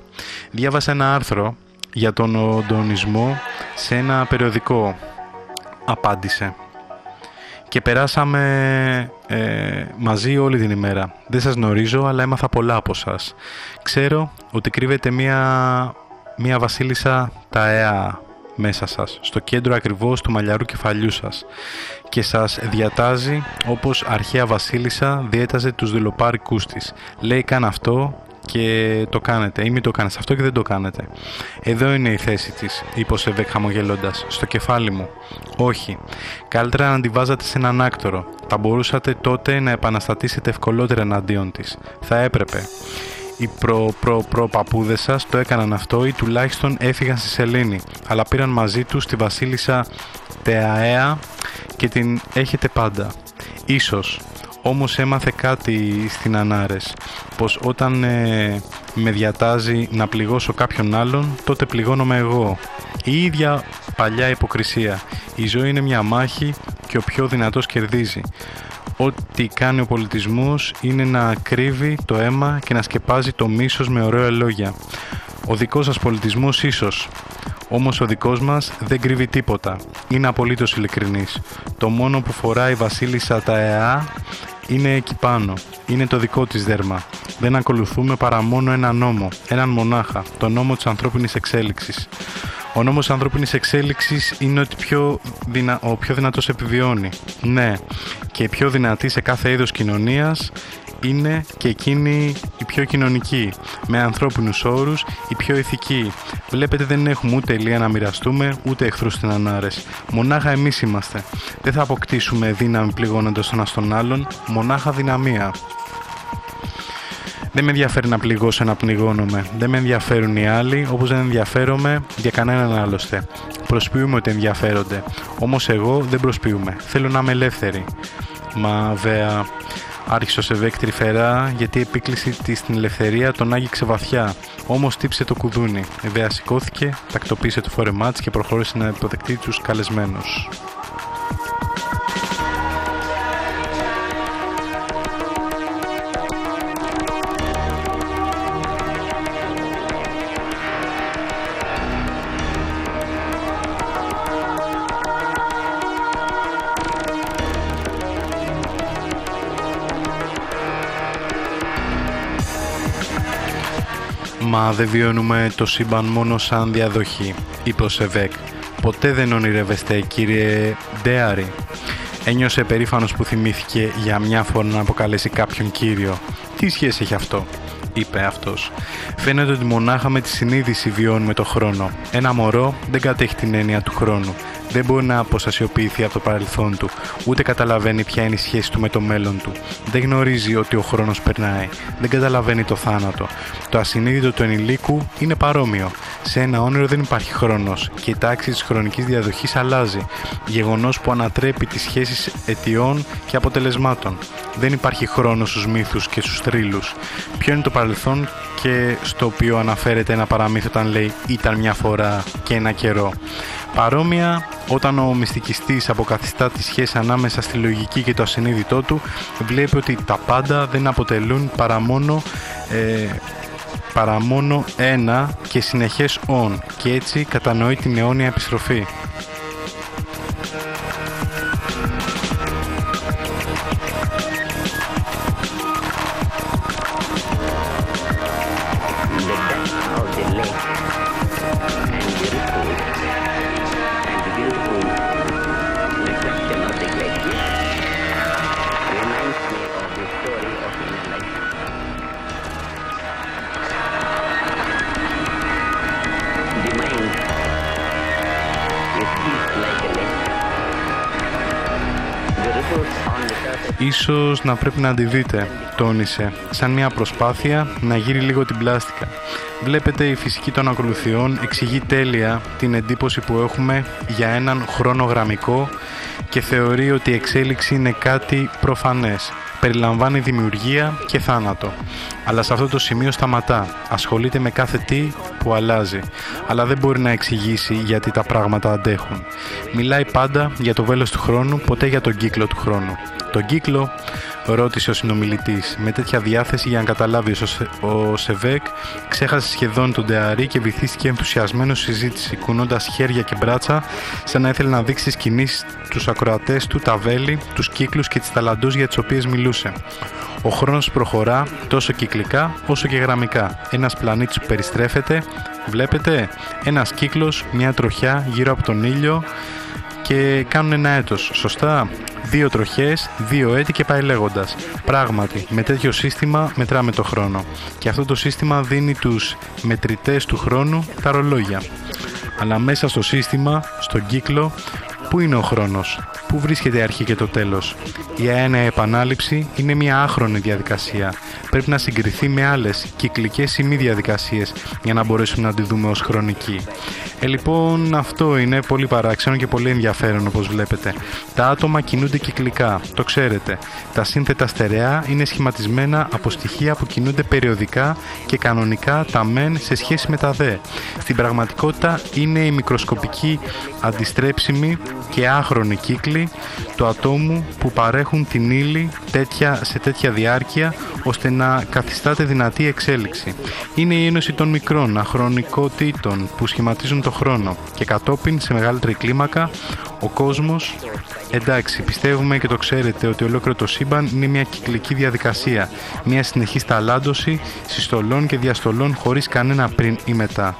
Διάβασα ένα άρθρο για τον οντονισμό σε ένα περιοδικό. Απάντησε. Και περάσαμε ε, μαζί όλη την ημέρα. Δεν σας γνωρίζω, αλλά έμαθα πολλά από σας. Ξέρω ότι κρύβεται μία, μία βασίλισσα ταέα μέσα σας, στο κέντρο ακριβώς του μαλλιαρού κεφαλιού σας και σας διατάζει όπως αρχαία βασίλισσα διέταζε τους δουλοπάροικούς της. Λέει κάν' αυτό και το κάνετε ή μην το κάνετε αυτό και δεν το κάνετε. Εδώ είναι η θέση της, είπε ο Σεβέκ χαμογελώντας, στο κεφάλι μου. Όχι. Καλύτερα να τη βάζατε σε ένα ανάκτορο. Θα μπορούσατε τότε να επαναστατήσετε ευκολότερα εναντίον της. Θα έπρεπε. Οι προ, προ, προ παππούδες σας το έκαναν αυτό ή τουλάχιστον έφυγαν στη Σελήνη, αλλά πήραν μαζί τους τη βασίλισσα Τεαέα και την έχετε πάντα. Ίσως, όμως έμαθε κάτι στην Ανάρες, πως όταν ε, με διατάζει να πληγώσω κάποιον άλλον, τότε πληγώνομαι εγώ. Η ίδια παλιά υποκρισία. Η ζωή είναι μια μάχη και ο πιο δυνατός κερδίζει. Ό,τι κάνει ο πολιτισμός είναι να κρύβει το αίμα και να σκεπάζει το μίσος με ωραία λόγια. Ο δικός σας πολιτισμός ίσως, όμως ο δικός μας δεν κρύβει τίποτα. Είναι απολύτως ειλικρινής. Το μόνο που φοράει η βασίλισσα τα ΕΑ είναι εκεί πάνω. Είναι το δικό της δέρμα. Δεν ακολουθούμε παρά μόνο ένα νόμο, έναν μονάχα, το νόμο της ανθρώπινης εξέλιξης. Ο νόμος της ανθρώπινης εξέλιξης είναι ότι πιο δυνα... ο πιο δυνατός επιβιώνει. Ναι, και η πιο δυνατή σε κάθε είδος κοινωνίας είναι και εκείνη η πιο κοινωνική, με ανθρώπινους όρους, η πιο ηθική. Βλέπετε δεν έχουμε ούτε ελεία να μοιραστούμε, ούτε εχθρούς στην ανάρες. Μονάχα εμείς είμαστε. Δεν θα αποκτήσουμε δύναμη πληγώνοντας τον στον άλλον, μονάχα δυναμία. Δεν με ενδιαφέρει να πληγώσω να πνιγώνομαι. Δεν με ενδιαφέρουν οι άλλοι, όπως δεν ενδιαφέρομαι για κανέναν άλλωστε. Προσποιούμε ότι ενδιαφέρονται. Όμως εγώ δεν προσποιούμε. Θέλω να είμαι ελεύθερη. Μα βέβαια Άρχισε ο Σεβέκ τρυφερά γιατί η επίκληση της στην ελευθερία τον άγγιξε βαθιά. Όμως τύψε το κουδούνι. Η σηκώθηκε, τακτοποίησε το φόρεμά και προχώρησε να υποδεκτεί τους καλεσμένους. Μα δεν βιώνουμε το σύμπαν μόνο σαν διαδοχή, είπε ο Σεβέκ. Ποτέ δεν ονειρεύεστε, κύριε Ντέαρη. Ένιωσε περήφανος που θυμήθηκε για μια φορά να αποκαλέσει κάποιον κύριο. Τι σχέση έχει αυτό, είπε αυτός. Φαίνεται ότι μονάχα με τη συνείδηση βιώνουμε το χρόνο. Ένα μωρό δεν κατέχει την έννοια του χρόνου δεν μπορεί να αποστασιοποιηθεί από το παρελθόν του, ούτε καταλαβαίνει ποια είναι η σχέση του με το μέλλον του. Δεν γνωρίζει ότι ο χρόνος περνάει, δεν καταλαβαίνει το θάνατο. Το ασυνείδητο του ενηλίκου είναι παρόμοιο. Σε ένα όνειρο δεν υπάρχει χρόνος και η τάξη της χρονικής διαδοχής αλλάζει, γεγονός που ανατρέπει τις σχέσεις αιτιών και αποτελεσμάτων. Δεν υπάρχει χρόνος στους μύθους και στους θρύλους. Ποιο είναι το παρελθόν και στο οποίο αναφέρεται ένα παραμύθι όταν λέει «ήταν μια φορά και ένα καιρό». Παρόμοια, όταν ο μυστικιστής αποκαθιστά τη σχέση ανάμεσα στη λογική και το ασυνείδητό του, βλέπει ότι τα πάντα δεν αποτελούν παρά μόνο, ε, παρά μόνο ένα και συνεχές «on» και έτσι κατανοεί την αιώνια επιστροφή. Ίσως να πρέπει να αντιδείτε, τόνισε, σαν μια προσπάθεια να γύρει λίγο την πλάστικα. Βλέπετε η φυσική των ακολουθιών εξηγεί τέλεια την εντύπωση που έχουμε για έναν χρόνο γραμμικό και θεωρεί ότι η εξέλιξη είναι κάτι προφανές. περιλαμβάνει δημιουργία και θάνατο. Αλλά σε αυτό το σημείο σταματά. Ασχολείται με κάθε τι που αλλάζει. Αλλά δεν μπορεί να εξηγήσει γιατί τα πράγματα αντέχουν. Μιλάει πάντα για το βέλος του χρόνου, ποτέ για τον κύκλο του χρόνου. Τον κύκλο ρώτησε ο συνομιλητής. Με τέτοια διάθεση για να καταλάβει ο Σεβέκ, ξέχασε σχεδόν τον Ντεαρή και βυθίστηκε ενθουσιασμένος συζήτηση, κουνώντας χέρια και μπράτσα, σαν να ήθελε να δείξει τι κινήσεις τους ακροατές του, τα βέλη, τους κύκλους και τις ταλαντούς για τις οποίες μιλούσε. Ο χρόνος προχωρά τόσο κυκλικά όσο και γραμμικά. Ένας πλανήτης που περιστρέφεται, βλέπετε, ένας κύκλος, μια τροχιά γύρω από τον ήλιο και κάνουν ένα έτος. Σωστά, δύο τροχές, δύο έτη και πάει λέγοντας. Πράγματι, με τέτοιο σύστημα μετράμε το χρόνο. Και αυτό το σύστημα δίνει τους μετρητές του χρόνου τα ρολόγια. Αλλά μέσα στο σύστημα, στον κύκλο, πού είναι ο χρόνος, πού βρίσκεται η αρχή και το τέλος; Η αέναη επανάληψη είναι μια άχρονη διαδικασία. Πρέπει να συγκριθεί με άλλες κυκλικές ή μη διαδικασίες για να μπορέσουμε να τη δούμε ως χρονική. Ε, λοιπόν, αυτό είναι πολύ παράξενο και πολύ ενδιαφέρον όπως βλέπετε. Τα άτομα κινούνται κυκλικά, το ξέρετε. Τα σύνθετα στερεά είναι σχηματισμένα από στοιχεία που κινούνται περιοδικά και κανονικά τα μεν σε σχέση με τα δε. Στην πραγματικότητα είναι η μικροσκοπική αντιστρέψιμη και άχρονη κύκλη του ατόμου που παρέχουν την ύλη τέτοια, σε τέτοια διάρκεια ώστε να καθιστάται δυνατή εξέλιξη. Είναι η ένωση των μικρών αχρονικότητων που σχηματίζουν το χρόνο και κατόπιν σε μεγαλύτερη κλίμακα ο κόσμος εντάξει πιστεύουμε και το ξέρετε ότι ολόκληρο το σύμπαν είναι μια κυκλική διαδικασία μια συνεχής ταλάντωση συστολών και διαστολών χωρίς κανένα πριν ή μετά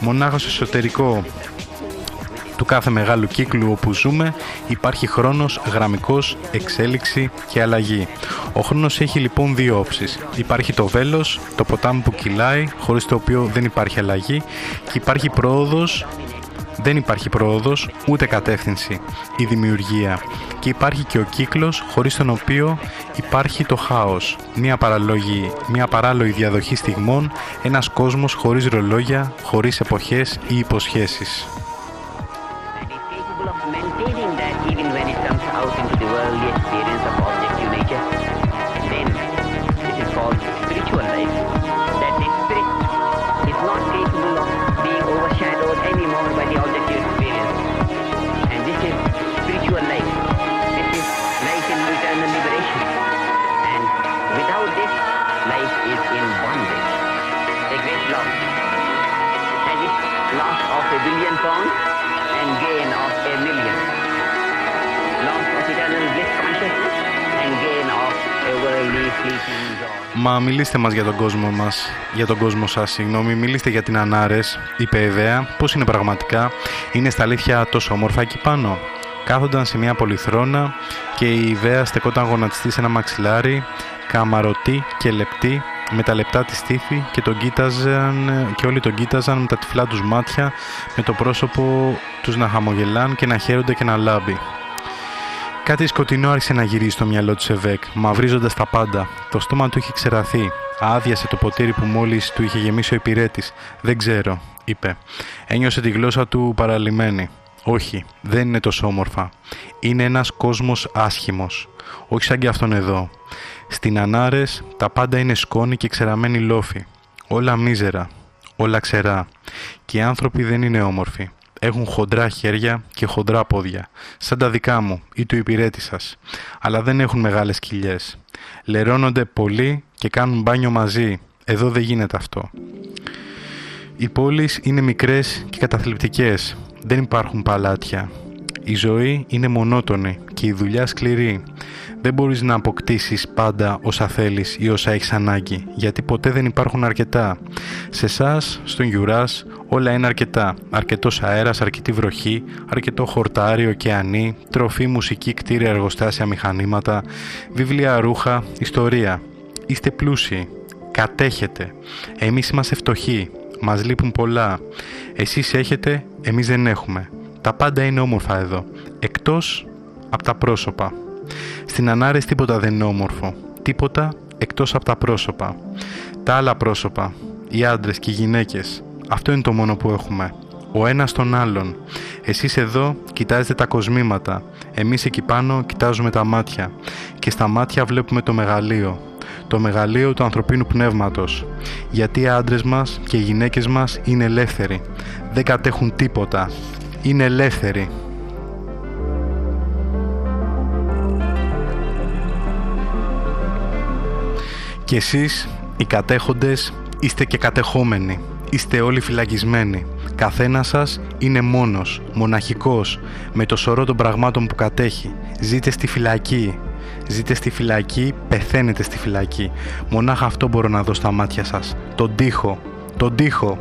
μονάχα στο εσωτερικό του κάθε μεγάλου κύκλου όπου ζούμε υπάρχει χρόνος, γραμμικός, εξέλιξη και αλλαγή. Ο χρόνος έχει λοιπόν δύο όψεις. Υπάρχει το βέλος, το ποτάμι που κυλάει, χωρίς το οποίο δεν υπάρχει αλλαγή και υπάρχει πρόοδος δεν υπάρχει πρόοδος, ούτε κατεύθυνση, η δημιουργία. Και υπάρχει και ο κύκλος, χωρίς τον οποίο υπάρχει το χάος. Μια, παραλογή, μια παράλογη διαδοχή στιγμών, ένας κόσμος χωρίς ρολόγια, χωρίς εποχές ή υποσχέσεις. Μα μιλήστε μας για τον κόσμο μας, για τον κόσμο σας, συγγνώμη, μιλήστε για την Ανάρες, είπε Εβαία, πώς είναι πραγματικά, είναι στα αλήθεια τόσο όμορφα εκεί πάνω; Κάθονταν σε μια πολυθρόνα και η Ιδέα στεκόταν γονατιστή σε ένα μαξιλάρι, καμαρωτή και λεπτή, με τα λεπτά της στήθη και, τον κοίταζαν, και όλοι τον κοίταζαν με τα τυφλά τους μάτια, με το πρόσωπο τους να χαμογελάν και να χαίρονται και να λάμπει. Κάτι σκοτεινό άρχισε να γυρίσει στο μυαλό του Σεβέκ, μαυρίζοντας τα πάντα. Το στόμα του είχε ξεραθεί. Άδειασε το ποτήρι που μόλις του είχε γεμίσει ο υπηρέτης. Δεν ξέρω, είπε. Ένιωσε τη γλώσσα του παραλυμένη. Όχι, δεν είναι τόσο όμορφα. Είναι ένας κόσμος άσχημος. Όχι σαν και αυτόν εδώ. Στην Ανάρες τα πάντα είναι σκόνη και ξεραμένη λόφη. Όλα μίζερα. Όλα ξερά. Και οι άνθρωποι δεν είναι όμορφοι. Έχουν χοντρά χέρια και χοντρά πόδια, σαν τα δικά μου ή του υπηρέτη σας, αλλά δεν έχουν μεγάλες κοιλιές. Λερώνονται πολύ και κάνουν μπάνιο μαζί. Εδώ δεν γίνεται αυτό. Οι πόλεις είναι μικρές και καταθλιπτικές. Δεν υπάρχουν παλάτια. Η ζωή είναι μονότονη και η δουλειά σκληρή. Δεν μπορείς να αποκτήσεις πάντα όσα θέλεις ή όσα έχεις ανάγκη, γιατί ποτέ δεν υπάρχουν αρκετά. Σε εσάς, στον Γιουράς, όλα είναι αρκετά. Αρκετός αέρας, αρκετή βροχή, αρκετό χορτάριο, ωκεανή, τροφή, μουσική, κτίρια, εργοστάσια, μηχανήματα, βιβλία, ρούχα, ιστορία. Είστε πλούσιοι. Κατέχετε. Εμείς είμαστε φτωχοί. Μας λείπουν πολλά. Εσείς έχετε, εμείς δεν έχουμε. Τα πάντα είναι όμορφα εδώ. Εκτός από τα πρόσωπα. Στην Ανάρες τίποτα δεν είναι όμορφο. Τίποτα εκτός από τα πρόσωπα. Τα άλλα πρόσωπα. Οι άντρες και οι γυναίκες. Αυτό είναι το μόνο που έχουμε. ο ένας τον άλλον. Εσείς εδώ κοιτάζετε τα κοσμήματα, εμείς εκεί πάνω κοιτάζουμε τα μάτια και στα μάτια βλέπουμε το μεγαλείο, το μεγαλείο του ανθρωπίνου πνεύματος. Γιατί οι άντρες μας και οι γυναίκες μας είναι ελεύθεροι, δεν κατέχουν τίποτα, είναι ελεύθεροι. Και εσείς, οι κατέχοντες, είστε και κατεχόμενοι. Είστε όλοι φυλακισμένοι. Καθένας σας είναι μόνος, μοναχικός, με το σωρό των πραγμάτων που κατέχει. Ζείτε στη φυλακή. Ζείτε στη φυλακή, πεθαίνετε στη φυλακή. Μονάχα αυτό μπορώ να δω στα μάτια σας. Τον τοίχο. Τον τοίχο.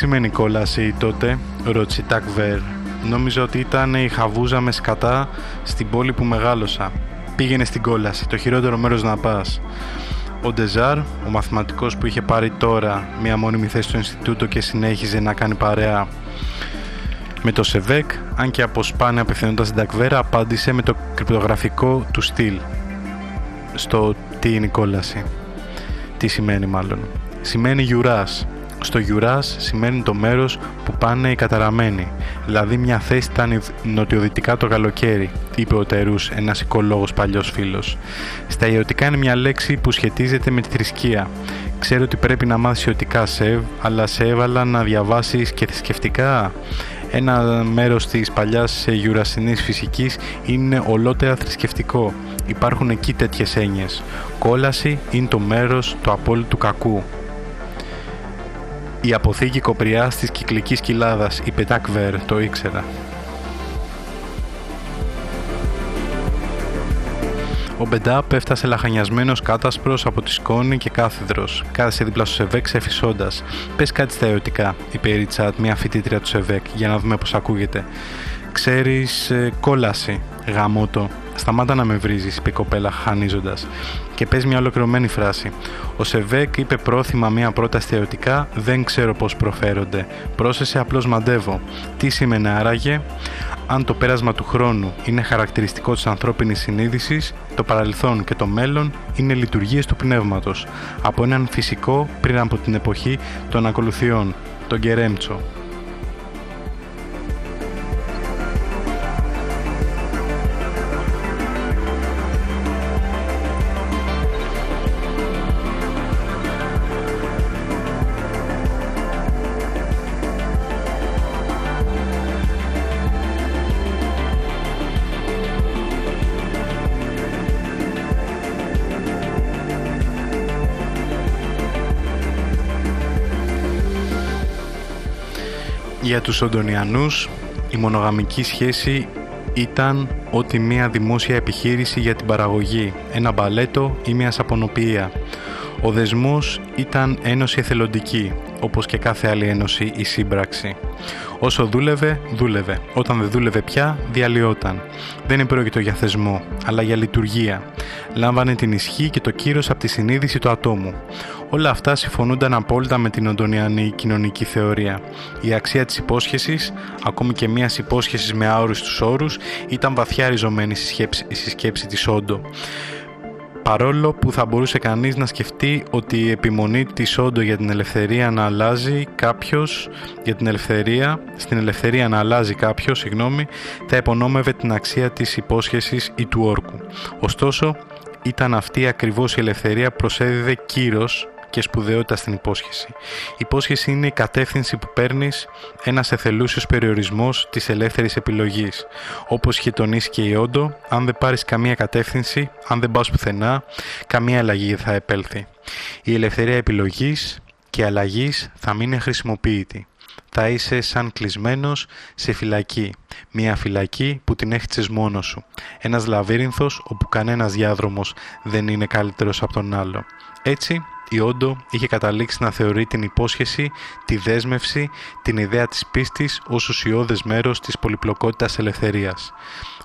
Σημαίνει κόλαση τότε, ρώτησε Τάκβερ. Νόμιζα ότι ήταν η χαβούζα με σκατά στην πόλη που μεγάλωσα. Πήγαινε στην κόλαση, το χειρότερο μέρος να πας. Ο Ντεζάρ, ο μαθηματικός που είχε πάρει τώρα μια μόνιμη θέση στο Ινστιτούτο και συνέχιζε να κάνει παρέα με το Σεβέκ, αν και από σπάνια απευθυνόταν στην Τακβέρα, απάντησε με το κρυπτογραφικό του στυλ. Στο τι είναι η κόλαση. Τι σημαίνει μάλλον. Σημαίνει γιουράς, στο Γιουράς σημαίνει το μέρος που πάνε οι καταραμένοι, δηλαδή μια θέση ήταν νοτιοδυτικά το καλοκαίρι, είπε ο Τερούς, ένας οικολόγος παλιός φίλος. Στα ιωτικά είναι μια λέξη που σχετίζεται με τη θρησκεία. Ξέρω ότι πρέπει να μάθεις ιωτικά σεβ, αλλά σε έβαλα να διαβάσεις και θρησκευτικά. Ένα μέρος της παλιάς γιουρασινής φυσικής είναι ολότερα θρησκευτικό. Υπάρχουν εκεί τέτοιες έννοιες. Κόλαση είναι το μέρος του απόλυτου κακού. Η αποθήκη κοπριάς της κυκλικής κοιλάδας, η Πετάκβερ, το ήξερα. Ο Μπεντάπ έφτασε λαχανιασμένος κάτασπρος από τη σκόνη και κάθιδρος. Κάθισε δίπλα στο Σεβέκ ξεφυσώντας. Πες κάτι στα ιωτικά, είπε η Ριτσάτ, μια φοιτήτρια του Σεβέκ, για να δούμε πώς ακούγεται. Ξέρεις, ε, κόλαση, γαμότο. Σταμάτα να με βρίζεις, είπε η κοπέλα, χανίζοντας. Και πες μια ολοκληρωμένη φράση. Ο Σεβέκ είπε πρόθυμα μια πρόταση θεωρητικά, δεν ξέρω πώς προφέρονται. Πρόσεσε απλώς μαντεύω. Τι σημαίνει άραγε, αν το πέρασμα του χρόνου είναι χαρακτηριστικό της ανθρώπινης συνείδησης, το παρελθόν και το μέλλον είναι λειτουργίες του πνεύματος, από έναν φυσικό πριν από την εποχή των ακολουθιών, τον Κερέμτσο. Για τους Οντονιανούς, η μονογαμική σχέση ήταν ότι μια δημόσια επιχείρηση για την παραγωγή, ένα μπαλέτο ή μια σαπονοποιία. Ο δεσμός ήταν ένωση εθελοντική, όπως και κάθε άλλη ένωση ή σύμπραξη. Όσο δούλευε, δούλευε. Όταν δεν δούλευε πια, διαλυόταν. Δεν είναι πρόκειτο για θεσμό, αλλά για λειτουργία. Λάμβανε την ισχύ και το κύρος από τη συνείδηση του ατόμου. Όλα αυτά συμφωνούνταν απόλυτα με την οντονιανή κοινωνική θεωρία. Η αξία της υπόσχεσης, ακόμη και μια υπόσχεσης με άοριστους όρους, ήταν βαθιά ριζωμένη στη σκέψη, στη σκέψη της Όντο. Παρόλο που θα μπορούσε κανείς να σκεφτεί ότι η επιμονή της όντω για την ελευθερία να αλλάζει κάποιος, για την ελευθερία, στην ελευθερία να αλλάζει κάποιος, συγγνώμη, θα υπονόμευε την αξία της υπόσχεσης ή του όρκου. Ωστόσο, ήταν αυτή ακριβώς η ελευθερία που προσέδιδε κύρος και σπουδαιότητα στην υπόσχεση. Η υπόσχεση είναι η κατεύθυνση που παίρνεις ένας εθελούσιος περιορισμός της ελεύθερης επιλογής. Όπως είχε τονίσει και η Όντο, αν δεν πάρεις καμία κατεύθυνση, αν δεν πας πουθενά, καμία αλλαγή θα επέλθει. Η ελευθερία επιλογής και αλλαγής θα μείνει χρησιμοποιητή. Θα είσαι σαν κλεισμένος σε φυλακή. Μια φυλακή που την έχτισες μόνος σου. Ένας λαβύρινθος όπου κανένας διάδρομος δεν είναι καλύτερος από τον άλλο. Έτσι, η Όντο είχε καταλήξει να θεωρεί την υπόσχεση, τη δέσμευση, την ιδέα της πίστης ως ουσιώδες μέρος της πολυπλοκότητας ελευθερίας.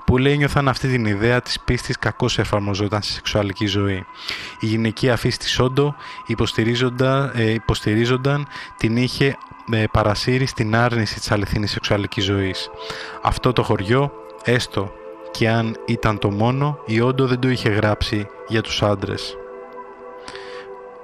Πολλοί ένιωθαν αυτή την ιδέα της πίστης κακώς εφαρμοζόταν στη σεξουαλική ζωή. Η γυναικεία φύση της Όντο υποστηρίζονταν, ε, υποστηρίζονταν την είχε ε, παρασύρει στην άρνηση της αληθινής σεξουαλικής ζωής. Αυτό το χωριό, έστω και αν ήταν το μόνο, η Όντο δεν το είχε γράψει για τους άντρες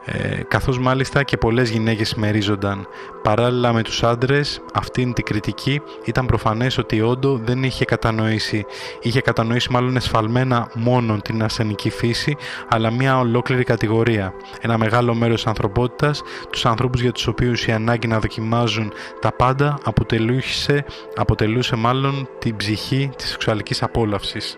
ε, καθώς μάλιστα και πολλές γυναίκες συμμερίζονταν. Παράλληλα με τους άντρες, αυτήν την κριτική ήταν προφανές ότι η Όντο δεν είχε κατανοήσει. Είχε κατανοήσει μάλλον εσφαλμένα μόνο την ασθενική φύση, αλλά μια ολόκληρη κατηγορία. Ένα μεγάλο μέρος της ανθρωπότητας, τους ανθρώπους για τους οποίους η ανάγκη να δοκιμάζουν τα πάντα αποτελούσε, αποτελούσε μάλλον την ψυχή της σεξουαλικής απόλαυσης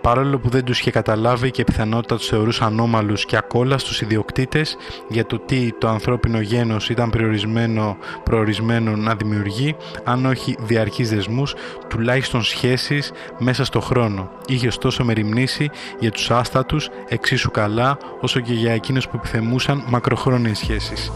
παρόλο που δεν τους είχε καταλάβει και πιθανότητα τους θεωρούσε ανώμαλους και ακόλα στους ιδιοκτήτες για το τι το ανθρώπινο γένος ήταν προορισμένο, προορισμένο να δημιουργεί, αν όχι διαρκείς δεσμούς, τουλάχιστον σχέσεις μέσα στο χρόνο. Είχε ωστόσο μεριμνήσει για τους άστατους εξίσου καλά όσο και για εκείνους που επιθεμούσαν μακροχρόνιες σχέσεις.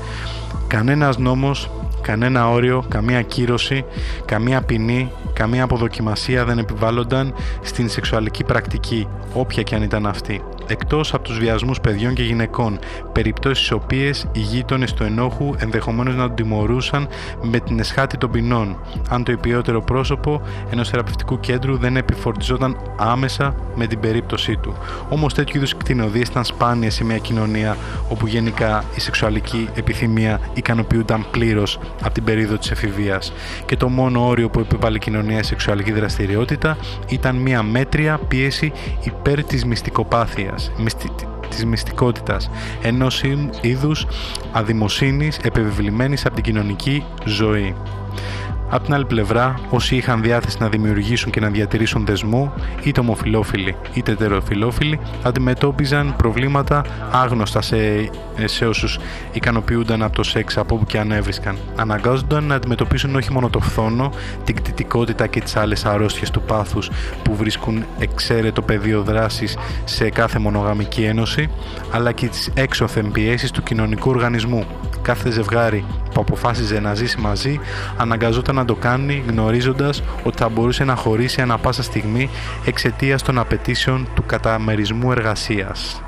Κανένας νόμος Κανένα όριο, καμία κύρωση, καμία ποινή, καμία αποδοκιμασία δεν επιβάλλονταν στην σεξουαλική πρακτική, όποια και αν ήταν αυτή εκτός από τους βιασμούς παιδιών και γυναικών, περιπτώσεις στις οποίες οι γείτονες του ενόχου ενδεχομένως να τον τιμωρούσαν με την εσχάτη των ποινών, αν το υπηότερο πρόσωπο ενός θεραπευτικού κέντρου δεν επιφορτιζόταν άμεσα με την περίπτωσή του. Όμως τέτοιου είδους κτηνοδίες ήταν σπάνια σε μια κοινωνία όπου γενικά η σεξουαλική επιθυμία ικανοποιούνταν πλήρως από την περίοδο της εφηβείας και το μόνο όριο που επιβάλλει η κοινωνία η σεξουαλική δραστηριότητα ήταν μια μέτρια πίεση υπέρ της μυστικοπάθειας της μυστικότητας, ενός είδους αδημοσύνης επιβεβλημένης από την κοινωνική ζωή. Απ' την άλλη πλευρά, όσοι είχαν διάθεση να δημιουργήσουν και να διατηρήσουν δεσμό, είτε ομοφιλόφιλοι είτε ετεροφιλόφιλοι, αντιμετώπιζαν προβλήματα άγνωστα σε, σε όσους ικανοποιούνταν από το σεξ από όπου και αν έβρισκαν. Αναγκάζονταν να αντιμετωπίσουν όχι μόνο το φθόνο, την κτητικότητα και τις άλλες αρρώστιες του πάθους που βρίσκουν εξαίρετο πεδίο δράσης σε κάθε μονογαμική ένωση, αλλά και τις έξωθεν πιέσεις του κοινωνικού οργανισμού. Κάθε ζευγάρι που αποφάσιζε να ζήσει μαζί αναγκαζόταν να το κάνει γνωρίζοντας ότι θα μπορούσε να χωρίσει ανα πάσα στιγμή εξαιτίας των απαιτήσεων του καταμερισμού εργασίας.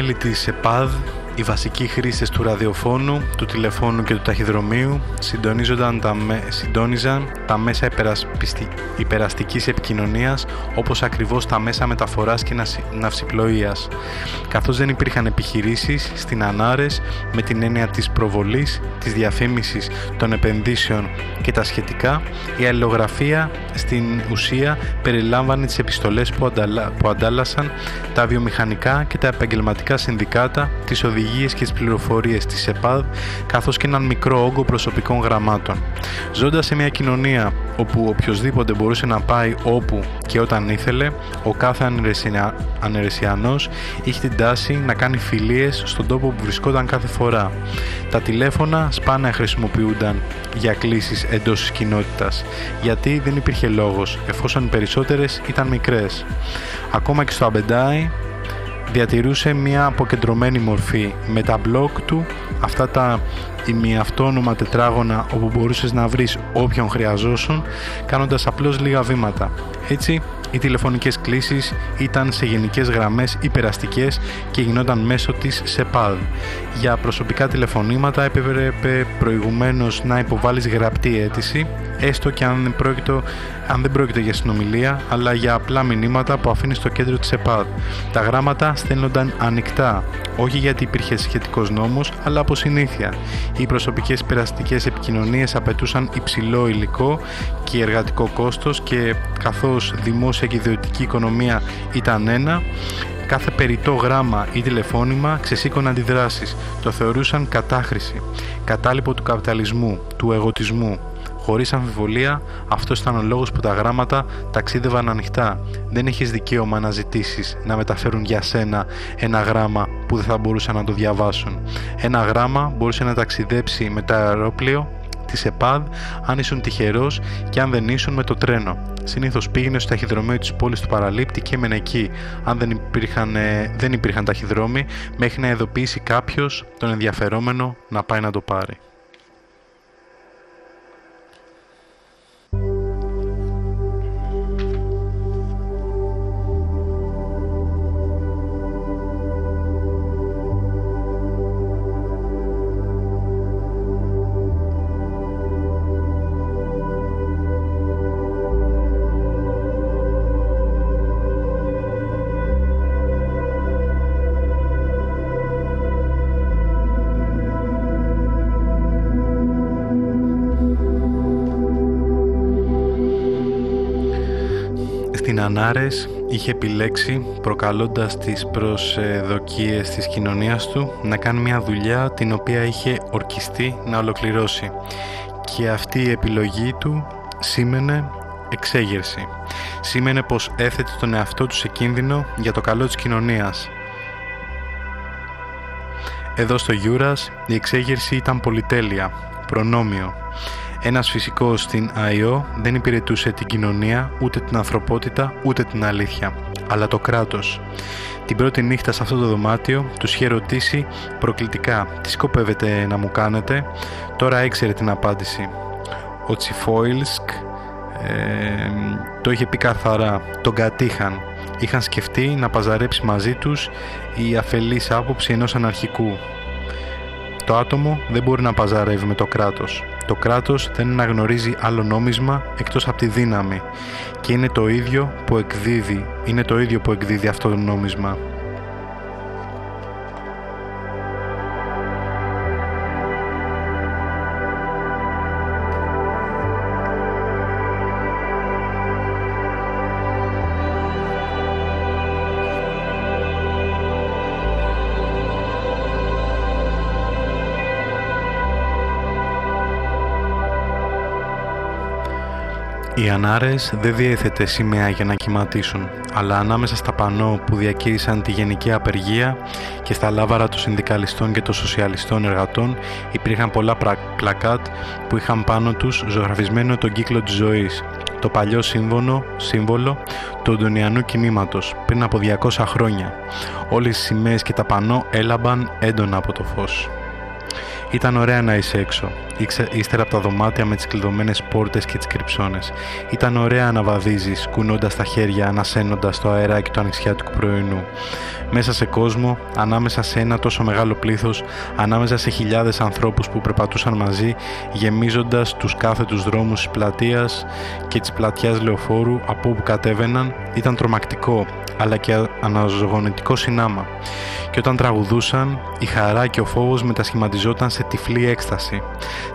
Μέλη της ΕΠΑΔ, οι βασικοί χρήστες του ραδιοφώνου, του τηλεφώνου και του ταχυδρομείου συντονίζονταν τα, συντόνιζαν τα μέσα υπερασπιστη, υπεραστικής επικοινωνίας όπως ακριβώς τα μέσα μεταφοράς και ναυσιπλοείας. Καθώς δεν υπήρχαν επιχειρήσεις στην Ανάρες με την έννοια της προβολής, της διαφήμισης των επενδύσεων και τα σχετικά, η αλληλογραφία στην ουσία περιλάμβανε τις επιστολές που, ανταλα... που αντάλλασαν τα βιομηχανικά και τα επαγγελματικά συνδικάτα, τις οδηγίες και τις πληροφορίες της ΕΠΑΔ, καθώς και έναν μικρό όγκο προσωπικών γραμμάτων. Ζώντας σε μια κοινωνία όπου οποιοδήποτε μπορούσε να πάει όπου και όταν ήθελε, ο κάθε ανερεσιανός είχε την τάση να κάνει φιλίες στον τόπο που βρισκόταν κάθε φορά. Τα τηλέφωνα σπάνια χρησιμοποιούνταν για κλήσεις εντός της κοινότητας, γιατί δεν υπήρχε λόγος, εφόσον οι περισσότερες ήταν μικρές. Ακόμα και στο Αμπεντάι διατηρούσε μια αποκεντρωμένη μορφή με τα μπλοκ του, αυτά τα ημιαυτόνομα τετράγωνα όπου μπορούσες να βρεις όποιον χρειαζόσουν κάνοντας απλώς λίγα βήματα. Έτσι Οι τηλεφωνικές κλήσεις ήταν σε γενικές γραμμές υπεραστικές και γινόταν μέσω της ΣΕΠΑΔ. Για προσωπικά τηλεφωνήματα έπρεπε προηγουμένως να υποβάλεις γραπτή αίτηση, έστω και αν δεν πρόκειται, αν δεν πρόκειται για συνομιλία, αλλά για απλά μηνύματα που αφήνει στο κέντρο της ΕΠΑΔ. Τα γράμματα στέλνονταν ανοιχτά, όχι γιατί υπήρχε σχετικός νόμος, αλλά από συνήθεια. Οι προσωπικές περαστικές επικοινωνίες απαιτούσαν υψηλό υλικό και εργατικό κόστος και καθώς δημόσια και ιδιωτική οικονομία ήταν ένα, κάθε περιττό γράμμα ή τηλεφώνημα ξεσήκωνε αντιδράσεις. Το θεωρούσαν κατάχρηση, κατάλοιπο του καπιταλισμού, του εγωτισμού, Χωρίς αμφιβολία, αυτός ήταν ο λόγος που τα γράμματα ταξίδευαν ανοιχτά. Δεν έχει δικαίωμα να ζητήσεις να μεταφέρουν για σένα ένα γράμμα που δεν θα μπορούσαν να το διαβάσουν. Ένα γράμμα μπορούσε να ταξιδέψει με το αερόπλαιο της ΕΠΑΔ αν ήσουν τυχερός και αν δεν ήσουν με το τρένο. Συνήθως πήγαινε στο ταχυδρομείο της πόλης του παραλήπτη και έμενε εκεί, αν δεν υπήρχαν, ε, δεν υπήρχαν ταχυδρόμοι, μέχρι να ειδοποιήσει κάποιος τον ενδιαφερόμενο να πάει να το πάρει. Ανάρες είχε επιλέξει, προκαλώντας τις προσδοκίες της κοινωνίας του, να κάνει μια δουλειά την οποία είχε ορκιστεί να ολοκληρώσει. Και αυτή η επιλογή του σήμαινε εξέγερση. Σήμαινε πως έθετε τον εαυτό του σε κίνδυνο για το καλό της κοινωνίας. Εδώ στο Γιούρας η εξέγερση ήταν πολυτέλεια, προνόμιο. Ένας φυσικός στην ΑΙΟ δεν υπηρετούσε την κοινωνία, ούτε την ανθρωπότητα, ούτε την αλήθεια, αλλά το κράτος. Την πρώτη νύχτα σε αυτό το δωμάτιο τους είχε ρωτήσει προκλητικά «Τι σκοπεύετε να μου κάνετε» Τώρα ήξερε την απάντηση. Ο Τσιφόιλσκ ε, το είχε πει καθαρά, τον κατήχαν. Είχαν σκεφτεί να παζαρέψει μαζί τους η αφελής άποψη ενός αναρχικού. Το άτομο δεν μπορεί να παζαρεύει με το κράτος το κράτος δεν αναγνωρίζει άλλο νόμισμα εκτός από τη δύναμη και είναι το ίδιο που εκδίδει, είναι το ίδιο που εκδίδει αυτό το νόμισμα. Οι Ανάρες δεν διέθετε σημαία για να κυματίσουν, αλλά ανάμεσα στα πανό που διακήρυσαν τη γενική απεργία και στα λάβαρα των συνδικαλιστών και των σοσιαλιστών εργατών υπήρχαν πολλά πλακάτ που είχαν πάνω τους ζωγραφισμένο τον κύκλο της ζωής, το παλιό σύμβολο, σύμβολο του Οντονιανού κινήματος πριν από 200 χρόνια. Όλες οι σημαίες και τα πανό έλαμπαν έντονα από το φως. Ήταν ωραία να είσαι έξω, ύστερα από τα δωμάτια με τις κλειδωμένες πόρτες και τις κρυψώνες. Ήταν ωραία να βαδίζεις, κουνώντας τα χέρια, ανασένοντας το αεράκι του ανοιξιάτικου πρωινού. Μέσα σε κόσμο, ανάμεσα σε ένα τόσο μεγάλο πλήθος, ανάμεσα σε χιλιάδες ανθρώπους που περπατούσαν μαζί, γεμίζοντας τους κάθετους δρόμους της πλατείας και της πλατιάς λεωφόρου από όπου κατέβαιναν, ήταν τρομακτικό, αλλά και αναζωογονητικό συνάμα και όταν τραγουδούσαν, η χαρά και ο φόβος μετασχηματιζόταν σε τυφλή έκσταση.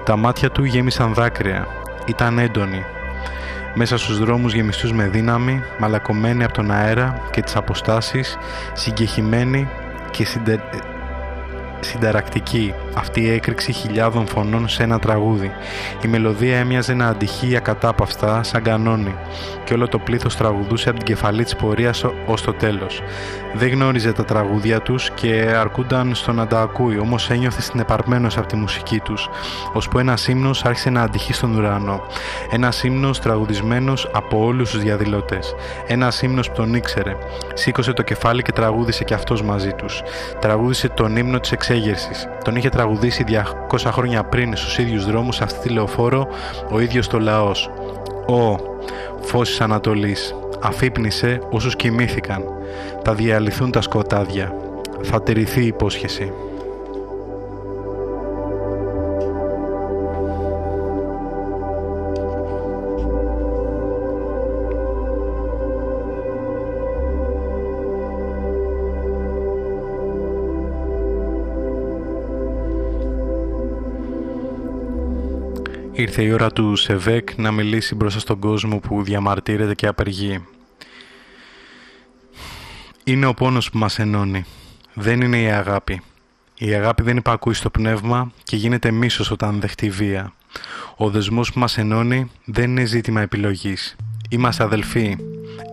Τα μάτια του γέμισαν δάκρυα. Ήταν έντονοι. Μέσα στους δρόμους γεμιστούς με δύναμη, μαλακωμένοι από τον αέρα και τις αποστάσεις, συγκεχημένοι και συντε συνταρακτική αυτή η έκρηξη χιλιάδων φωνών σε ένα τραγούδι. Η μελωδία έμοιαζε να αντυχεί ακατάπαυστα σαν κανόνι και όλο το πλήθος τραγουδούσε από την κεφαλή της πορείας ως το τέλος. Δεν γνώριζε τα τραγούδια τους και αρκούνταν στο να τα ακούει, όμως ένιωθε συνεπαρμένος από τη μουσική τους, ώσπου ένας ύμνος άρχισε να αντυχεί στον ουρανό. Ένας ύμνος τραγουδισμένος από όλους τους διαδηλωτές. Ένας ύμνος που τον ήξερε. Σήκωσε το κεφάλι και τραγούδισε και αυτός μαζί τους. Τραγούδισε τον ύμνο της εξέγερσης. Τον είχε τραγουδήσει 200 χρόνια πριν στους ίδιους δρόμους αυτή τη λεωφόρο ο ίδιος το λαός. «Ω, φως της Ανατολής, Αφύπνισε όσους κοιμήθηκαν. Θα διαλυθούν τα σκοτάδια. Θα τηρηθεί η υπόσχεση. Ήρθε η ώρα του Σεβέκ να μιλήσει μπροστά στον κόσμο που διαμαρτύρεται και απεργεί. Είναι ο πόνος που μας ενώνει. Δεν είναι η αγάπη. Η αγάπη δεν υπακούει στο πνεύμα και γίνεται μίσος όταν δεχτεί βία. Ο δεσμός που μας ενώνει δεν είναι ζήτημα επιλογής. Είμαστε αδελφοί.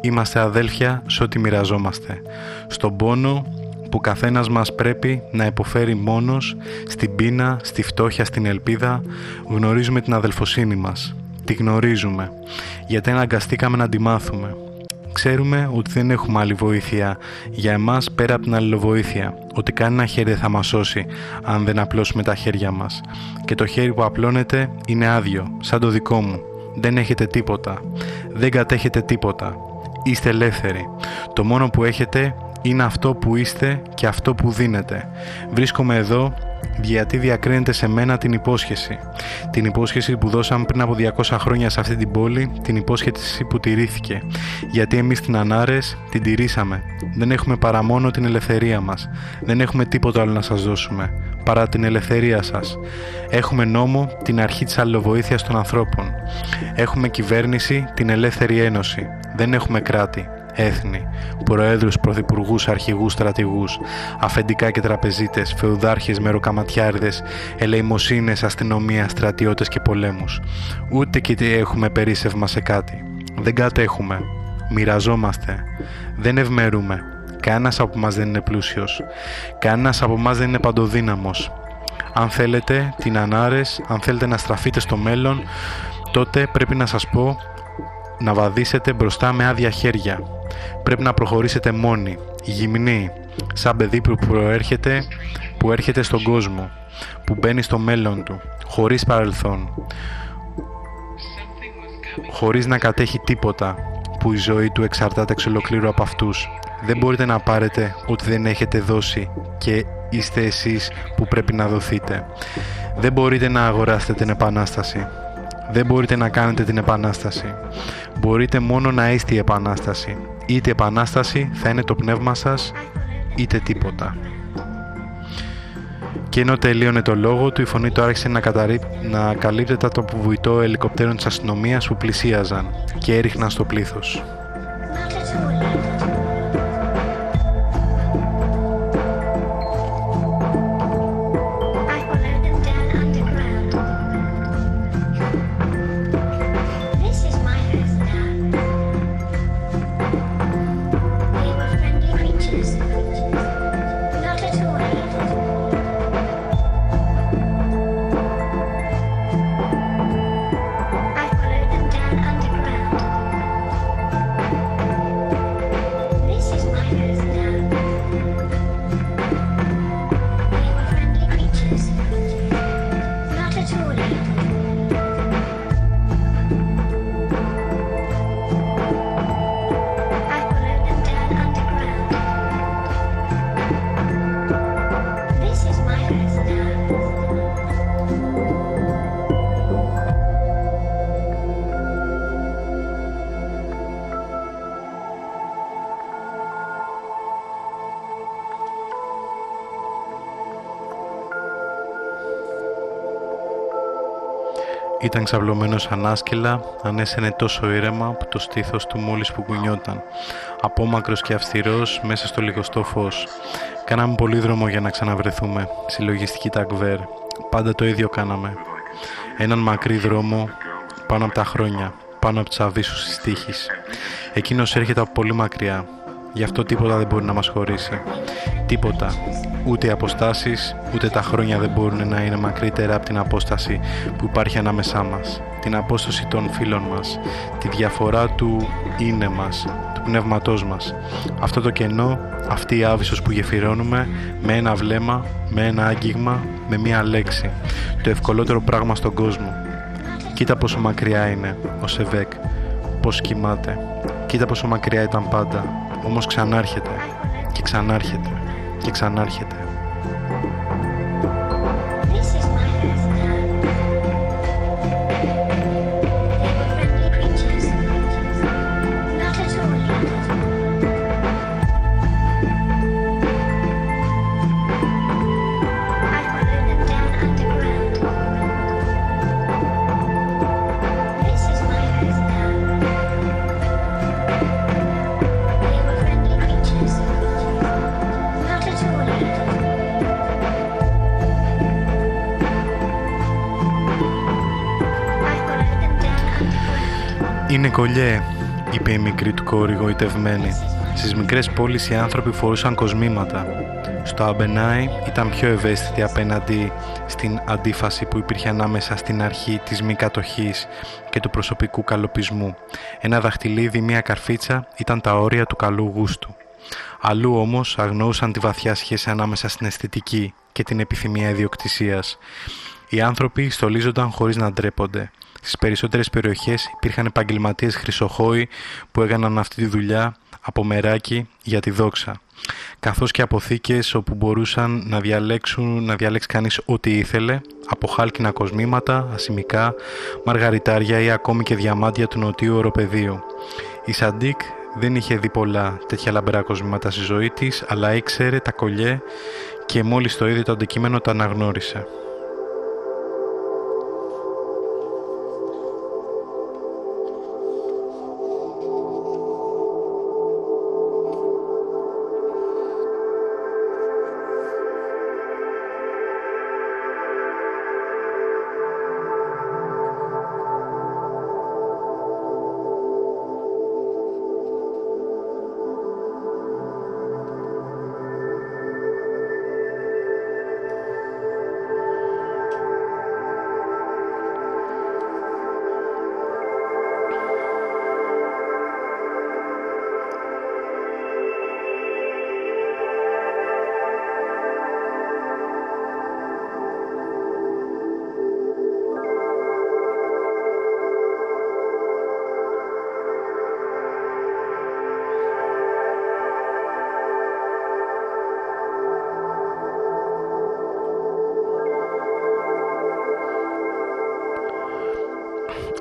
Είμαστε αδέλφια σε ό,τι μοιραζόμαστε. Στον πόνο που καθένας μας πρέπει να υποφέρει μόνος, στην πείνα, στη φτώχεια, στην ελπίδα, γνωρίζουμε την αδελφοσύνη μας. Τη γνωρίζουμε, γιατί αναγκαστήκαμε να τη μάθουμε. Ξέρουμε ότι δεν έχουμε άλλη βοήθεια για εμάς πέρα από την αλληλοβοήθεια, ότι κανένα χέρι δεν θα μας σώσει αν δεν απλώσουμε τα χέρια μας. Και το χέρι που απλώνεται είναι άδειο, σαν το δικό μου. Δεν έχετε τίποτα. Δεν κατέχετε τίποτα. Είστε ελεύθεροι. Το μόνο που έχετε είναι αυτό που είστε και αυτό που δίνετε. Βρίσκομαι εδώ γιατί διακρίνεται σε μένα την υπόσχεση. Την υπόσχεση που δώσαμε πριν από 200 χρόνια σε αυτή την πόλη, την υπόσχεση που τηρήθηκε. Γιατί εμείς την Ανάρες την τηρήσαμε. Δεν έχουμε παρά μόνο την ελευθερία μας. Δεν έχουμε τίποτα άλλο να σας δώσουμε, παρά την ελευθερία σας. Έχουμε νόμο την αρχή της αλληλοβοήθειας των ανθρώπων. Έχουμε κυβέρνηση την Ελεύθερη Ένωση. Δεν έχουμε κράτη έθνη, προέδρους, πρωθυπουργούς, αρχηγούς, στρατηγούς, αφεντικά και τραπεζίτες, φεουδάρχες, μεροκαματιάριδες, ελεημοσύνες, αστυνομία, στρατιώτες και πολέμους. Ούτε και έχουμε περίσευμα σε κάτι. Δεν κατέχουμε. Μοιραζόμαστε. Δεν ευμερούμε. Κανένας από μας δεν είναι πλούσιος. Κανένας από μας δεν είναι παντοδύναμος. Αν θέλετε την ανάρες, αν θέλετε να στραφείτε στο μέλλον, τότε πρέπει να σας πω να βαδίσετε μπροστά με άδεια χέρια. Πρέπει να προχωρήσετε μόνοι, γυμνοί, σαν παιδί που προέρχεται, που έρχεται στον κόσμο, που μπαίνει στο μέλλον του, χωρίς παρελθόν, χωρίς να κατέχει τίποτα, που η ζωή του εξαρτάται εξ ολοκλήρου από αυτούς. Δεν μπορείτε να πάρετε ό,τι δεν έχετε δώσει και είστε εσείς που πρέπει να δοθείτε. Δεν μπορείτε να αγοράσετε την Επανάσταση. Δεν μπορείτε να κάνετε την Επανάσταση. Μπορείτε μόνο να είστε η Επανάσταση. Είτε Επανάσταση θα είναι το πνεύμα σας, είτε τίποτα. Και ενώ τελείωνε το λόγο του, η φωνή του άρχισε να, καταρρύ... να καλύπτεται το βουητό ελικοπτέρων της αστυνομίας που πλησίαζαν και έριχναν στο πλήθος. Ήταν ξαυλωμένος ανάσκελα, ανέσαινε τόσο ήρεμα που το στήθος του μόλις που κουνιόταν. Απόμακρος και αυστηρός μέσα στο λιγοστό φως. Κάναμε πολύ δρόμο για να ξαναβρεθούμε. Συλλογιστική τακβέρ. Πάντα το ίδιο κάναμε. Έναν μακρύ δρόμο πάνω από τα χρόνια, πάνω από τους αβύσους της τύχης. Εκείνος έρχεται από πολύ μακριά. Γι' αυτό τίποτα δεν μπορεί να μας χωρίσει. Τίποτα. Ούτε οι αποστάσεις, ούτε τα χρόνια δεν μπορούν να είναι μακρύτερα από την απόσταση που υπάρχει ανάμεσά μας. Την απόσταση των φίλων μας. Τη διαφορά του είναι μας, του πνεύματός μας. Αυτό το κενό, αυτή η άβυσος που γεφυρώνουμε με ένα βλέμμα, με ένα άγγιγμα, με μία λέξη. Το ευκολότερο πράγμα στον κόσμο. Κοίτα πόσο μακριά είναι ο Σεβέκ, πώς κοιμάται, Κοίτα πόσο μακριά ήταν πάντα. Όμως ξανάρχεται και ξανάρχεται και ξανάρχεται. Είναι κολλιέ, είπε η μικρή του κόρη γοητευμένη. Στις μικρές πόλεις οι άνθρωποι φορούσαν κοσμήματα. Στο Αμπενάι ήταν πιο ευαίσθητη απέναντι στην αντίφαση που υπήρχε ανάμεσα στην αρχή της μη κατοχής και του προσωπικού καλοπισμού. Ένα δαχτυλίδι, μία καρφίτσα ήταν τα όρια του καλού γούστου. Αλλού όμως αγνοούσαν τη βαθιά σχέση ανάμεσα στην αισθητική και την επιθυμία ιδιοκτησίας. Οι άνθρωποι στολίζονταν χωρίς να ντρέπονται. Στις περισσότερες περιοχές υπήρχαν επαγγελματίες χρυσοχώοι που έκαναν αυτή τη δουλειά από μεράκι για τη δόξα. Καθώς και αποθήκες όπου μπορούσαν να διαλέξουν, να διαλέξει κανείς ό,τι ήθελε, από χάλκινα κοσμήματα, ασημικά, μαργαριτάρια ή ακόμη και διαμάντια του νοτιού οροπεδίου. Η Σαντίκ δεν είχε δει πολλά τέτοια λαμπερά κοσμήματα στη ζωή της, αλλά ήξερε τα κολλιέ και μόλις το είδε το αντικείμενο τα αναγνώρισε.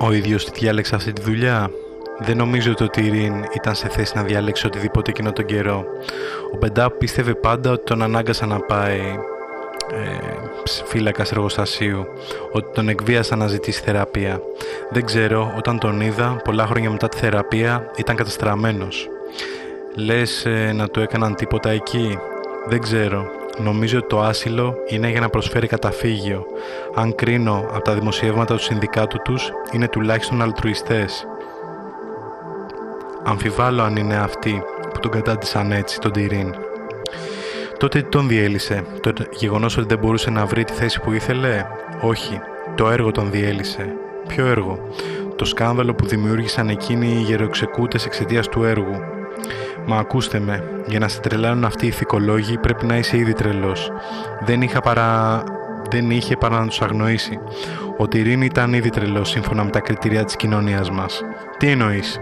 Ο ίδιος τη διάλεξε αυτή τη δουλειά; Δεν νομίζω ότι ο Τιρίν ήταν σε θέση να διαλέξει οτιδήποτε εκείνο τον καιρό. Ο Μπεντάπ πίστευε πάντα ότι τον ανάγκασαν να πάει ε, φύλακας εργοστασίου, ότι τον εκβίασαν να ζητήσει θεραπεία. Δεν ξέρω, όταν τον είδα, πολλά χρόνια μετά τη θεραπεία, ήταν καταστραμμένος. Λες ε, να του έκαναν τίποτα εκεί; Δεν ξέρω. Νομίζω ότι το άσυλο είναι για να προσφέρει καταφύγιο. Αν κρίνω από τα δημοσιεύματα του συνδικάτου τους, είναι τουλάχιστον αλτρουιστές. Αμφιβάλλω αν είναι αυτοί που τον κατάντησαν έτσι, τον Τιρίν. Τότε τι τον διέλυσε, το γεγονός ότι δεν μπορούσε να βρει τη θέση που ήθελε; Όχι, το έργο τον διέλυσε. Ποιο έργο; Το σκάνδαλο που δημιούργησαν εκείνοι οι γεροξεκούτες εξαιτίας του έργου. Μα ακούστε με, για να σε τρελάνουν αυτοί οι ηθικολόγοι πρέπει να είσαι ήδη τρελός. Δεν, είχα παρά... Δεν είχε παρά να τους αγνοήσει. Ο Τιρίν ήταν ήδη τρελός σύμφωνα με τα κριτήρια της κοινωνίας μας. Τι εννοείς;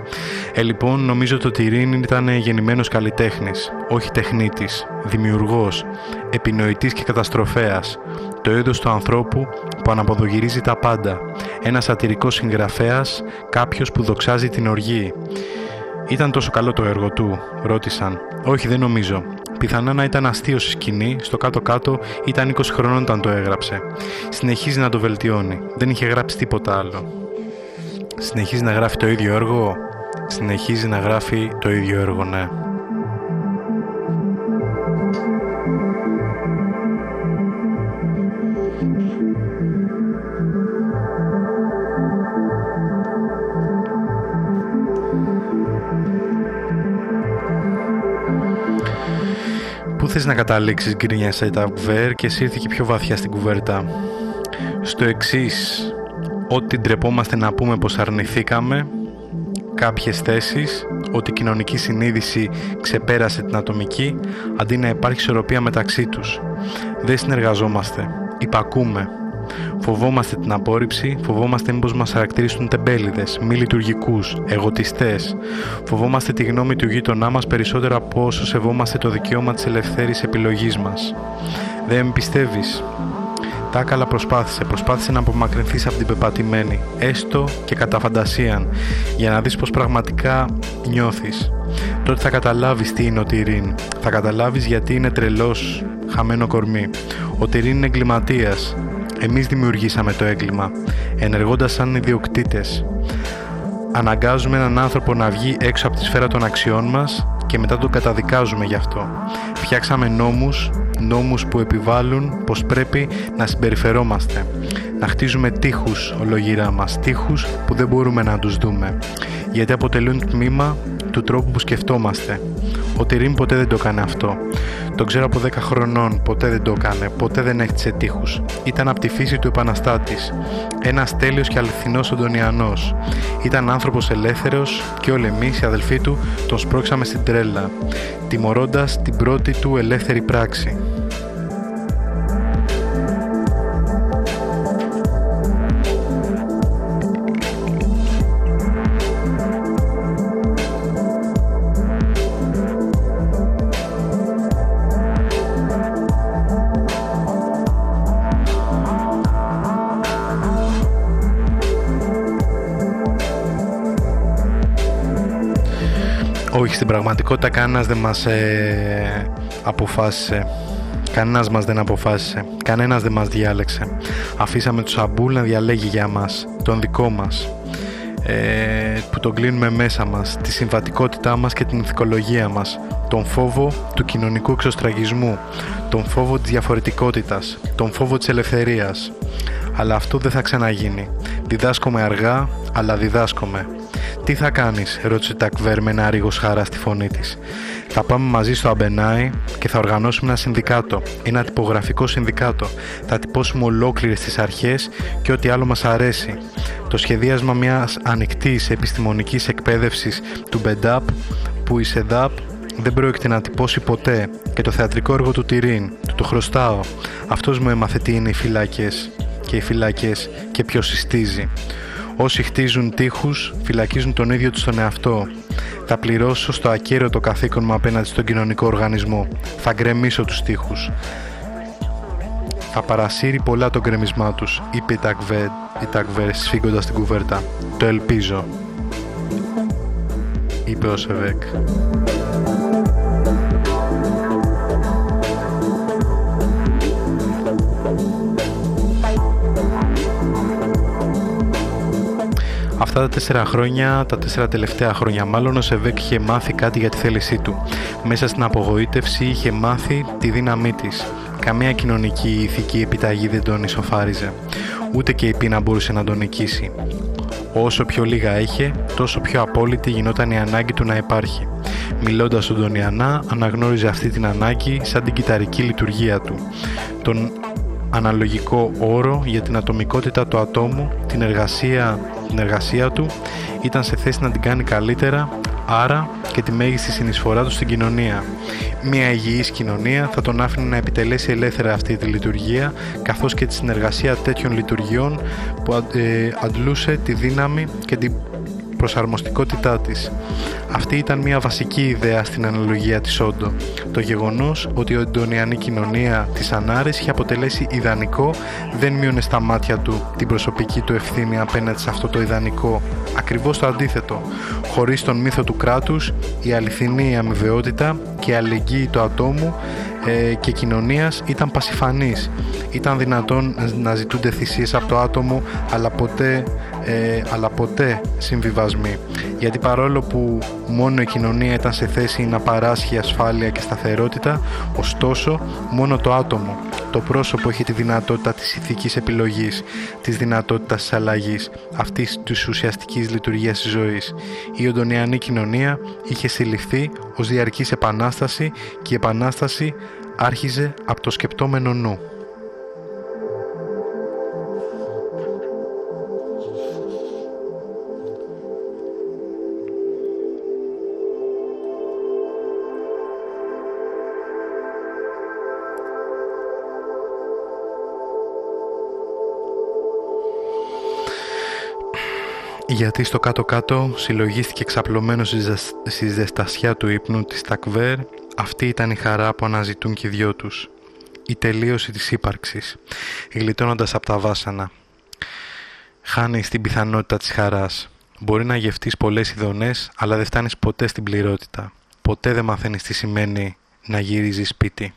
Ε, λοιπόν, νομίζω ότι ο Τιρίν ήταν γεννημένος καλλιτέχνης, όχι τεχνίτης, δημιουργός, επινοητής και καταστροφέας. Το είδος του ανθρώπου που αναποδογυρίζει τα πάντα. Ένας σατυρικός συγγραφέας, κάποιος που δοξάζει την οργή. Ήταν τόσο καλό το έργο του, ρώτησαν. Όχι, δεν νομίζω. Πιθανά να ήταν αστείο στη σκηνή, στο κάτω-κάτω ήταν 20 χρονών όταν το έγραψε. Συνεχίζει να το βελτιώνει. Δεν είχε γράψει τίποτα άλλο. Συνεχίζει να γράφει το ίδιο έργο. Συνεχίζει να γράφει το ίδιο έργο, ναι. Θες να καταλήξεις γκρίνιασε τα βέρ και σύρθηκε πιο βαθιά στην κουβέρτα. Στο εξής ότι ντρεπόμαστε να πούμε πως αρνηθήκαμε κάποιες θέσεις, ότι η κοινωνική συνείδηση ξεπέρασε την ατομική, αντί να υπάρχει ισορροπία μεταξύ τους. Δεν συνεργαζόμαστε, υπακούμε. Φοβόμαστε την απόρριψη, φοβόμαστε μήπως μας χαρακτηρίσουν τεμπέληδες, μη λειτουργικούς, εγωτιστές. Φοβόμαστε τη γνώμη του γείτονά μας περισσότερο από όσο σεβόμαστε το δικαίωμα της ελευθέρης επιλογής μας. Δεν με πιστεύεις. Τάκαλα προσπάθησε, προσπάθησε να απομακρυνθείς από την πεπατημένη, έστω και κατά φαντασίαν, για να δεις πως πραγματικά νιώθεις. Τότε θα καταλάβεις τι είναι ο Τυρίν. Θα καταλάβεις γιατί είναι τρελός, χαμένο κορμί. Ο Τυρίν είναι εγκληματίας. Εμείς δημιουργήσαμε το έγκλημα, ενεργώντας σαν ιδιοκτήτες. Αναγκάζουμε έναν άνθρωπο να βγει έξω από τη σφαίρα των αξιών μας και μετά τον καταδικάζουμε γι' αυτό. Φτιάξαμε νόμους, νόμους που επιβάλλουν πως πρέπει να συμπεριφερόμαστε. Να χτίζουμε τείχους ολογυρά μας, τείχους που δεν μπορούμε να τους δούμε. Γιατί αποτελούν τμήμα του τρόπου που σκεφτόμαστε. Ο Τιρίν ποτέ δεν το έκανε αυτό. Τον ξέρω από 10 χρονών, ποτέ δεν το έκανε, ποτέ δεν έχτισε τείχους. Ήταν από τη φύση του επαναστάτης. Ένας τέλειος και αληθινός Οντονιανός. Ήταν άνθρωπος ελεύθερος και όλοι εμείς, οι αδελφοί του, τον σπρώξαμε στην τρέλα, τιμωρώντας την πρώτη του ελεύθερη πράξη. Στην πραγματικότητα κανένας δεν μας ε, αποφάσισε. Κανένας μας δεν αποφάσισε. Κανένας δεν μας διάλεξε. Αφήσαμε τον Σαμπούλ να διαλέγει για μας. Τον δικό μας. Ε, που τον κλείνουμε μέσα μας. Τη συμβατικότητά μας και την ηθικολογία μας. Τον φόβο του κοινωνικού εξοστρακισμού. Τον φόβο της διαφορετικότητας. Τον φόβο της ελευθερίας. Αλλά αυτό δεν θα ξαναγίνει. Διδάσκομαι αργά, αλλά διδάσκομαι. Τι θα κάνεις, ρώτησε Τακβέρ με ένα ρίγος χαρά στη φωνή της. Θα πάμε μαζί στο Αμπενάι και θα οργανώσουμε ένα συνδικάτο, ένα τυπογραφικό συνδικάτο. Θα τυπώσουμε ολόκληρες τις αρχές και ό,τι άλλο μας αρέσει. Το σχεδίασμα μιας ανοιχτής επιστημονικής εκπαίδευσης του Μπεντάπ που η ΣΕΔΑΠ δεν πρόκειται να τυπώσει ποτέ και το θεατρικό έργο του Τυρίν, του το χρωστάω. Αυτός μου έμαθε τι είναι οι φυλάκες και οι φυλάκες και ποιος συστίζει. Όσοι χτίζουν τείχους φυλακίζουν τον ίδιο τους τον εαυτό. Θα πληρώσω στο ακέραιο καθήκον μου απέναντι στον κοινωνικό οργανισμό. Θα γκρεμίσω τους τείχους. Θα παρασύρει πολλά το γκρεμισμά τους, είπε η Τακβέ, η Τακβέ σφίγγοντας την κουβέρτα. Το ελπίζω, είπε ο Σεβέκ. Αυτά τα τέσσερα χρόνια, τα τέσσερα τελευταία χρόνια μάλλον, ο Σεβέκ είχε μάθει κάτι για τη θέλησή του. Μέσα στην απογοήτευση είχε μάθει τη δύναμή της. Καμία κοινωνική ή ηθική επιταγή δεν τον ισοφάριζε. Ούτε και η πείνα μπορούσε να τον νικήσει. Όσο πιο λίγα είχε, τόσο πιο απόλυτη γινόταν η ανάγκη του να υπάρχει. Μιλώντας στον Τονιανά, αναγνώριζε αυτή την ανάγκη σαν την κυταρική λειτουργία του. Τον αναλογικό όρο για την ατομικότητα του ατόμου, την εργασία την εργασία του ήταν σε θέση να την κάνει καλύτερα, άρα και τη μέγιστη συνεισφορά του στην κοινωνία. Μια υγιής κοινωνία θα τον άφηνε να επιτελέσει ελεύθερα αυτή τη λειτουργία, καθώς και τη συνεργασία τέτοιων λειτουργιών που ε, αντλούσε τη δύναμη και την προσαρμοστικότητά της. Αυτή ήταν μια βασική ιδέα στην αναλογία της Όντο. Το γεγονός ότι η οντονιανή κοινωνία της Ανάρης είχε αποτελέσει ιδανικό δεν μείωνε στα μάτια του την προσωπική του ευθύνη απέναντι σε αυτό το ιδανικό. Ακριβώς το αντίθετο. Χωρίς τον μύθο του κράτους, η αληθινή αμοιβαιότητα και η αλληλεγγύη του ατόμου ε, και κοινωνίας ήταν πασιφανής. Ήταν δυνατόν να ζητούνται θυσίες από το άτομο, αλλά ποτέ, ε, αλλά ποτέ συμβιβασμοί. Γιατί παρόλο που μόνο η κοινωνία ήταν σε θέση να παράσχει ασφάλεια και σταθερότητα, ωστόσο μόνο το άτομο, το πρόσωπο είχε τη δυνατότητα της ηθικής επιλογής, της δυνατότητας της αλλαγής, αυτής της ουσιαστικής λειτουργίας της ζωής. Η οντονιανή κοινωνία είχε συλληφθεί ως διαρκής επανάσταση και η επανάσταση άρχιζε από το σκεπτόμενο νου. γιατί στο κάτω-κάτω συλλογίστηκε ξαπλωμένος στη ζεστασιά του ύπνου της Τακβέρ αυτή ήταν η χαρά που αναζητούν και οι δυο τους. Η τελείωση της ύπαρξης γλιτώνοντας από τα βάσανα. Χάνει την πιθανότητα της χαράς. Μπορεί να γευτείς πολλές ειδονές αλλά δεν φτάνεις ποτέ στην πληρότητα. Ποτέ δεν μαθαίνεις τι σημαίνει να γυρίζεις σπίτι.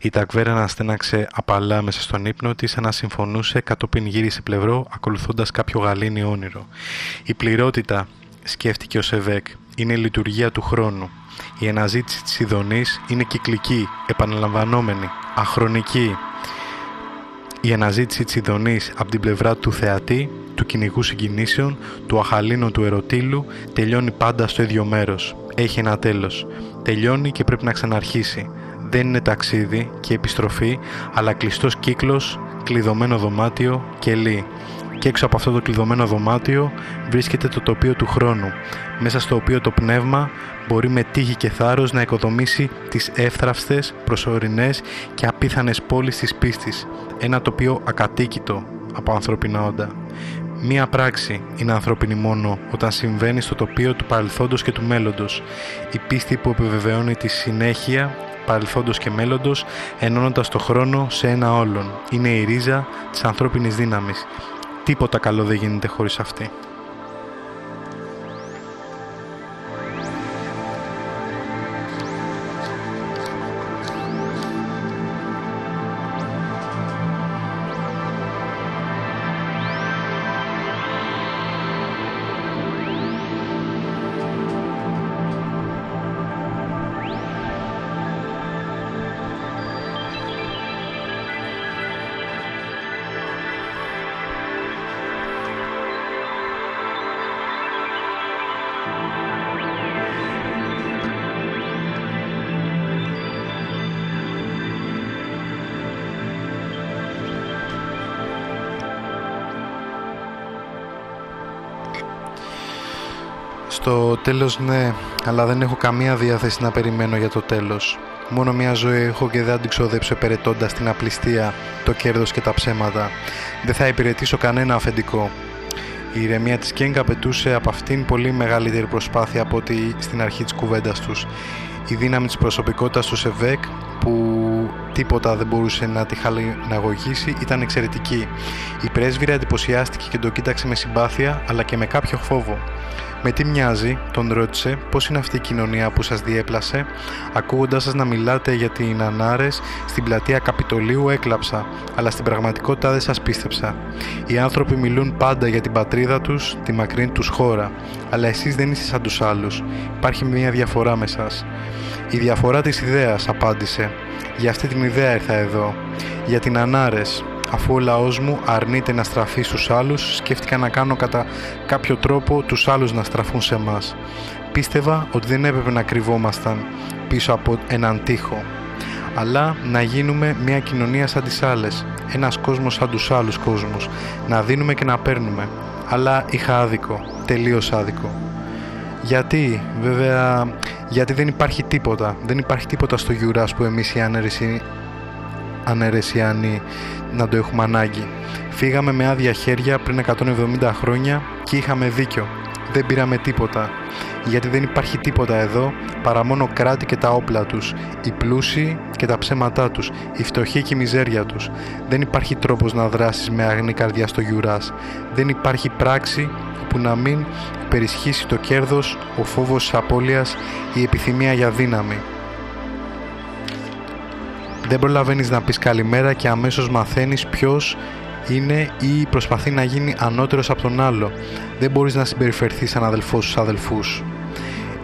Η τακβέρα αναστέναξε απαλά μέσα στον ύπνο της σαν να συμφωνούσε κατόπιν γύρισε πλευρό ακολουθώντας κάποιο γαλήνι όνειρο. Η πληρότητα, σκέφτηκε ο Σεβέκ, είναι η λειτουργία του χρόνου. Η αναζήτηση της ειδονής είναι κυκλική, επαναλαμβανόμενη, αχρονική. Η αναζήτηση της ειδονής από την πλευρά του θεατή, του κυνηγού συγκινήσεων, του αχαλήνου του ερωτήλου, τελειώνει πάντα στο ίδιο μέρος. Έχει ένα τέλος. Τελειώνει και πρέπει να ξαναρχίσει δεν είναι ταξίδι και επιστροφή, αλλά κλειστός κύκλος, κλειδωμένο δωμάτιο και λύ. Και έξω από αυτό το κλειδωμένο δωμάτιο βρίσκεται το τοπίο του χρόνου, μέσα στο οποίο το πνεύμα μπορεί με τύχη και θάρρος να οικοδομήσει τις εύθραυστες, προσωρινές και απίθανες πόλεις της πίστης, ένα τοπίο ακατοίκητο από ανθρώπινα όντα. Μία πράξη είναι ανθρώπινη μόνο όταν συμβαίνει στο τοπίο του παρελθόντος και του μέλλοντος. Η πίστη που επιβεβαιώνει τη συνέχεια παρελθόντος και μέλλοντος, ενώνοντας το χρόνο σε ένα όλον. Είναι η ρίζα της ανθρώπινης δύναμης. Τίποτα καλό δεν γίνεται χωρίς αυτή. Στο τέλος ναι, αλλά δεν έχω καμία διάθεση να περιμένω για το τέλος. Μόνο μια ζωή έχω και δεν την ξοδέψω επερετώντας την απληστία, το κέρδος και τα ψέματα. Δεν θα υπηρετήσω κανένα αφεντικό. Η ηρεμία της Κέγκα απαιτούσε από αυτήν πολύ μεγαλύτερη προσπάθεια από ότι στην αρχή της κουβέντας τους. Η δύναμη της προσωπικότητας του Σεβέκ που τίποτα δεν μπορούσε να τη χαλιναγωγήσει ήταν εξαιρετική. Η πρέσβυρα εντυπωσιάστηκε και τον κοίταξε με συμπάθεια αλλά και με κάποιο φόβο. Με τι μοιάζει, τον ρώτησε, πώς είναι αυτή η κοινωνία που σας διέπλασε. Ακούγοντας σας να μιλάτε για την Ανάρες, στην πλατεία Καπιτολίου έκλαψα, αλλά στην πραγματικότητα δεν σας πίστεψα. Οι άνθρωποι μιλούν πάντα για την πατρίδα τους, τη μακρινή τους χώρα, αλλά εσείς δεν είστε σαν τους άλλους. Υπάρχει μια διαφορά με σας. Η διαφορά της ιδέας, απάντησε. Για αυτή την ιδέα ήρθα εδώ. Για την Ανάρες, Αφού ο λαός μου αρνείται να στραφεί στους άλλους, σκέφτηκα να κάνω κατά κάποιο τρόπο τους άλλους να στραφούν σε μας. Πίστευα ότι δεν έπρεπε να κρυβόμασταν πίσω από έναν τοίχο, αλλά να γίνουμε μια κοινωνία σαν τις άλλες, ένας κόσμος σαν τους άλλους κόσμους, να δίνουμε και να παίρνουμε. Αλλά είχα άδικο, τελείως άδικο. Γιατί, βέβαια, γιατί δεν υπάρχει τίποτα. Δεν υπάρχει τίποτα στο Γιουράς που εμείς οι ανερεσιανοί να το έχουμε ανάγκη. Φύγαμε με άδεια χέρια πριν 170 χρόνια και είχαμε δίκιο. Δεν πήραμε τίποτα. Γιατί δεν υπάρχει τίποτα εδώ παρά μόνο κράτη και τα όπλα τους, οι πλούσιοι και τα ψέματά τους, η φτωχή και η μιζέρια τους. Δεν υπάρχει τρόπος να δράσεις με αγνή καρδιά στο γιουράς. Δεν υπάρχει πράξη που να μην περισχύσει το κέρδος, ο φόβος της απώλειας, η επιθυμία για δύναμη. Δεν προλαβαίνεις να πεις καλημέρα και αμέσως μαθαίνεις ποιος είναι ή προσπαθεί να γίνει ανώτερος από τον άλλο. Δεν μπορείς να συμπεριφερθείς σαν αδελφός στους αδελφούς.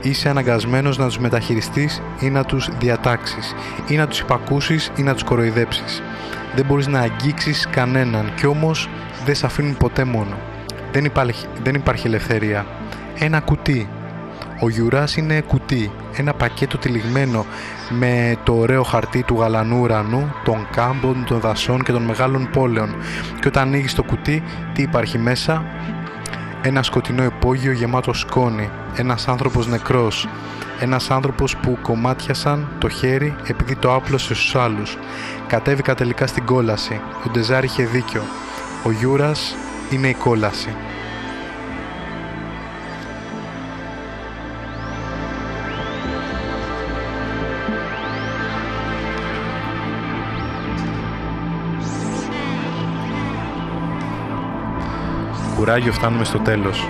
Είσαι αναγκασμένος να τους μεταχειριστείς ή να τους διατάξεις, ή να τους υπακούσεις ή να τους κοροϊδέψεις. Δεν μπορείς να αγγίξεις κανέναν και όμως δεν σε αφήνουν ποτέ μόνο. Δεν υπάρχει, δεν υπάρχει ελευθερία. Ένα κουτί. Ο Γιουράς είναι κουτί, ένα πακέτο τυλιγμένο με το ωραίο χαρτί του γαλανού ουρανού, των κάμπων, των δασών και των μεγάλων πόλεων. Και όταν ανοίγει το κουτί, τι υπάρχει μέσα; Ένα σκοτεινό υπόγειο γεμάτο σκόνη, ένας άνθρωπος νεκρός, ένας άνθρωπος που κομμάτιασαν το χέρι επειδή το άπλωσε στους άλλους. Κατέβηκα τελικά στην κόλαση. Ο Ντεζάρ είχε δίκιο. Ο Γιούρας είναι η κόλαση. Κουράγιο φτάνουμε στο τέλος.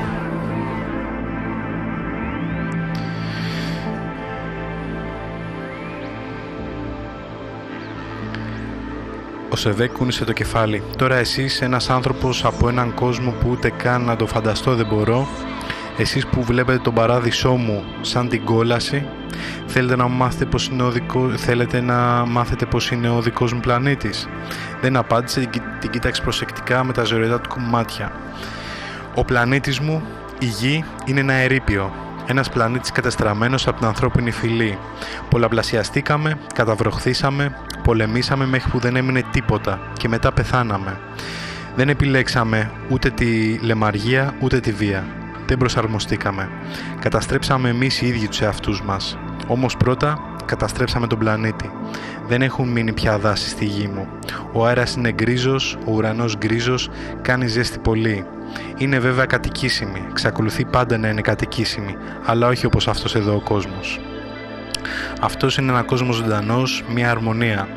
Ο Σεβέκ κούνησε το κεφάλι. Τώρα εσείς ένας άνθρωπος από έναν κόσμο που ούτε καν να το φανταστώ δεν μπορώ εσείς που βλέπετε τον παράδεισό μου σαν την κόλαση θέλετε να μάθετε πως είναι ο δικό... θέλετε να μάθετε πως είναι ο δικός μου πλανήτης δεν απάντησε την κοίταξε προσεκτικά με τα ζωηρετά του μάτια ο πλανήτης μου η γη είναι ένα ερείπιο ένας πλανήτης καταστραμμένος από την ανθρώπινη φυλή. Πολλαπλασιαστήκαμε, καταβροχθήσαμε, πολεμήσαμε μέχρι που δεν έμεινε τίποτα και μετά πεθάναμε. Δεν επιλέξαμε ούτε τη λεμαργία ούτε τη βία. Δεν προσαρμοστήκαμε. Καταστρέψαμε εμείς οι ίδιοι τους εαυτούς μας. Όμως πρώτα καταστρέψαμε τον πλανήτη. Δεν έχουν μείνει πια δάση στη γη μου. Ο αέρας είναι γκρίζος, ο ουρανός γκρίζος, κάνει ζέστη πολύ. Είναι βέβαια κατοικήσιμη, εξακολουθεί πάντα να είναι κατοικήσιμη, αλλά όχι όπως αυτός εδώ ο κόσμος. Αυτός είναι ένα κόσμος ζωντανός, μια αρμονία.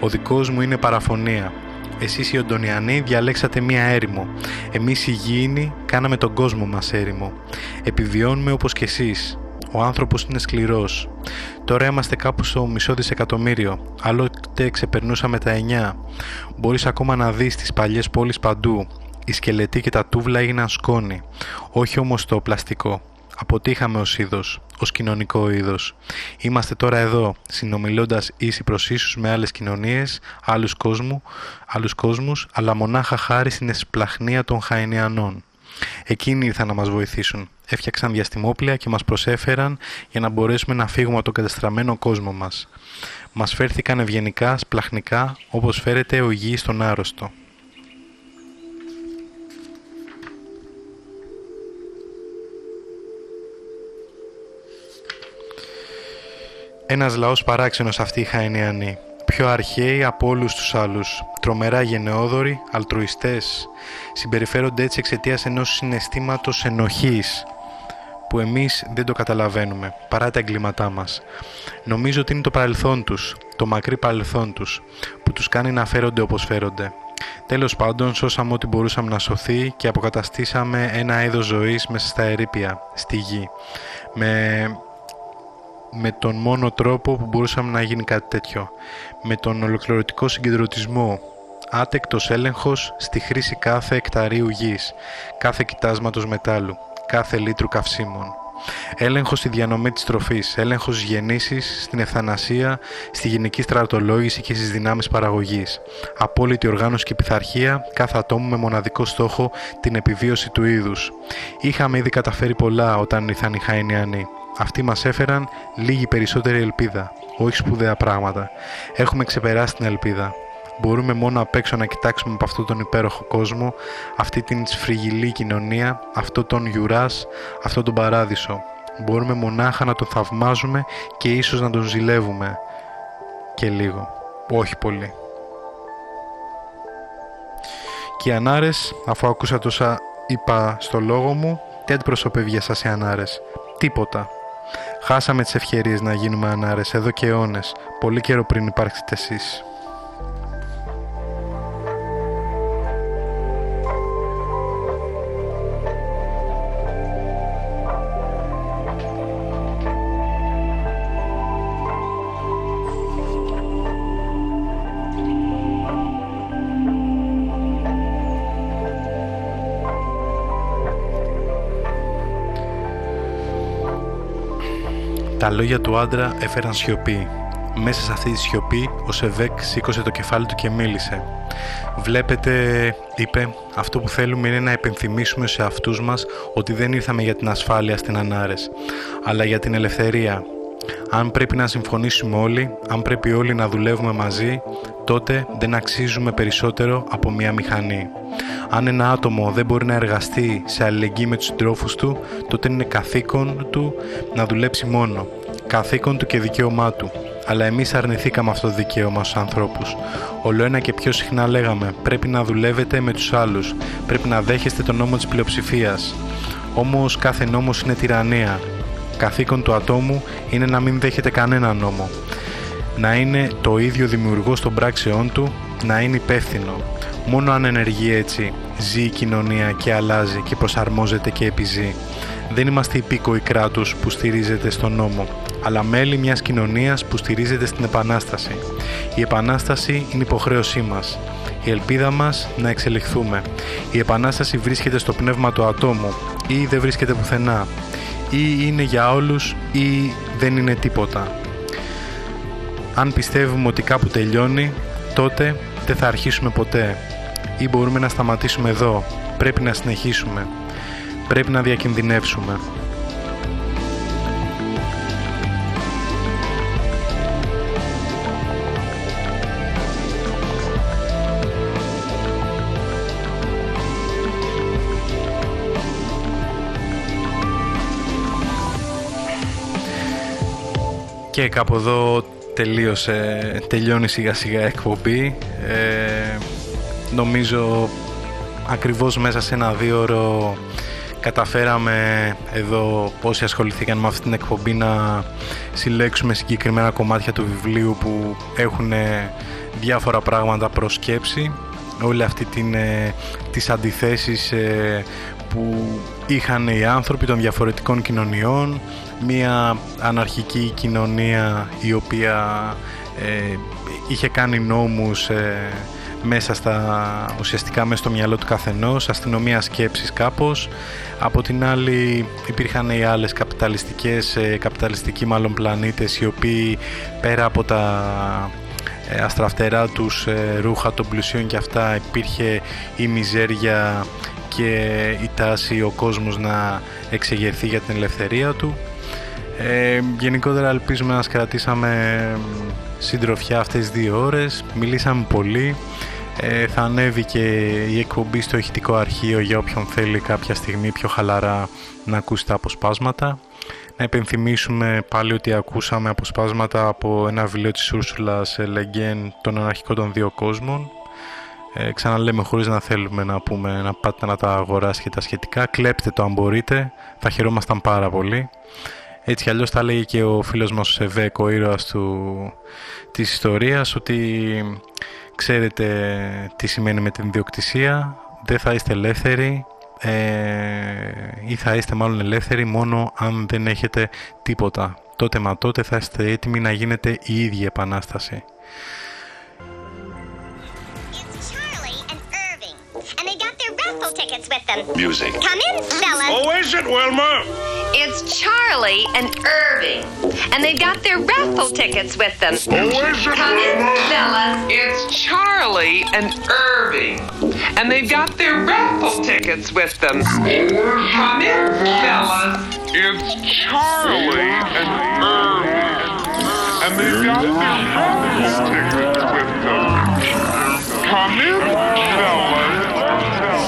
Ο δικός μου είναι παραφωνία. Εσείς οι Οντονιανοί διαλέξατε μία έρημο. Εμείς οι Γήινοι κάναμε τον κόσμο μας έρημο. Επιβιώνουμε όπως κι εσείς. Ο άνθρωπος είναι σκληρός. Τώρα είμαστε κάπου στο μισό δισεκατομμύριο. Άλλοτε ξεπερνούσαμε τα 9. Μπορείς ακόμα να δεις τις παλιές πόλεις παντού. Οι σκελετοί και τα τούβλα έγιναν σκόνη. Όχι όμως το πλαστικό. Αποτύχαμε ως είδος, ως κοινωνικό είδος. Είμαστε τώρα εδώ, συνομιλώντας ίση προς ίσους με άλλες κοινωνίες, άλλους, κόσμου, άλλους κόσμους, αλλά μονάχα χάρη στην εσπλαχνία των Χαϊνιανών. Εκείνοι ήρθαν να μας βοηθήσουν. Έφτιαξαν διαστημόπλια και μας προσέφεραν για να μπορέσουμε να φύγουμε από τον κατεστραμμένο κόσμο μας. Μας φέρθηκαν ευγενικά, σπλαχνικά, όπως φέρεται ο υγιής στον άρρωστο. Ένας λαός παράξενος αυτή η Χαϊνιανοί. Πιο αρχαίοι από όλους τους άλλους. Τρομερά γενναιόδοροι, αλτρουιστές. Συμπεριφέρονται έτσι εξαιτίας ενός συναισθήματος ενοχής που εμείς δεν το καταλαβαίνουμε, παρά τα εγκλήματά μας. Νομίζω ότι είναι το παρελθόν τους, το μακρύ παρελθόν τους, που τους κάνει να φέρονται όπως φέρονται. Τέλος πάντων, σώσαμε ό,τι μπορούσαμε να σωθεί και αποκαταστήσαμε ένα είδος ζωής μέσα στα ερήπια, στη γη. Με με τον μόνο τρόπο που μπορούσαμε να γίνει κάτι τέτοιο. Με τον ολοκληρωτικό συγκεντρωτισμό, άτεκτος έλεγχος στη χρήση κάθε εκταρίου γης, κάθε κοιτάσματος μετάλλου, κάθε λίτρου καυσίμων. Έλεγχος στη διανομή της τροφής, έλεγχος στις γεννήσεις, στην ευθανασία, στη γενική στρατολόγηση και στις δυνάμεις παραγωγής. Απόλυτη οργάνωση και πειθαρχία, κάθε ατόμου με μοναδικό στόχο την επιβίωση του είδους. Είχαμε ήδη καταφέρει πολλά όταν ήρθαν οι Χαϊνιανοί. Αυτοί μας έφεραν λίγη περισσότερη ελπίδα, όχι σπουδαία πράγματα. Έχουμε ξεπεράσει την ελπίδα. Μπορούμε μόνο απ' έξω να κοιτάξουμε από αυτόν τον υπέροχο κόσμο, αυτή την σφριγιλή κοινωνία, αυτό τον γιουράς, αυτό τον παράδεισο. Μπορούμε μονάχα να τον θαυμάζουμε και ίσως να τον ζηλεύουμε. Και λίγο. Όχι πολύ. Και οι Ανάρες, αφού ακούσα τόσα είπα στο λόγο μου, τι αντιπροσωπεύει για σας οι Ανάρες. Τίποτα. Χάσαμε τις ευκαιρίες να γίνουμε ανάρες εδώ και αιώνες, πολύ καιρό πριν υπάρξετε εσείς. Τα λόγια του άντρα έφεραν σιωπή. Μέσα σε αυτή τη σιωπή, ο Σεβέκ σήκωσε το κεφάλι του και μίλησε. «Βλέπετε», είπε, «αυτό που θέλουμε είναι να επενθυμίσουμε σε αυτούς μας ότι δεν ήρθαμε για την ασφάλεια στην Ανάρες, αλλά για την ελευθερία. Αν πρέπει να συμφωνήσουμε όλοι, αν πρέπει όλοι να δουλεύουμε μαζί, τότε δεν αξίζουμε περισσότερο από μια μηχανή. Αν ένα άτομο δεν μπορεί να εργαστεί σε αλληλεγγύη με τους συντρόφους του, τότε είναι καθήκον του να δουλέψει μόνο. Καθήκον του και δικαίωμά του. Αλλά εμείς αρνηθήκαμε αυτό το δικαίωμα στους ανθρώπους. Όλο ένα και πιο συχνά λέγαμε πρέπει να δουλεύετε με τους άλλους, πρέπει να δέχεστε τον νόμο της πλειοψηφίας. Όμως κάθε νόμος είναι τυραννία. Καθήκον του ατόμου είναι να μην δέχεται κανένα νόμο. Να είναι το ίδιο δημιουργός των πράξεών του, να είναι υπεύθυνο. Μόνο αν ενεργεί έτσι, ζει η κοινωνία και αλλάζει και προσαρμόζεται και επιζεί. Δεν είμαστε υπήκοοι κράτους που στηρίζεται στον νόμο, αλλά μέλη μιας κοινωνίας που στηρίζεται στην Επανάσταση. Η Επανάσταση είναι υποχρέωσή μας. Η ελπίδα μας να εξελιχθούμε. Η Επανάσταση βρίσκεται στο πνεύμα του ατόμου ή δεν βρίσκεται πουθενά. Ή είναι για όλους ή δεν είναι τίποτα. Αν πιστεύουμε ότι κάπου τελειώνει, τότε δεν θα αρχίσουμε ποτέ. Ή μπορούμε να σταματήσουμε εδώ. Πρέπει να συνεχίσουμε. Πρέπει να διακινδυνεύσουμε. Και κάπου εδώ τελείωσε, τελειώνει σιγά σιγά εκπομπή. Ε, νομίζω ακριβώς μέσα σε ένα δύο ώρο καταφέραμε εδώ όσοι ασχοληθήκαν με αυτή την εκπομπή να συλλέξουμε συγκεκριμένα κομμάτια του βιβλίου που έχουν διάφορα πράγματα προς σκέψη όλη αυτή την, ε, τις αντιθέσεις ε, που είχαν οι άνθρωποι των διαφορετικών κοινωνιών μια αναρχική κοινωνία η οποία ε, είχε κάνει νόμους ε, μέσα στα, ουσιαστικά μέσα στο μυαλό του καθενός, αστυνομία σκέψης κάπως. Από την άλλη υπήρχαν οι άλλες καπιταλιστικές, ε, καπιταλιστικοί μάλλον πλανήτες οι οποίοι πέρα από τα ε, αστραφτερά τους ρούχα των πλουσίων και αυτά υπήρχε η μιζέρια και η τάση ο κόσμος να εξεγερθεί για την ελευθερία του. Ε, γενικότερα ελπίζουμε να σας κρατήσαμε συντροφιά αυτές τις δύο ώρες. Μιλήσαμε πολύ. Ε, θα ανέβει και η εκπομπή στο ηχητικό αρχείο για όποιον θέλει κάποια στιγμή πιο χαλαρά να ακούσει τα αποσπάσματα. Να επενθυμίσουμε πάλι ότι ακούσαμε αποσπάσματα από ένα βιβλίο της Ούρσουλας Λεγκέν «Τον αναρχικό των δύο κόσμων». Ε, ξαναλέμε χωρίς να θέλουμε να πούμε να πάτε να τα αγοράσετε τα σχετικά. Κλέπτε το αν μπορείτε, θα χαιρόμασταν πάρα πολύ. Έτσι αλλιώς θα λέγει και ο φίλος μας ο Σεβέκ, ο ήρωας του, της ιστορίας, ότι ξέρετε τι σημαίνει με την διοκτησία, δεν θα είστε ελεύθεροι ε, ή θα είστε μάλλον ελεύθεροι μόνο αν δεν έχετε τίποτα. Τότε μα τότε θα είστε έτοιμοι να γίνετε η ίδια επανάσταση. Tickets. Music. Come in, fellas. Oh, is it, Wilma? It's Charlie and Irving. And they've got their raffle tickets with them. Oh, is it, Come in, fellas. It's Charlie and Irving. And they've got their raffle tickets with them. Come in, fellas. It's Charlie and Irving. And they've got their raffle tickets with them. Come in, fellas.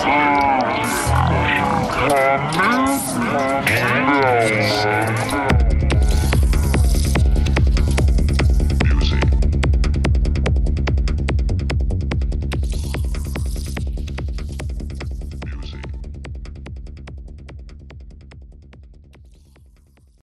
Oh. Não, não.